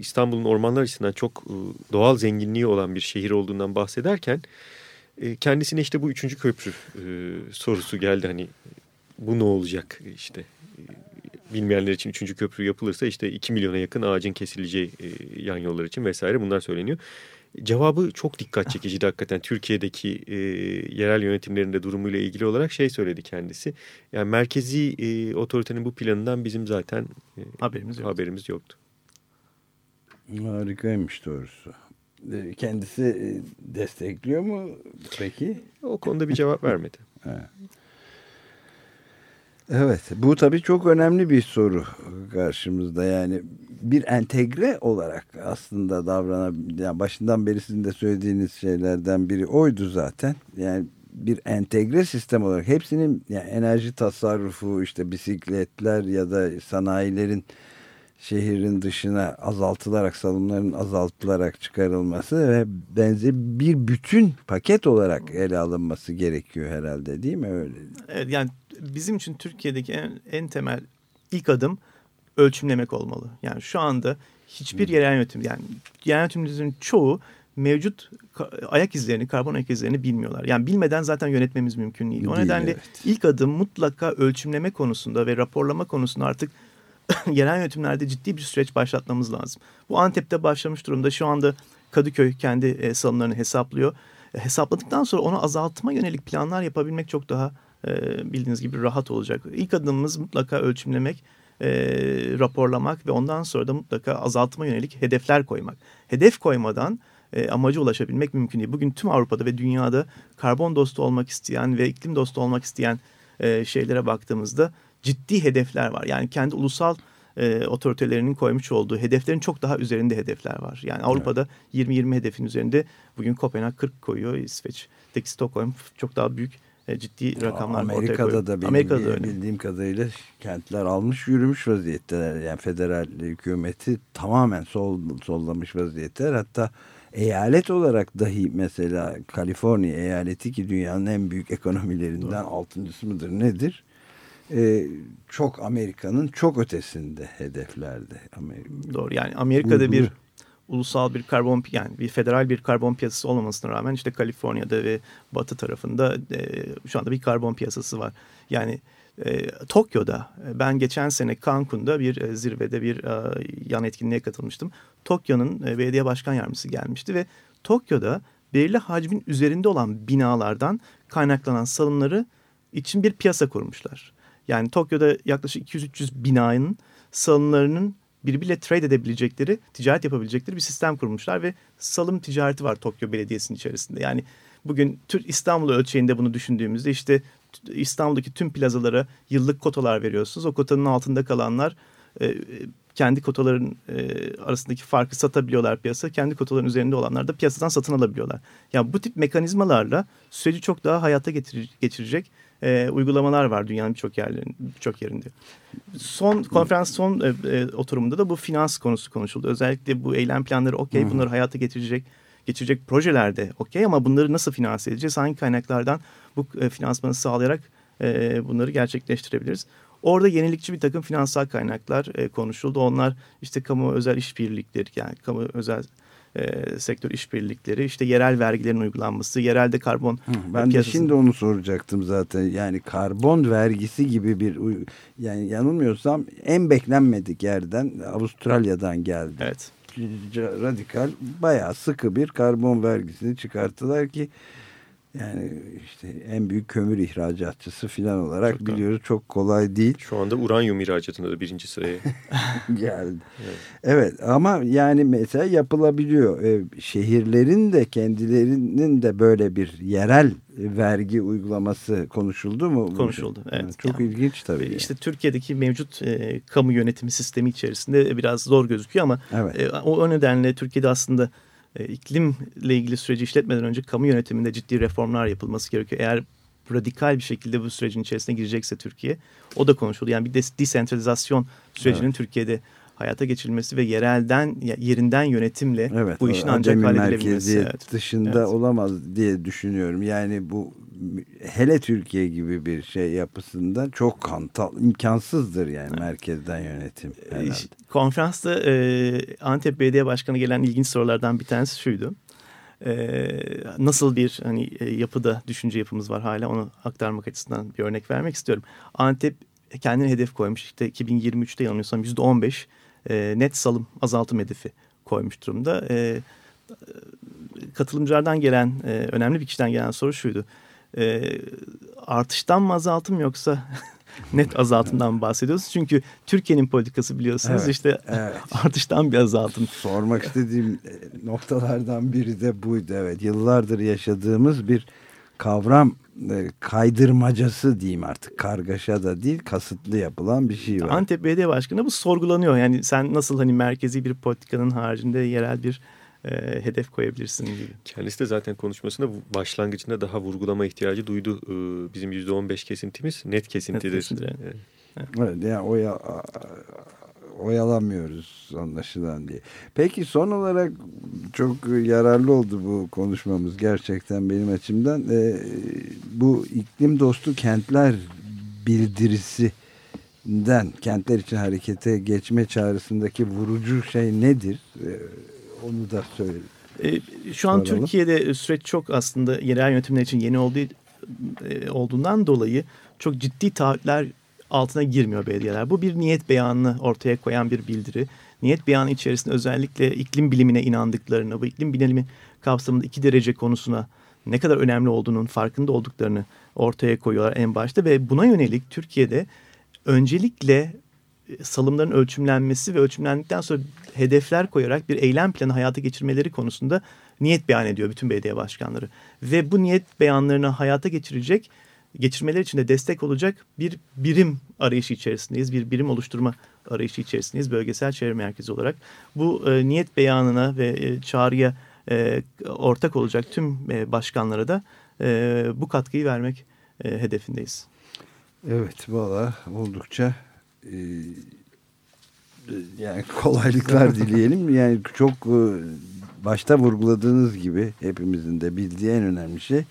İstanbul'un ormanlar açısından çok e, doğal zenginliği olan bir şehir olduğundan bahsederken e, kendisine işte bu üçüncü köprü e, sorusu geldi. Hani bu ne olacak işte bilmeyenler için üçüncü köprü yapılırsa işte 2 milyona yakın ağacın kesileceği e, yan yollar için vesaire bunlar söyleniyor. Cevabı çok dikkat çekiciydi hakikaten. Türkiye'deki e, yerel yönetimlerinde durumuyla ilgili olarak şey söyledi kendisi. Yani merkezi e, otoritenin bu planından bizim zaten e, Haberimiz yoktu. haberimiz yoktu. Harikaymış doğrusu. E, Kendisi e, destekliyor mu peki? O konuda bir cevap vermedi. Evet bu tabii çok önemli bir soru karşımızda. Yani bir entegre olarak aslında davranan yani başından beri sizin de söylediğiniz şeylerden biri oydu zaten. Yani bir entegre sistem olarak hepsinin yani enerji tasarrufu işte bisikletler ya da sanayilerin şehrin dışına azaltılarak salımların azaltılarak çıkarılması ve benzeri bir bütün paket olarak ele alınması gerekiyor herhalde değil mi? Öyle? Evet, yani bizim için Türkiye'deki en, en temel ilk adım ölçümlemek olmalı. Yani şu anda hiçbir yerel yönetim yani yerel yönetimlerin çoğu mevcut ayak izlerini, karbon ayak izlerini bilmiyorlar. Yani bilmeden zaten yönetmemiz mümkün değil. O Değil, nedenle evet. ilk adım mutlaka ölçümleme konusunda ve raporlama konusunda artık yerel yönetimlerde ciddi bir süreç başlatmamız lazım. Bu Antep'te başlamış durumda. Şu anda Kadıköy kendi e, salımlarını hesaplıyor. E, hesapladıktan sonra onu azaltma yönelik planlar yapabilmek çok daha bildiğiniz gibi rahat olacak. İlk adımımız mutlaka ölçümlemek, e, raporlamak ve ondan sonra da mutlaka azaltma yönelik hedefler koymak. Hedef koymadan e, amaca ulaşabilmek mümkün değil. Bugün tüm Avrupa'da ve dünyada karbon dostu olmak isteyen ve iklim dostu olmak isteyen e, şeylere baktığımızda ciddi hedefler var. Yani kendi ulusal e, otoritelerinin koymuş olduğu hedeflerin çok daha üzerinde hedefler var. Yani Avrupa'da 20-20 hedefin üzerinde bugün Kopenhag 40 koyuyor. İsveç'teki Stockholm çok daha büyük e, ciddi rakamlar ortaya koyuyor. Amerika'da da benim Amerika'da da bildiğim kadarıyla kentler almış yürümüş vaziyetteler. Yani federal hükümeti tamamen sol, sollamış vaziyetteler. Hatta eyalet olarak dahi mesela Kaliforniya eyaleti ki dünyanın en büyük ekonomilerinden Doğru. altıncısı mıdır nedir? Ee, çok Amerika'nın çok ötesinde hedeflerde. Amerika. Doğru yani Amerika'da bir ulusal bir karbon yani bir federal bir karbon piyasası olmamasına rağmen işte Kaliforniya'da ve batı tarafında e, şu anda bir karbon piyasası var. Yani e, Tokyo'da ben geçen sene Cancun'da bir e, zirvede bir e, yan etkinliğe katılmıştım. Tokyo'nun e, belediye başkan yardımcısı gelmişti ve Tokyo'da belirli hacmin üzerinde olan binalardan kaynaklanan salımları için bir piyasa kurmuşlar. Yani Tokyo'da yaklaşık 200-300 binanın salımlarının birbiriyle trade edebilecekleri, ticaret yapabilecekleri bir sistem kurmuşlar ve salım ticareti var Tokyo Belediyesi'nin içerisinde. Yani bugün Türk İstanbul ölçeğinde bunu düşündüğümüzde işte İstanbul'daki tüm plazalara yıllık kotalar veriyorsunuz. O kotanın altında kalanlar e, kendi kotaların e, arasındaki farkı satabiliyorlar piyasa. Kendi kotaların üzerinde olanlar da piyasadan satın alabiliyorlar. Yani bu tip mekanizmalarla süreci çok daha hayata getirir, geçirecek e, uygulamalar var dünyanın birçok yerlerinde, birçok yerinde. Son konferans son e, e, oturumunda da bu finans konusu konuşuldu. Özellikle bu eylem planları okey bunları hayata getirecek geçirecek projelerde okey ama bunları nasıl finanse edeceğiz? Hangi kaynaklardan bu e, finansmanı sağlayarak e, bunları gerçekleştirebiliriz? Orada yenilikçi bir takım finansal kaynaklar e, konuşuldu. Onlar işte kamu özel işbirlikleri yani kamu özel e, sektör işbirlikleri, işte yerel vergilerin uygulanması, yerelde karbon Hı, Ben piyasası... de şimdi onu soracaktım zaten. Yani karbon vergisi gibi bir yani yanılmıyorsam en beklenmedik yerden Avustralya'dan geldi. Evet. Radikal bayağı sıkı bir karbon vergisini çıkarttılar ki yani işte en büyük kömür ihracatçısı filan olarak çok biliyoruz çok kolay değil. Şu anda uranyum ihracatında da birinci sıraya geldi. Evet. evet ama yani mesela yapılabiliyor. Ee, şehirlerin de kendilerinin de böyle bir yerel vergi uygulaması konuşuldu mu? Konuşuldu evet. evet çok yani, ilginç tabii. İşte yani. Türkiye'deki mevcut e, kamu yönetimi sistemi içerisinde biraz zor gözüküyor ama evet. e, o, o nedenle Türkiye'de aslında e, iklimle ilgili süreci işletmeden önce kamu yönetiminde ciddi reformlar yapılması gerekiyor. Eğer radikal bir şekilde bu sürecin içerisine girecekse Türkiye o da konuşuldu. Yani bir desentralizasyon sürecinin evet. Türkiye'de hayata geçirilmesi ve yerelden yerinden yönetimle evet, bu işin ancak halledilebilmesi. Evet. dışında evet. olamaz diye düşünüyorum. Yani bu hele Türkiye gibi bir şey yapısında çok kantal, imkansızdır yani evet. merkezden yönetim. Ee, herhalde. Konferansta e, Antep Belediye Başkanı gelen ilginç sorulardan bir tanesi şuydu. E, nasıl bir hani e, yapıda düşünce yapımız var hala onu aktarmak açısından bir örnek vermek istiyorum. Antep kendine hedef koymuş işte 2023'te yanılmıyorsam %15 e, net salım azaltım hedefi koymuş durumda. E, katılımcılardan gelen e, önemli bir kişiden gelen soru şuydu e, artıştan mı azaltım yoksa net azaltımdan bahsediyoruz. Çünkü Türkiye'nin politikası biliyorsunuz evet, işte evet. artıştan bir azaltım. Sormak istediğim e, noktalardan biri de buydu. Evet yıllardır yaşadığımız bir kavram e, kaydırmacası diyeyim artık kargaşa da değil kasıtlı yapılan bir şey var. Antep Belediye Başkanı bu sorgulanıyor. Yani sen nasıl hani merkezi bir politikanın haricinde yerel bir e, hedef koyabilirsin gibi. Kendisi de zaten konuşmasında başlangıcında daha vurgulama ihtiyacı duydu. E, bizim %15 kesintimiz net kesintidir. Net kesintidir. Evet. evet yani oya, oyalamıyoruz anlaşılan diye. Peki son olarak çok yararlı oldu bu konuşmamız gerçekten benim açımdan. E, bu iklim dostu kentler bildirisinden kentler için harekete geçme çağrısındaki vurucu şey nedir? E, onu da söyle. E, şu an Soralım. Türkiye'de süreç çok aslında yerel yönetimler için yeni olduğu e, olduğundan dolayı çok ciddi taahhütler altına girmiyor belediyeler. Bu bir niyet beyanını ortaya koyan bir bildiri. Niyet beyanı içerisinde özellikle iklim bilimine inandıklarını, bu iklim bilimi kapsamında iki derece konusuna ne kadar önemli olduğunun farkında olduklarını ortaya koyuyorlar en başta ve buna yönelik Türkiye'de öncelikle salımların ölçümlenmesi ve ölçümlendikten sonra hedefler koyarak bir eylem planı hayata geçirmeleri konusunda niyet beyan ediyor bütün belediye başkanları. Ve bu niyet beyanlarını hayata geçirecek, geçirmeler için de destek olacak bir birim arayışı içerisindeyiz. Bir birim oluşturma arayışı içerisindeyiz bölgesel çevre merkezi olarak. Bu e, niyet beyanına ve e, çağrıya e, ortak olacak tüm e, başkanlara da e, bu katkıyı vermek e, hedefindeyiz. Evet valla oldukça e, yani kolaylıklar dileyelim. Yani çok e, başta vurguladığınız gibi hepimizin de bildiği en önemli şey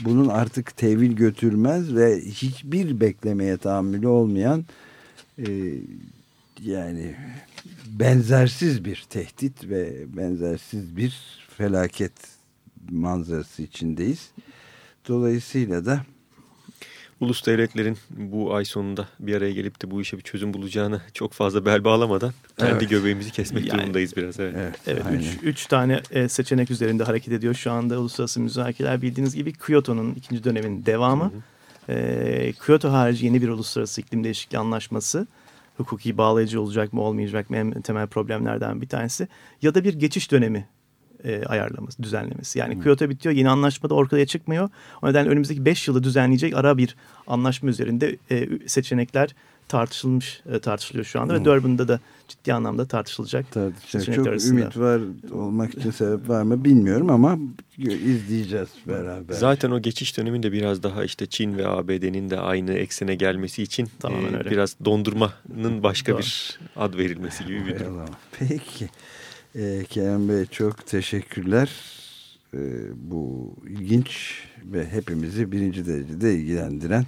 bunun artık tevil götürmez ve hiçbir beklemeye tahammülü olmayan e, yani benzersiz bir tehdit ve benzersiz bir felaket manzarası içindeyiz. Dolayısıyla da ulus devletlerin bu ay sonunda bir araya gelip de bu işe bir çözüm bulacağını çok fazla bel bağlamadan kendi evet. göbeğimizi kesmek yani, durumundayız biraz. Evet, evet, evet üç, üç tane e, seçenek üzerinde hareket ediyor şu anda uluslararası müzakereler. Bildiğiniz gibi Kyoto'nun ikinci dönemin devamı. Hı hı. E, Kyoto harici yeni bir uluslararası iklim değişikliği anlaşması hukuki bağlayıcı olacak mı olmayacak mı en temel problemlerden bir tanesi. Ya da bir geçiş dönemi e, ayarlaması, düzenlemesi. Yani hmm. Kyoto bitiyor, yeni anlaşma da ortaya çıkmıyor. O nedenle önümüzdeki beş yılı düzenleyecek ara bir anlaşma üzerinde e, seçenekler tartışılmış e, tartışılıyor şu anda hmm. ve Durban'da da ciddi anlamda tartışılacak. Tartışacak. Çok arasında. ümit var olmak için sebep var mı bilmiyorum ama izleyeceğiz beraber. Zaten o geçiş döneminde biraz daha işte Çin ve ABD'nin de aynı eksene gelmesi için Tamamen e, öyle. biraz dondurmanın başka bir ad verilmesi gibi bir durum. Peki. Ee, Kerem Bey çok teşekkürler. Ee, bu ilginç ve hepimizi birinci derecede ilgilendiren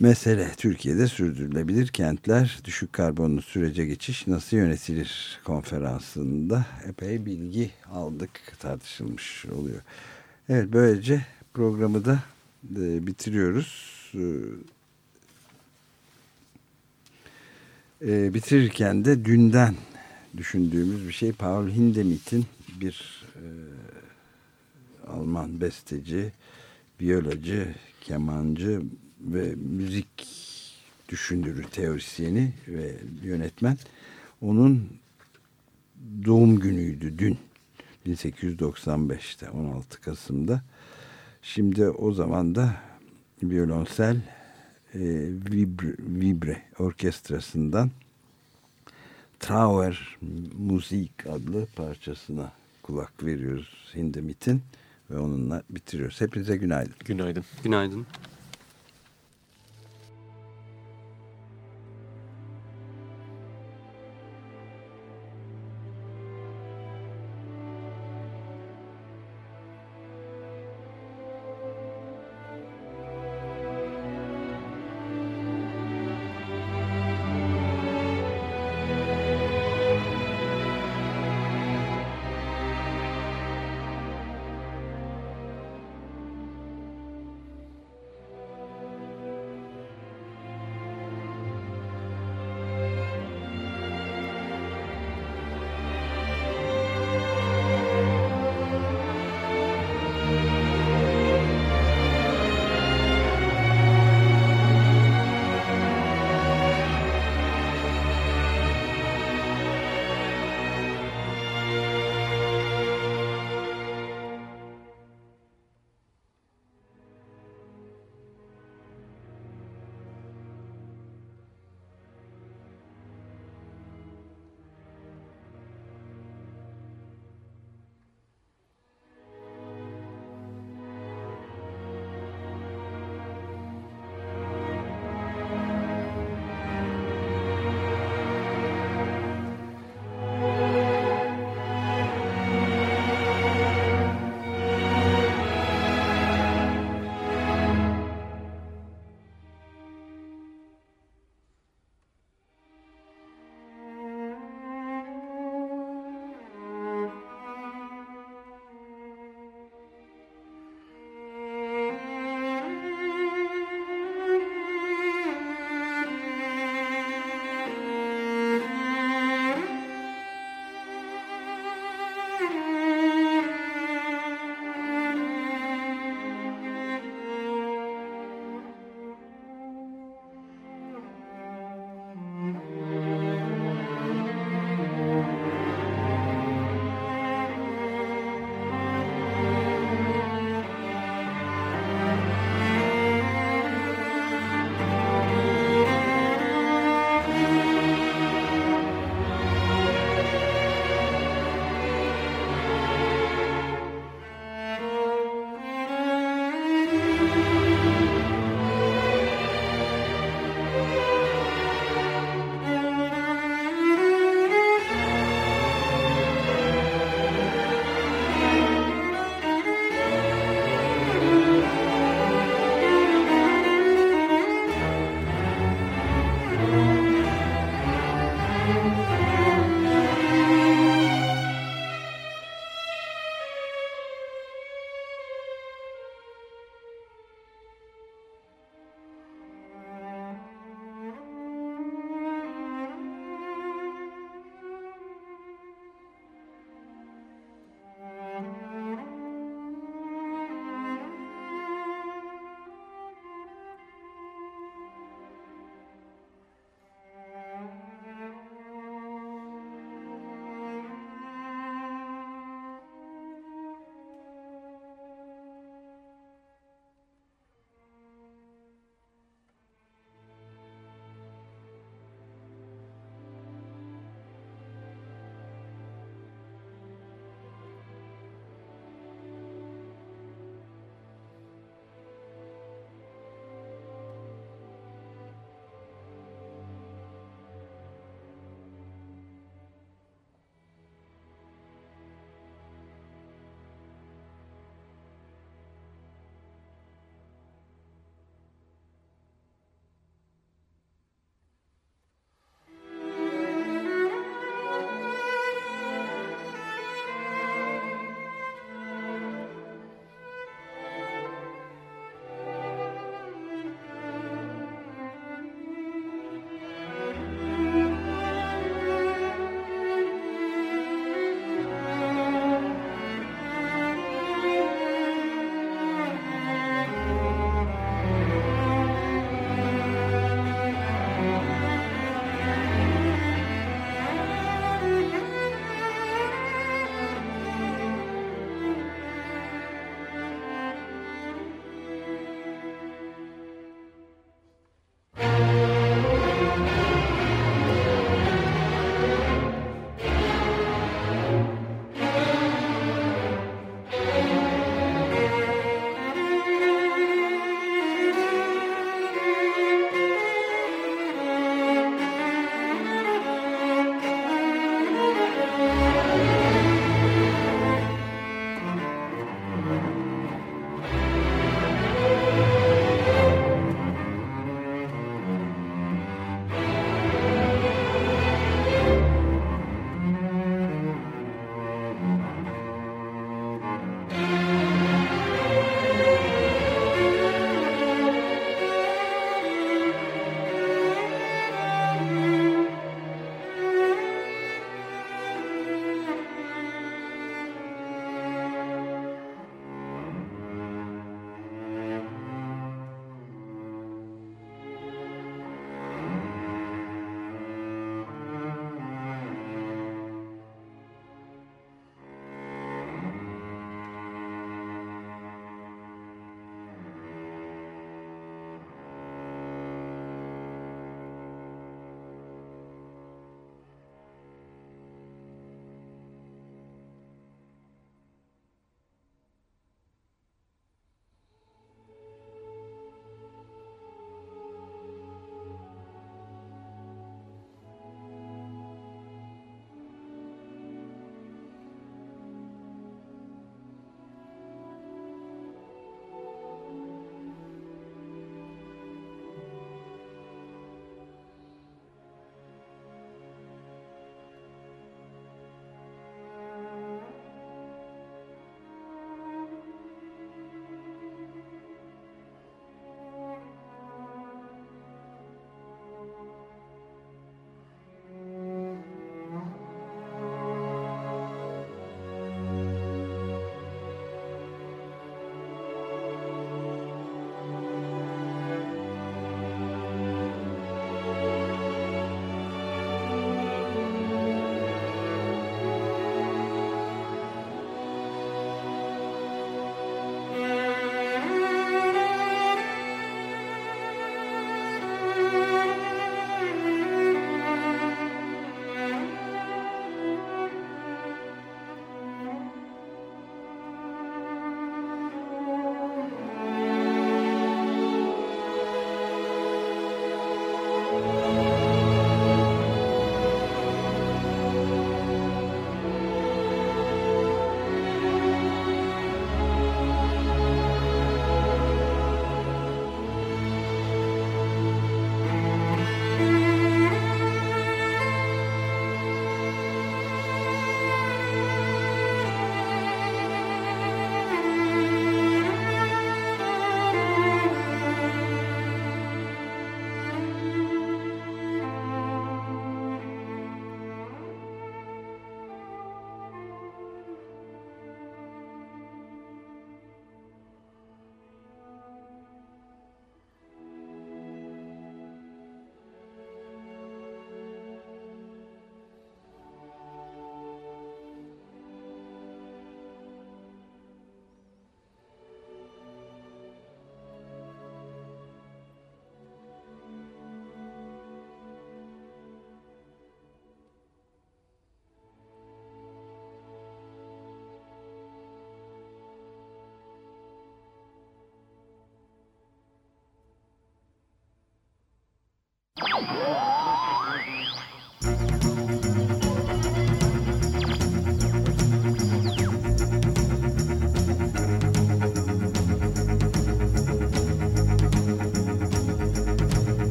mesele. Türkiye'de sürdürülebilir kentler, düşük karbonlu sürece geçiş nasıl yönetilir konferansında epey bilgi aldık, tartışılmış oluyor. Evet böylece programı da e, bitiriyoruz. E, bitirirken de dünden düşündüğümüz bir şey. Paul Hindemith'in bir e, Alman besteci, biyoloji, kemancı ve müzik düşünürü, teorisyeni ve yönetmen. Onun doğum günüydü dün. 1895'te 16 Kasım'da. Şimdi o zaman da violonsel e, Vibre, Vibre orkestrasından Trauer Musik adlı parçasına kulak veriyoruz Hindemit'in ve onunla bitiriyoruz. Hepinize günaydın. Günaydın. Günaydın.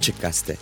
Açık Gazete